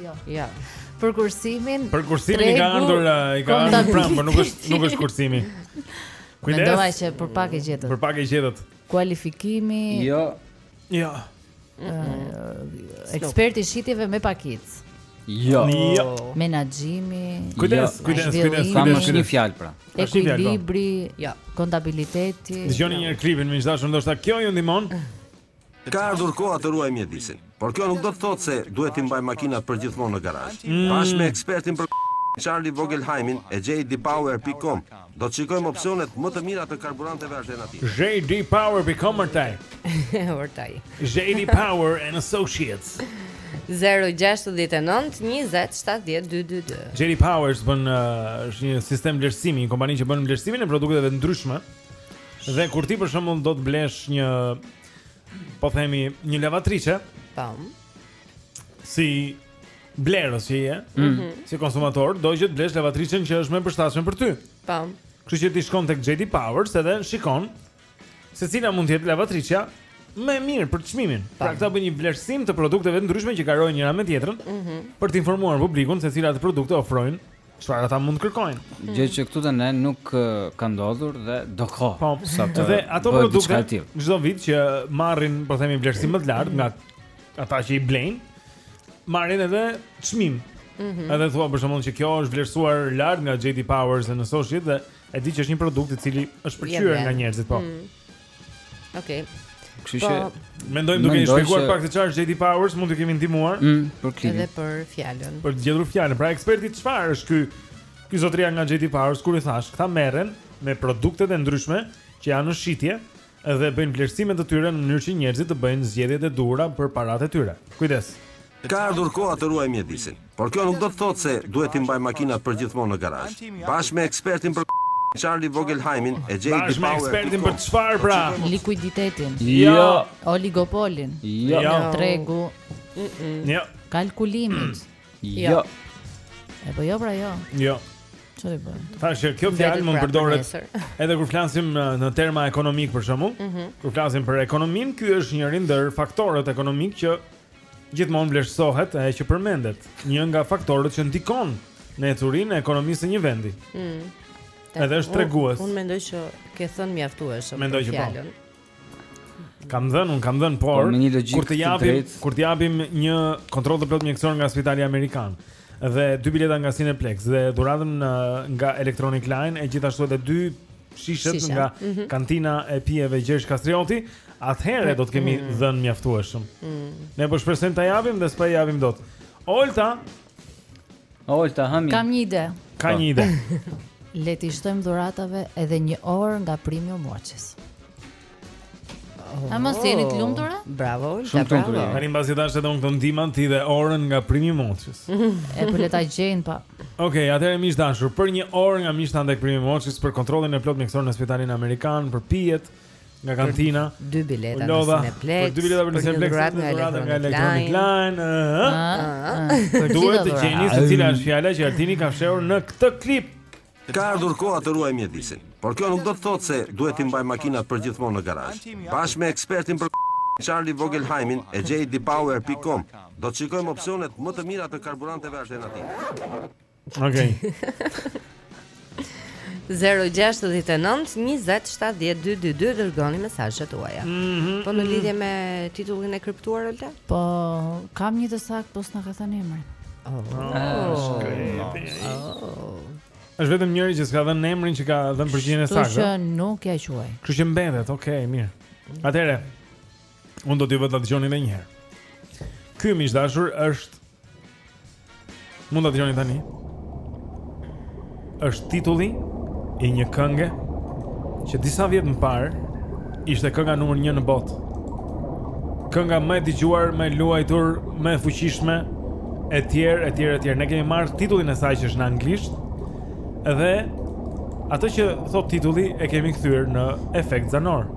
Speaker 4: Jo.
Speaker 2: Ja.
Speaker 4: Për kursimin.
Speaker 1: Për kursimin i ka ardhur, i ka ardhur pranë, por nuk është nuk është kursimi. Kujdes.
Speaker 4: Mendova që për pak e gjetët.
Speaker 1: Për pak e gjetët.
Speaker 4: Kualifikimi.
Speaker 3: Jo.
Speaker 1: Jo.
Speaker 4: Eksperti i shitjeve me pakicë.
Speaker 3: Jo.
Speaker 1: jo.
Speaker 4: Menaxhimi.
Speaker 1: Kujdes, jo. kujdes,
Speaker 4: kujdes.
Speaker 3: Kam është një fjalë pra.
Speaker 4: Ekuilibri,
Speaker 2: jo.
Speaker 4: Kontabiliteti.
Speaker 1: Dëgjoni një herë klipin me thashë, ndoshta kjo ju ndihmon.
Speaker 8: Ka ardhur koha të ruajmë mjedisin. Por kjo nuk do të thotë se duhet t'i mbajmë makinat përgjithmonë në garazh.
Speaker 1: Mm.
Speaker 8: Bashkë me ekspertin për Charlie Vogelheimin e jdpower.com do të shikojmë opsionet më të mira të karburanteve
Speaker 1: alternativë. jdpower.com Ortaj.
Speaker 2: Ortaj.
Speaker 1: JD Power and Associates.
Speaker 2: 0-6-19-27-12-2
Speaker 1: JD Powers bën, uh, është një sistem vlerësimi, një kompani që bën vlerësimin e produkteve të ndryshme Dhe kur ti për shembull do të blesh një po themi një lavatriçe,
Speaker 2: tam.
Speaker 1: Si blerës që je,
Speaker 2: mm -hmm.
Speaker 1: si konsumator, do që të blesh lavatriçen që është më e përshtatshme për ty.
Speaker 2: Tam.
Speaker 1: Kështu që ti shkon tek JD Powers edhe shikon se cila mund të jetë lavatriçja më e mirë për çmimin. Pra këta bëjnë një vlerësim të produkteve të ndryshme që garojnë njëra me tjetrën
Speaker 2: mm -hmm.
Speaker 1: për të informuar publikun se cilat produkte ofrojnë Çfarë ata mund të kërkojnë? Mm.
Speaker 3: Gjë që këtu te ne nuk ka ndodhur dhe duhet ka.
Speaker 1: Po, dhe ato produkte çdo vit që marrin, po themi vlerësim më të lartë nga ata që i blejnë, marrin edhe çmim.
Speaker 2: Mm -hmm.
Speaker 1: Edhe thua për shembull që kjo është vlerësuar lart nga JD Powers and Associates dhe e di që është një produkt i cili është pëlqyer nga njerëzit, po.
Speaker 2: Mm -hmm. Okej.
Speaker 3: Okay.
Speaker 2: Kështu
Speaker 3: që
Speaker 1: po, mendoj duke i shpjeguar pak se çfarë është JD Powers, mund të kemi ndihmuar.
Speaker 3: Mm, për klimin.
Speaker 2: Edhe për fjalën.
Speaker 1: Për të gjetur fjalën. Pra eksperti çfarë është ky? Ky zotria nga JD Powers siç i thashë, këta merren me produktet e ndryshme që janë në shitje dhe bëjnë vlerësime të tyre në mënyrë që njerëzit të bëjnë zgjedhjet e duhura për paratë e tyre. Kujdes.
Speaker 8: Ka ardhur koha të ruajmë mjedisin. Por kjo nuk do të thotë se duhet t'i mbajmë makinat përgjithmonë në garazh. Bashkë me ekspertin për Charlie Vogelheimin e JD
Speaker 1: Bashkë me ekspertin për çfarë pra?
Speaker 4: Likuiditetin.
Speaker 1: Jo. Ja.
Speaker 4: Oligopolin.
Speaker 3: Jo.
Speaker 1: Ja.
Speaker 4: Tregu.
Speaker 1: Jo. Ja.
Speaker 4: Kalkulimit.
Speaker 3: Jo. Ja.
Speaker 4: E po jo pra jo.
Speaker 1: Jo.
Speaker 4: Çfarë bën?
Speaker 1: Tash kjo fjalë mund
Speaker 2: pra
Speaker 1: përdoret edhe kur flasim në terma ekonomik për shembull.
Speaker 2: Mm -hmm.
Speaker 1: Kur flasim për ekonominë, ky është njëri ndër faktorët ekonomikë që gjithmonë vlerësohet apo që përmendet, një nga faktorët që ndikon në ecurinë e ekonomisë së një vendi.
Speaker 2: Mm.
Speaker 1: Edhe është tregues.
Speaker 2: Unë mendoj që ke thënë mjaftueshëm.
Speaker 1: Mendoj që po. Kam dhënë, un kam dhënë, por,
Speaker 3: por
Speaker 1: kur të japim, kur të japim një kontroll të plotë mjekësor nga Spitali Amerikan, Dhe dy bileta nga Cineplex dhe dhuratën nga Electronic Line e gjithashtu edhe dy shishet
Speaker 2: Shishe.
Speaker 1: nga
Speaker 2: mm -hmm.
Speaker 1: kantina e pijeve Gjergj Kastrioti, atëherë do të kemi
Speaker 2: mm -hmm.
Speaker 1: dhënë mjaftueshëm.
Speaker 2: Mm -hmm.
Speaker 1: Ne po shpresojmë ta japim dhe s'po japim dot. Olta.
Speaker 3: Olta, hami.
Speaker 4: Kam një ide.
Speaker 1: Ka një ide.
Speaker 4: Le t'i shtojmë dhuratave edhe një orë nga Premium Watches. A mos oh, jeni të lumtur?
Speaker 2: Bravo,
Speaker 3: shumë të lumtur.
Speaker 1: Tani mbasi dhashë edhe unë këtë ndihmën ti dhe orën nga Premium Watches.
Speaker 4: E po le ta gjejnë pra. Po.
Speaker 1: Okej, okay, atëherë miq dashur, për një orë nga miqtë tanë tek Premium Watches për kontrollin e plot mjekësor në spitalin amerikan, për pijet nga kantina.
Speaker 2: Dy bileta në Cineplex.
Speaker 1: Për dy bileta për Cineplex
Speaker 2: nga Electronic
Speaker 1: Line.
Speaker 4: Për
Speaker 1: duhet të gjeni se cila është fjala që Altini ka fshehur në këtë klip.
Speaker 8: Ka ardhur koha të ruajmë mjedisin, por kjo nuk do të thotë se duhet t'i mbajmë makinat përgjithmonë në garazh. Bashkë me ekspertin për Charlie Vogelheimin e JD Power pikë kom, do të shikojmë opsionet më të mira të karburanteve alternative.
Speaker 1: Okej.
Speaker 2: 0-6-19-27-12-22 Dërgoni mesazhet tuaja
Speaker 1: mm -hmm,
Speaker 2: Po në mhm. lidhje me titullin e kryptuar, Olta?
Speaker 4: Po, kam një të saktë, po s'na ka thënë emrin.
Speaker 2: Oh,
Speaker 1: oh, oh, oh. Është vetëm njëri që s'e ka dhënë emrin që ka dhënë përgjigjen e saktë.
Speaker 4: Kështu që nuk ja quaj.
Speaker 1: Kështu që mbetet, okay, mirë. Atëherë, unë do t'ju vë ta dëgjoni edhe një herë. Ky miq dashur është Mund ta dëgjoni tani. Është titulli i një kënge që disa vjet më parë ishte kënga numër 1 në botë. Kënga më e dëgjuar, më e luajtur, më e fuqishme etj etj etj. Ne kemi marrë titullin e saj që është në anglisht dhe atë që thotë titulli e kemi kthyer në efekt zanor.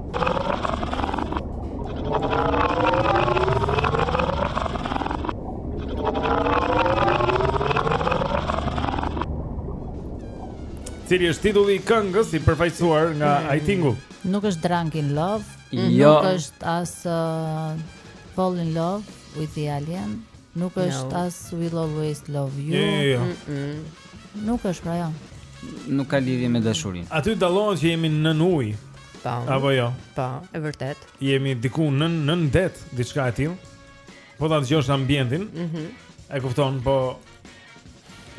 Speaker 1: Cili është titulli i këngës i përfaqësuar nga mm. Aitingu?
Speaker 4: Nuk është Drunk in Love, mm.
Speaker 3: jo.
Speaker 4: nuk është as uh, Fall in Love with the Alien, nuk është
Speaker 2: no.
Speaker 4: as Will Always Love You.
Speaker 1: Jo, jo, jo.
Speaker 2: Mm -mm.
Speaker 4: Nuk është pra jo.
Speaker 3: Nuk ka lidhje me dashurinë.
Speaker 1: Aty dallohet që jemi nën ujë.
Speaker 2: Po.
Speaker 1: Apo jo.
Speaker 2: Po, e vërtetë.
Speaker 1: Jemi diku nën nën det, diçka e tillë. Po ta dëgjosh ambientin.
Speaker 2: Mhm.
Speaker 1: Mm e kupton, po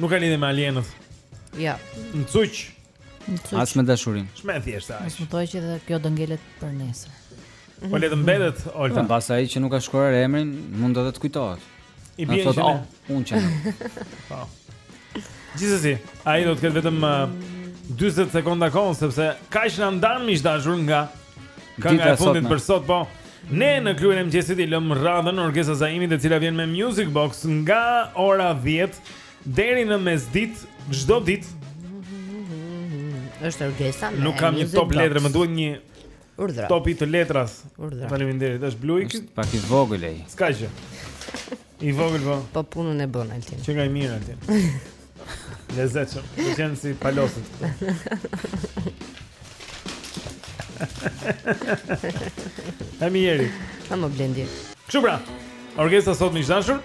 Speaker 1: nuk ka lidhje me alienët.
Speaker 2: Ja.
Speaker 1: Jo. Ncuq.
Speaker 3: As me dashurinë.
Speaker 1: Shumë e
Speaker 4: thjeshtë.
Speaker 1: Mos
Speaker 4: më thuaj që dhe kjo do ngelet për nesër.
Speaker 1: Po le të mbetet Olta.
Speaker 3: Po, mbas ai që nuk ka shkruar emrin, mund edhe të kujtohet.
Speaker 1: I
Speaker 3: bie
Speaker 1: që
Speaker 3: oh, unë që.
Speaker 1: Po. Gjithsesi, ai do të ketë vetëm 40 uh, sekonda kohë sepse kaq na ndajnë miq të dashur nga kënga e fundit për sot, po. Ne në klubin e mëngjesit i lëmë radhën Orgesa Zaimit e cila vjen me Music Box nga ora 10 Deri në mesditë çdo ditë.
Speaker 2: Është Orgesa.
Speaker 1: Nuk kam një top letre, më duhet një.
Speaker 2: Urdhëro.
Speaker 1: Topi të letrës.
Speaker 2: Urdhëro.
Speaker 1: Faleminderit. Është blu
Speaker 3: Është pak i vogël ai.
Speaker 1: S'ka gjë. I vogël po.
Speaker 2: Po punën e bën Altin.
Speaker 1: Shumë i mirë Altin. Lezetshëm. Do të jenë si palosit. Ha më jeri.
Speaker 2: Ha më blendi.
Speaker 1: Që pra, Orgesa sot miq të
Speaker 9: dashur.